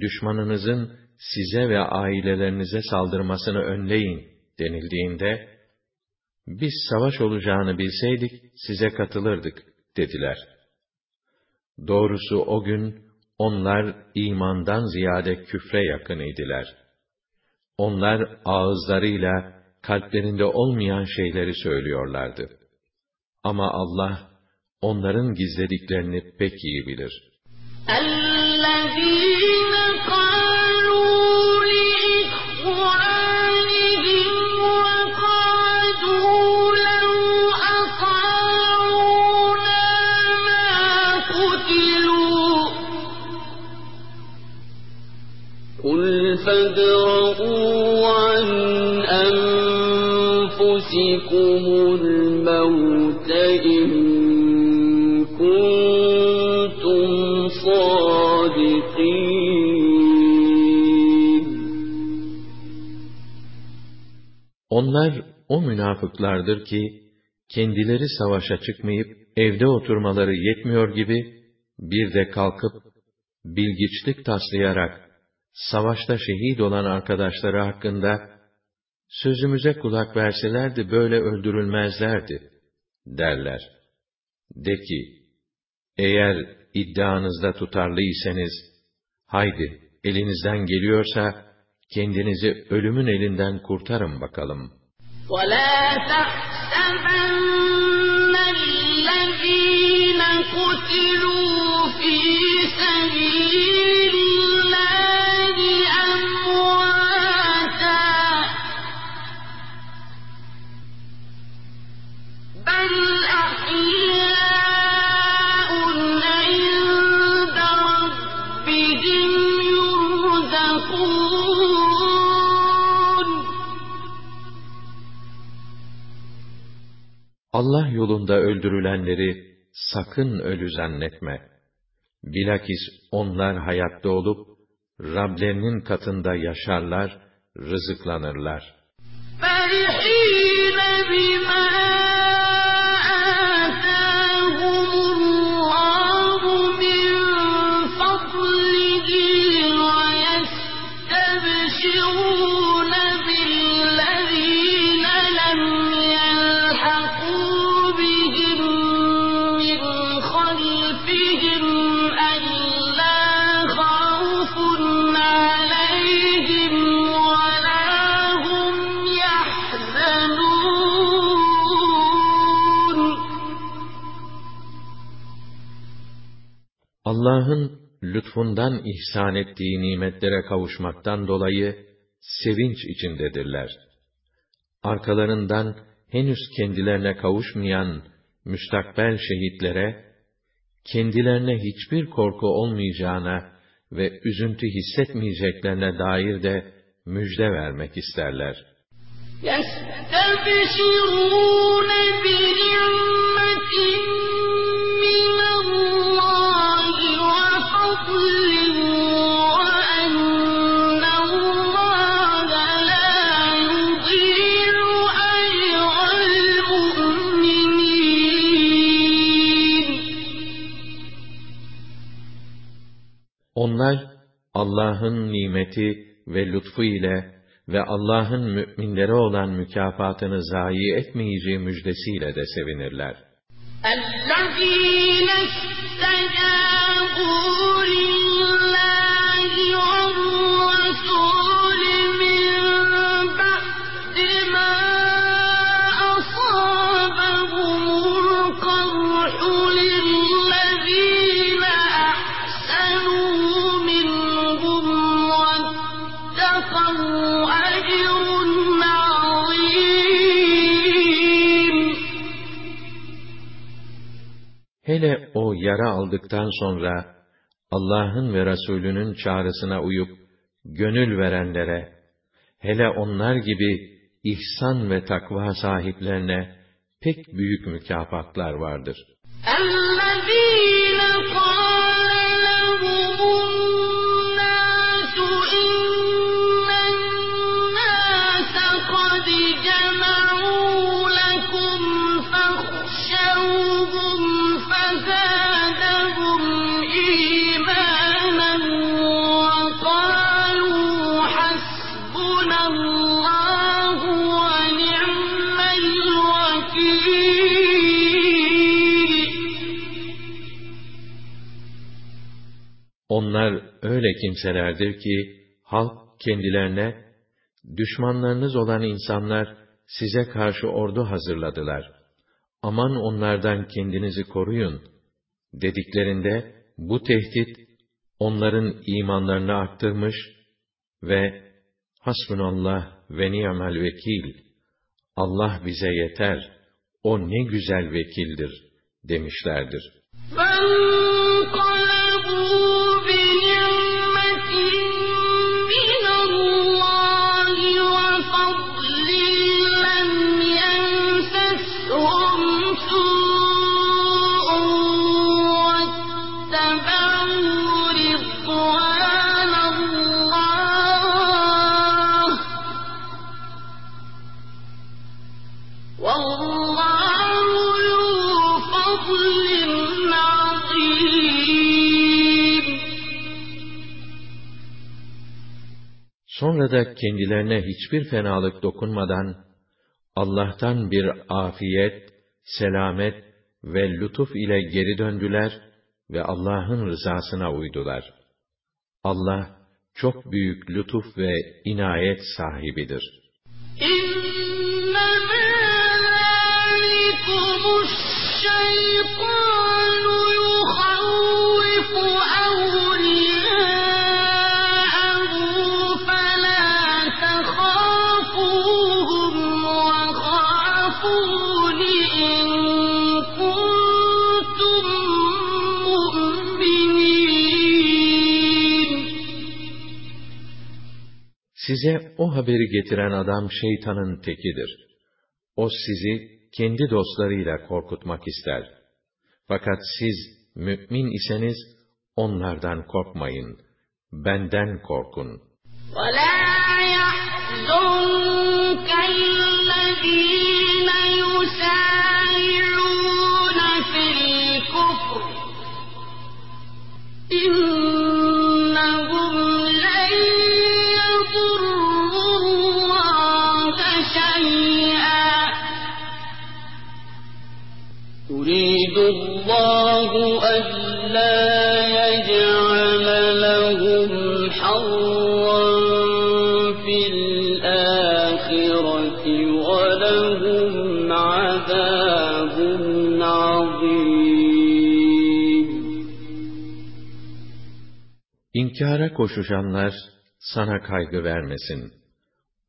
[SPEAKER 1] düşmanınızın size ve ailelerinize saldırmasını önleyin denildiğinde, biz savaş olacağını bilseydik size katılırdık dediler. Doğrusu o gün onlar imandan ziyade küfre yakın idiler. Onlar ağızlarıyla kalplerinde olmayan şeyleri söylüyorlardı. Ama Allah onların gizlediklerini pek iyi bilir.
[SPEAKER 2] الذين
[SPEAKER 1] Onlar o münafıklardır ki, kendileri savaşa çıkmayıp, evde oturmaları yetmiyor gibi, bir de kalkıp, bilgiçlik taslayarak, savaşta şehit olan arkadaşları hakkında, sözümüze kulak verselerdi böyle öldürülmezlerdi, derler. De ki, eğer iddianızda tutarlıysanız, haydi, elinizden geliyorsa, kendinizi ölümün elinden kurtarın bakalım.
[SPEAKER 2] ولا تحسبن الذين قتلوا في سبيل
[SPEAKER 1] Allah yolunda öldürülenleri sakın ölü zannetme. Bilakis onlar hayatta olup, Rablerinin katında yaşarlar, rızıklanırlar.
[SPEAKER 2] فرحين بما
[SPEAKER 1] Allah'ın lütfundan ihsan ettiği nimetlere kavuşmaktan dolayı sevinç içindedirler. Arkalarından henüz kendilerine kavuşmayan müstakbel şehitlere, kendilerine hiçbir korku olmayacağına ve üzüntü hissetmeyeceklerine dair de müjde vermek isterler.
[SPEAKER 2] يستبشرون بنعمة
[SPEAKER 1] Onlar Allah'ın nimeti ve lütfu ile ve Allah'ın müminlere olan mükafatını zayi etmeyeceği müjdesiyle de sevinirler.
[SPEAKER 2] الذين
[SPEAKER 1] Hele o yara aldıktan sonra Allah'ın ve Resulünün çağrısına uyup gönül verenlere, hele onlar gibi ihsan ve takva sahiplerine pek büyük mükafatlar vardır.
[SPEAKER 2] الذين
[SPEAKER 1] Onlar öyle kimselerdir ki, halk kendilerine, düşmanlarınız olan insanlar size karşı ordu hazırladılar. Aman onlardan kendinizi koruyun. Dediklerinde, bu tehdit, onların imanlarını arttırmış ve hasbunallah ve ni'mel vekil, Allah bize yeter, o ne güzel vekildir demişlerdir.
[SPEAKER 2] Ben
[SPEAKER 1] Sonra da kendilerine hiçbir fenalık dokunmadan, Allah'tan bir afiyet, selamet ve lütuf ile geri döndüler ve Allah'ın rızasına uydular. Allah, çok büyük lütuf ve inayet sahibidir.
[SPEAKER 2] İnnemâ
[SPEAKER 1] Size o haberi getiren adam şeytanın tekidir. O sizi kendi dostlarıyla korkutmak ister. Fakat siz mümin iseniz onlardan korkmayın. Benden korkun.
[SPEAKER 2] ولا يحزنك الذين يسارعون في الكفر الله
[SPEAKER 3] ألا يجعل لهم حظا في الآخرة ولهم عذاب عظيم
[SPEAKER 1] İnkara koşuşanlar sana kaygı vermesin.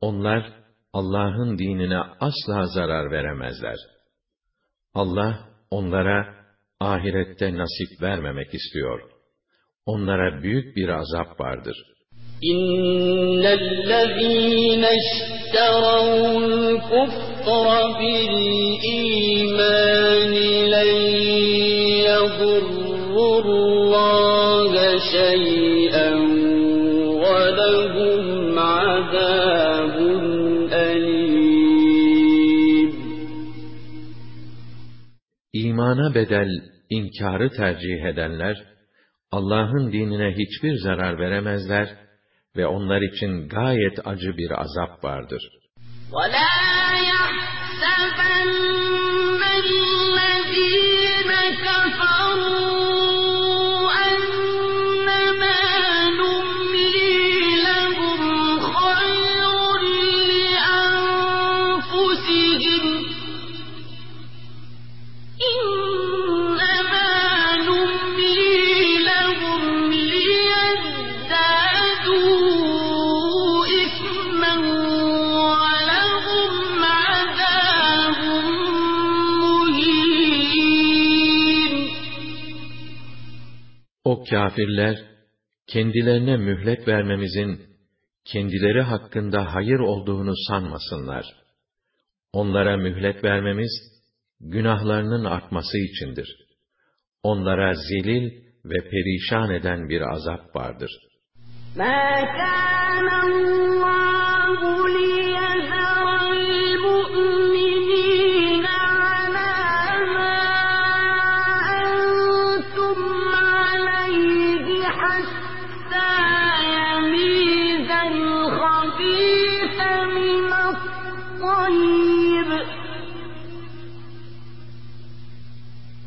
[SPEAKER 1] Onlar Allah'ın dinine asla zarar veremezler. Allah onlara ahirette nasip vermemek istiyor. Onlara büyük bir azap vardır.
[SPEAKER 3] İnnellezîne işterevul kufra bil imâni len yadurrullâhe şey'en
[SPEAKER 1] İmana bedel inkarı tercih edenler, Allah'ın dinine hiçbir zarar veremezler ve onlar için gayet acı bir azap vardır.
[SPEAKER 2] ولا
[SPEAKER 1] O kâfirler, kendilerine mühlet vermemizin, kendileri hakkında hayır olduğunu sanmasınlar. Onlara mühlet vermemiz, günahlarının artması içindir. Onlara zelil ve perişan eden bir azap vardır.
[SPEAKER 2] مَا كَانَ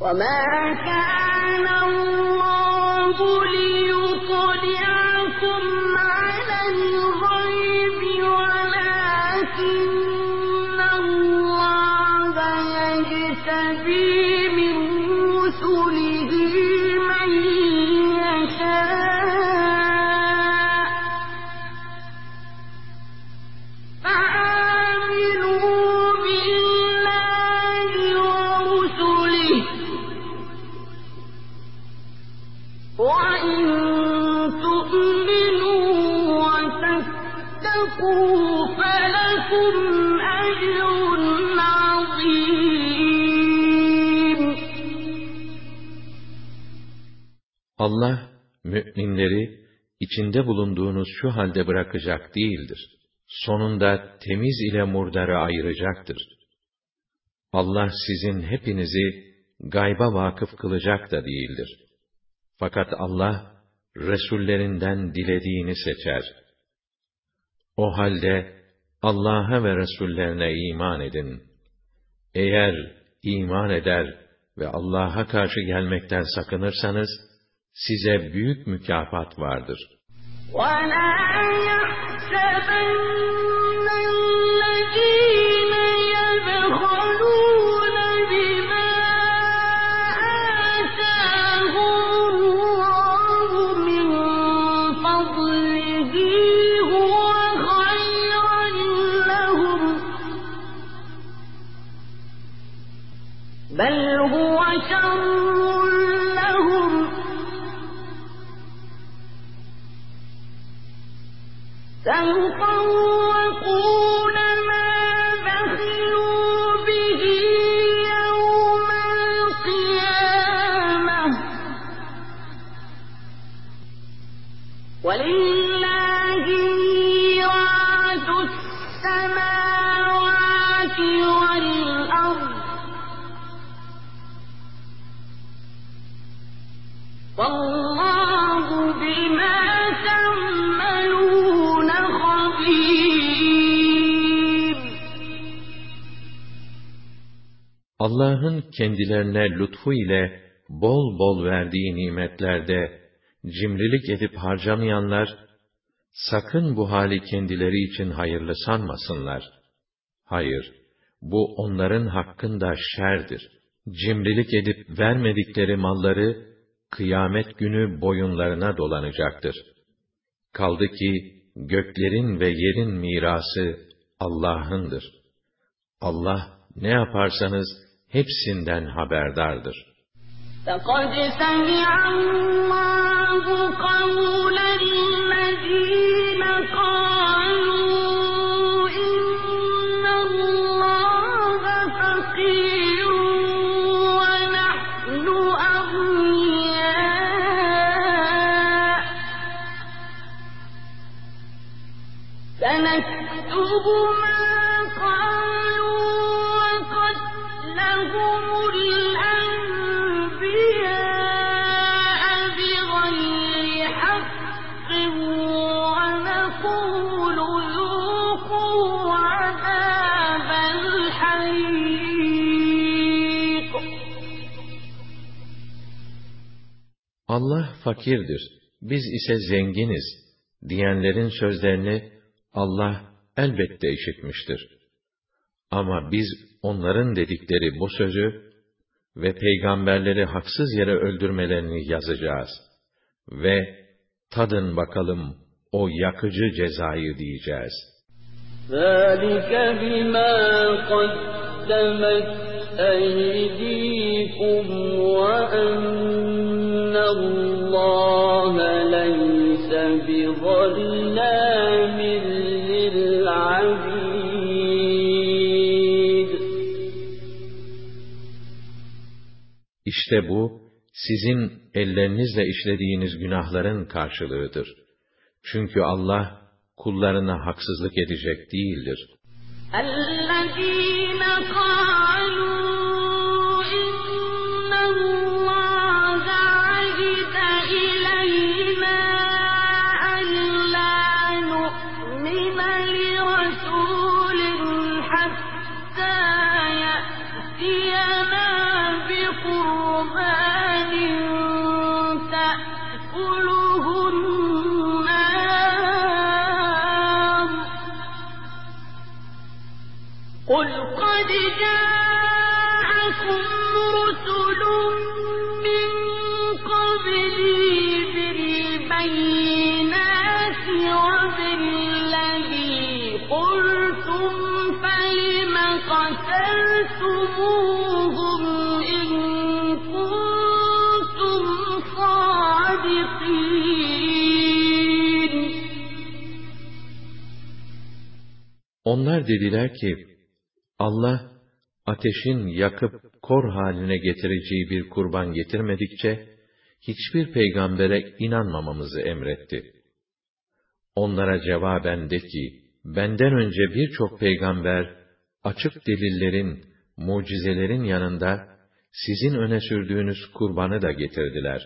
[SPEAKER 2] وَمَا كَانَ
[SPEAKER 1] Allah, mü'minleri, içinde bulunduğunuz şu halde bırakacak değildir. Sonunda temiz ile murdarı ayıracaktır. Allah sizin hepinizi gayba vakıf kılacak da değildir. Fakat Allah, Resullerinden dilediğini seçer. O halde, Allah'a ve Resullerine iman edin. Eğer iman eder ve Allah'a karşı gelmekten sakınırsanız, size büyük mükafat vardır.
[SPEAKER 2] وَلَا يَحْسَبَنَّ
[SPEAKER 1] Allah'ın kendilerine lütfu ile bol bol verdiği nimetlerde cimrilik edip harcamayanlar, sakın bu hali kendileri için hayırlı sanmasınlar. Hayır, bu onların hakkında şerdir. Cimrilik edip vermedikleri malları, kıyamet günü boyunlarına dolanacaktır. Kaldı ki, göklerin ve yerin mirası Allah'ındır. Allah, ne yaparsanız, hepsinden haberdardır.
[SPEAKER 2] لقد سمع الله قول
[SPEAKER 1] Allah fakirdir, biz ise zenginiz diyenlerin sözlerini Allah elbette işitmiştir. Ama biz onların dedikleri bu sözü ve peygamberleri haksız yere öldürmelerini yazacağız. Ve tadın bakalım o yakıcı cezayı diyeceğiz.
[SPEAKER 3] ذلك بما قدمت أيديكم وأن
[SPEAKER 1] İşte bu, sizin ellerinizle işlediğiniz günahların karşılığıdır. Çünkü Allah, kullarına haksızlık edecek değildir.
[SPEAKER 2] الذين قالوا إن
[SPEAKER 1] Onlar dediler ki, Allah, ateşin yakıp kor haline getireceği bir kurban getirmedikçe, hiçbir peygambere inanmamamızı emretti. Onlara cevaben de ki, benden önce birçok peygamber, açık delillerin, mucizelerin yanında, sizin öne sürdüğünüz kurbanı da getirdiler.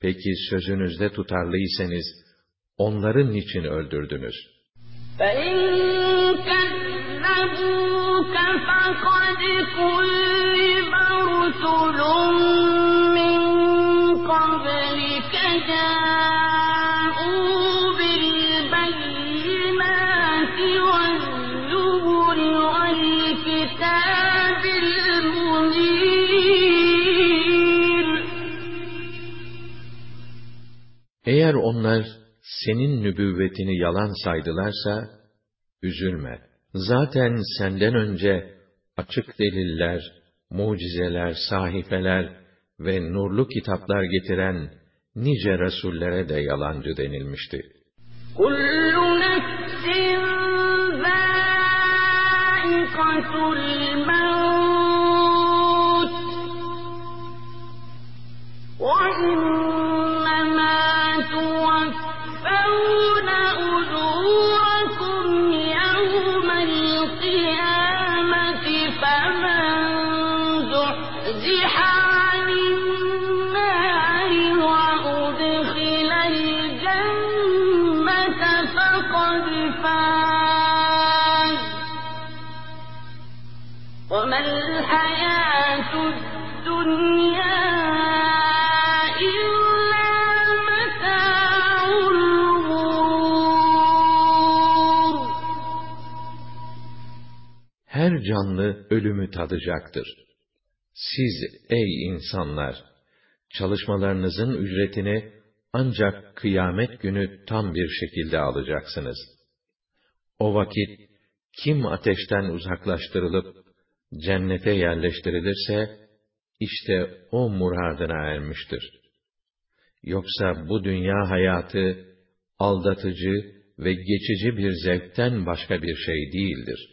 [SPEAKER 1] Peki sözünüzde tutarlıysanız, onların niçin öldürdünüz?
[SPEAKER 2] فإن كذبوك فقد كذب رسل من قبلك جاءوا بالبينات والزبر والكتاب المنير
[SPEAKER 1] Eğer onlar senin nübüvvetini yalan saydılarsa, üzülme. Zaten senden önce açık deliller, mucizeler, sahifeler ve nurlu kitaplar getiren nice rasullere de yalancı denilmişti. Kullu canlı ölümü tadacaktır. Siz ey insanlar, çalışmalarınızın ücretini ancak kıyamet günü tam bir şekilde alacaksınız. O vakit kim ateşten uzaklaştırılıp cennete yerleştirilirse işte o muradına ermiştir. Yoksa bu dünya hayatı aldatıcı ve geçici bir zevkten başka bir şey değildir.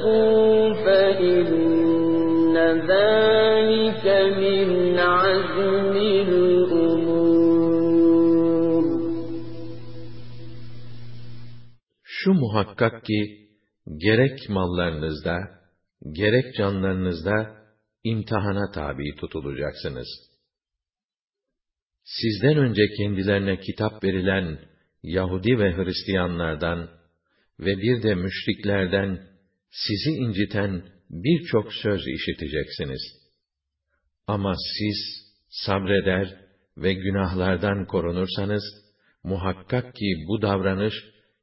[SPEAKER 3] وتتقوا فإن ذلك من عزم الأمور
[SPEAKER 1] Şu muhakkak ki, gerek mallarınızda, gerek canlarınızda imtihana tabi tutulacaksınız. Sizden önce kendilerine kitap verilen Yahudi ve Hristiyanlardan ve bir de müşriklerden sizi inciten birçok söz işiteceksiniz. Ama siz sabreder ve günahlardan korunursanız, muhakkak ki bu davranış,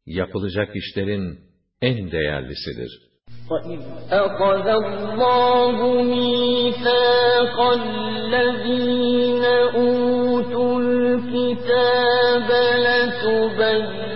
[SPEAKER 1] yapılacak işlerin en değerlisidir.
[SPEAKER 2] وَإِذْ أَخَذَ اللَّهُ مِيثَاقَ الَّذِينَ أُوتُوا الْكِتَابَ لَتُبَيِّنُنَّهُ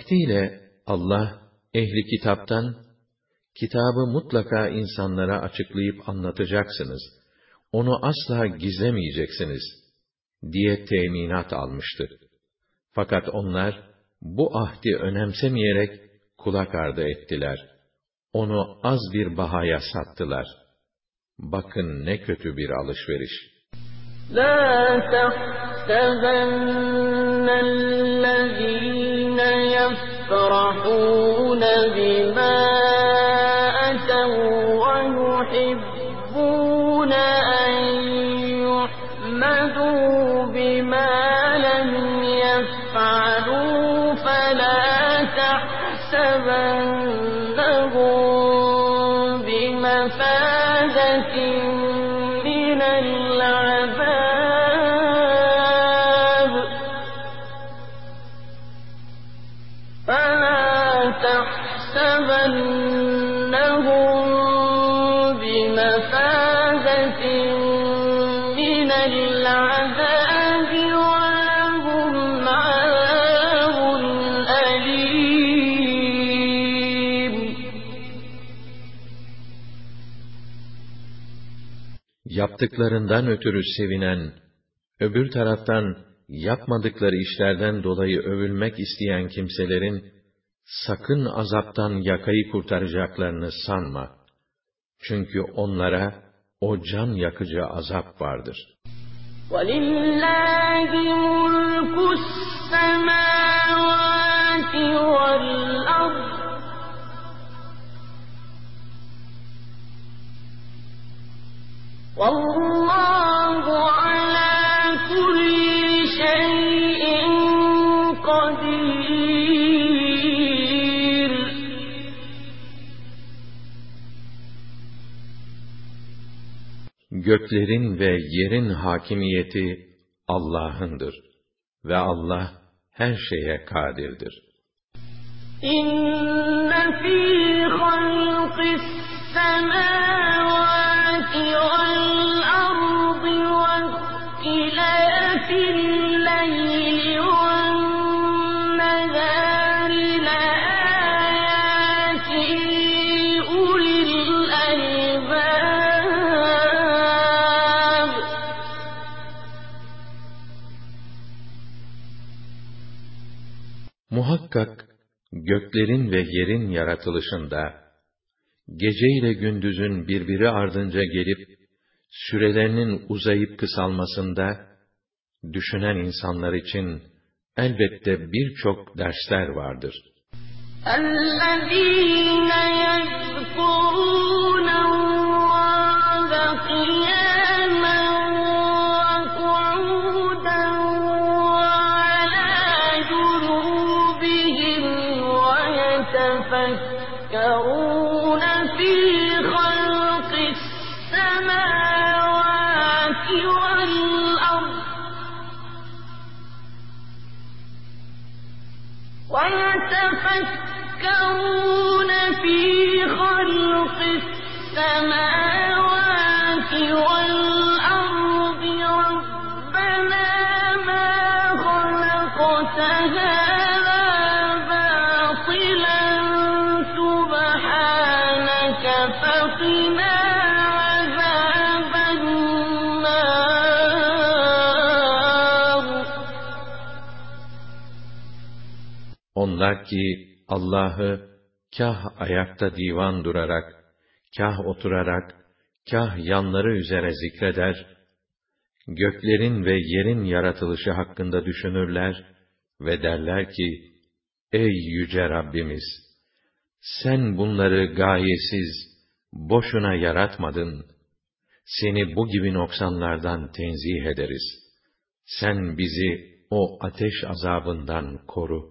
[SPEAKER 1] Vaktiyle Allah ehli kitaptan kitabı mutlaka insanlara açıklayıp anlatacaksınız. Onu asla gizlemeyeceksiniz diye teminat almıştı. Fakat onlar bu ahdi önemsemeyerek kulak ardı ettiler. Onu az bir bahaya sattılar. Bakın ne kötü bir alışveriş.
[SPEAKER 2] لا تحسبن الذين يفرحون بما
[SPEAKER 1] Yaptıklarından ötürü sevinen, öbür taraftan yapmadıkları işlerden dolayı övülmek isteyen kimselerin, sakın azaptan yakayı kurtaracaklarını sanma. Çünkü onlara o can yakıcı azap vardır.
[SPEAKER 7] ولله ملك السماوات والأرض
[SPEAKER 1] Göklerin ve yerin hakimiyeti Allah'ındır ve Allah her şeye kadirdir.
[SPEAKER 7] İnne fî halqis
[SPEAKER 1] semâvâti göklerin ve yerin yaratılışında, gece ile gündüzün birbiri ardınca gelip, sürelerinin uzayıp kısalmasında, düşünen insanlar için elbette birçok dersler vardır.
[SPEAKER 7] الذين يذكرون
[SPEAKER 1] Ki Allah'ı kah ayakta divan durarak, kah oturarak, kah yanları üzere zikreder, göklerin ve yerin yaratılışı hakkında düşünürler ve derler ki, Ey yüce Rabbimiz! Sen bunları gayesiz, boşuna yaratmadın. Seni bu gibi noksanlardan tenzih ederiz. Sen bizi o ateş azabından koru.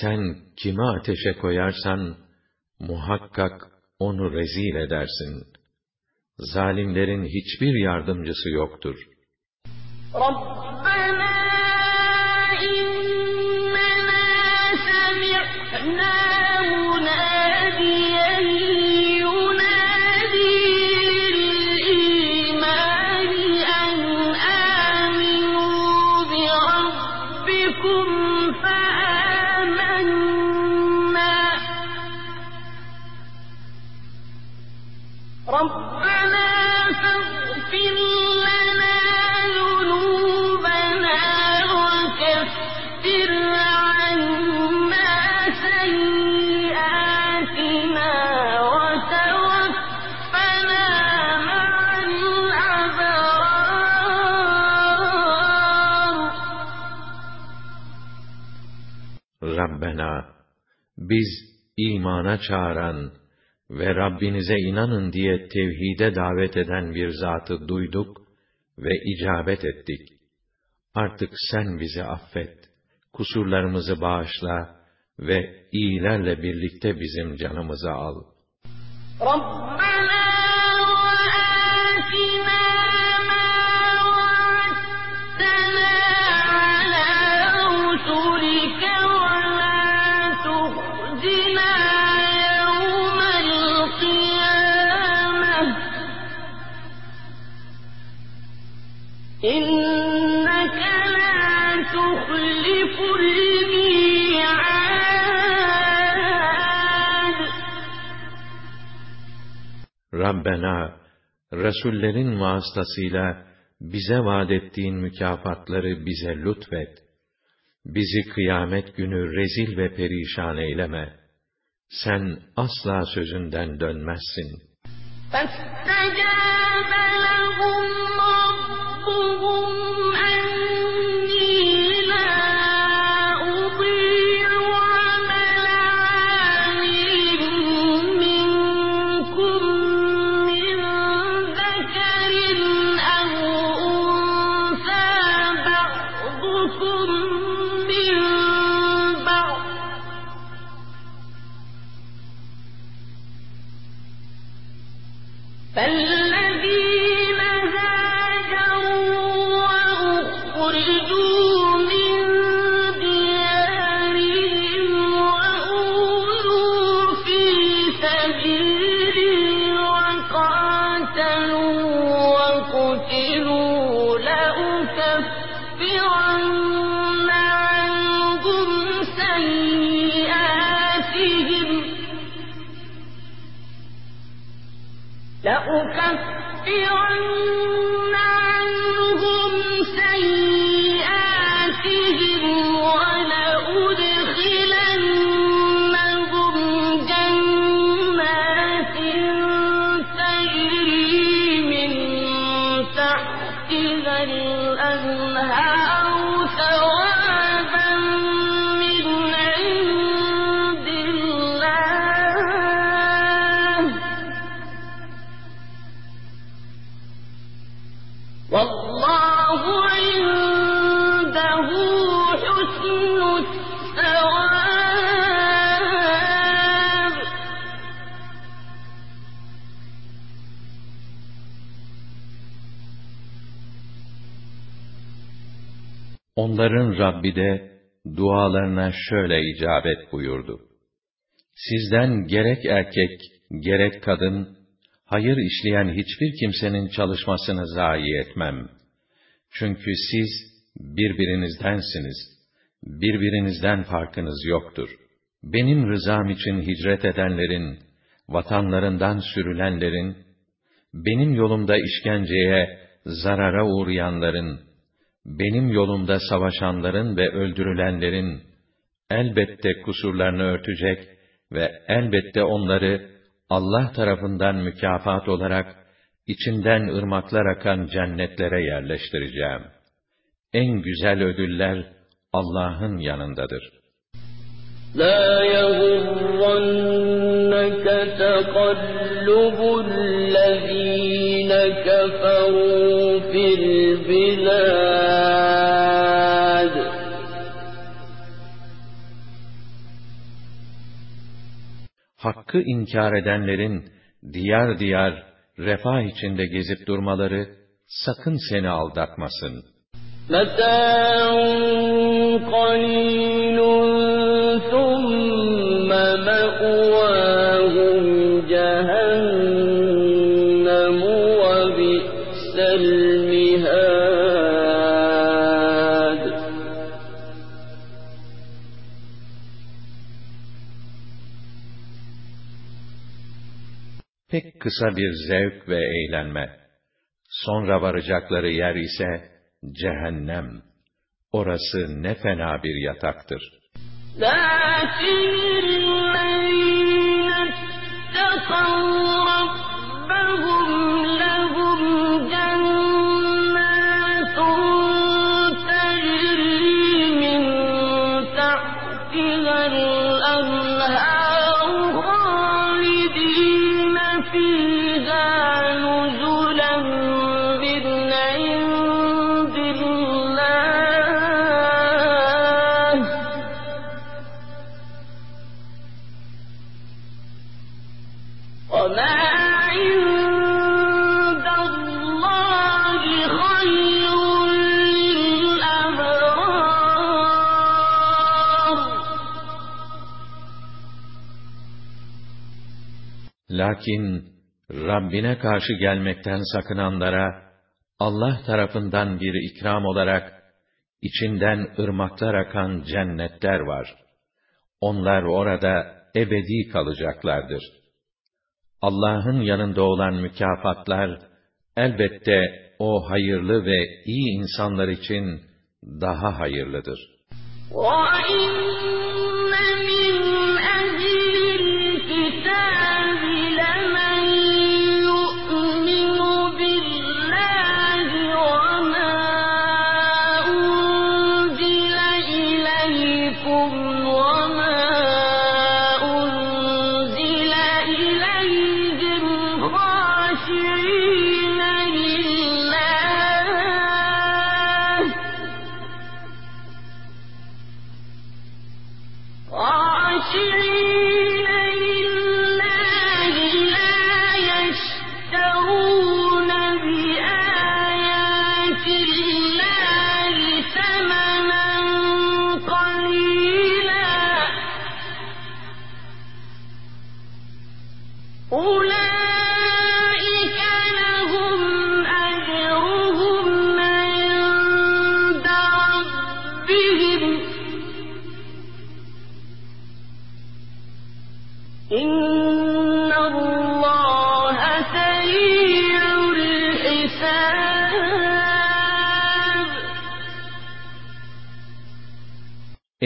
[SPEAKER 1] sen kimi ateşe koyarsan, muhakkak onu rezil edersin. Zalimlerin hiçbir yardımcısı yoktur. Rabbena biz imana çağıran ve Rabbinize inanın diye tevhide davet eden bir zatı duyduk ve icabet ettik. Artık sen bizi affet, kusurlarımızı bağışla ve iyilerle birlikte bizim canımızı al.
[SPEAKER 2] Rabbena
[SPEAKER 1] Rabbena, Resullerin vasıtasıyla bize vaad ettiğin mükafatları bize lütfet. Bizi kıyamet günü rezil ve perişan eyleme. Sen asla sözünden dönmezsin.
[SPEAKER 2] فاستجاب لهم لأكفرن
[SPEAKER 1] Onların Rabbi de dualarına şöyle icabet buyurdu. Sizden gerek erkek, gerek kadın, hayır işleyen hiçbir kimsenin çalışmasını zayi etmem. Çünkü siz birbirinizdensiniz. Birbirinizden farkınız yoktur. Benim rızam için hicret edenlerin, vatanlarından sürülenlerin, benim yolumda işkenceye, zarara uğrayanların, benim yolumda savaşanların ve öldürülenlerin, elbette kusurlarını örtecek ve elbette onları Allah tarafından mükafat olarak içinden ırmaklar akan cennetlere yerleştireceğim. En güzel ödüller Allah'ın yanındadır.
[SPEAKER 3] La يغرنك تقلب الذين كفروا
[SPEAKER 1] Hakkı inkar edenlerin diyar diyar refah içinde gezip durmaları sakın seni aldatmasın.
[SPEAKER 3] متاع قليل ثم
[SPEAKER 1] kısa bir zevk ve eğlenme. Sonra varacakları yer ise cehennem. Orası ne fena bir yataktır.
[SPEAKER 2] لكن
[SPEAKER 1] Lakin Rabbine karşı gelmekten sakınanlara Allah tarafından bir ikram olarak içinden ırmaklar akan cennetler var. Onlar orada ebedi kalacaklardır. Allah'ın yanında olan mükafatlar elbette o hayırlı ve iyi insanlar için daha hayırlıdır.
[SPEAKER 2] وَإِنَّ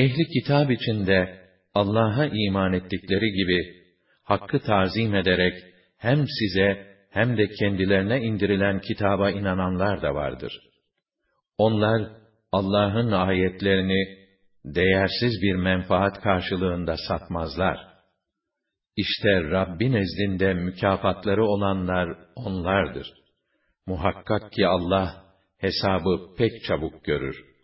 [SPEAKER 1] Ehli kitap içinde Allah'a iman ettikleri gibi hakkı tazim ederek hem size hem de kendilerine indirilen kitaba inananlar da vardır. Onlar Allah'ın ayetlerini değersiz bir menfaat karşılığında satmazlar. İşte Rabbin nezdinde mükafatları olanlar onlardır. Muhakkak ki Allah hesabı pek çabuk görür.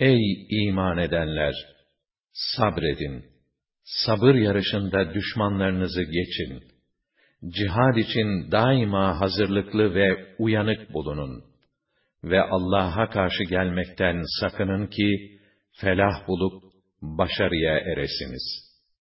[SPEAKER 1] Ey iman edenler! Sabredin. Sabır yarışında düşmanlarınızı geçin. Cihad için daima hazırlıklı ve uyanık bulunun. Ve Allah'a karşı gelmekten sakının ki, felah bulup başarıya eresiniz.''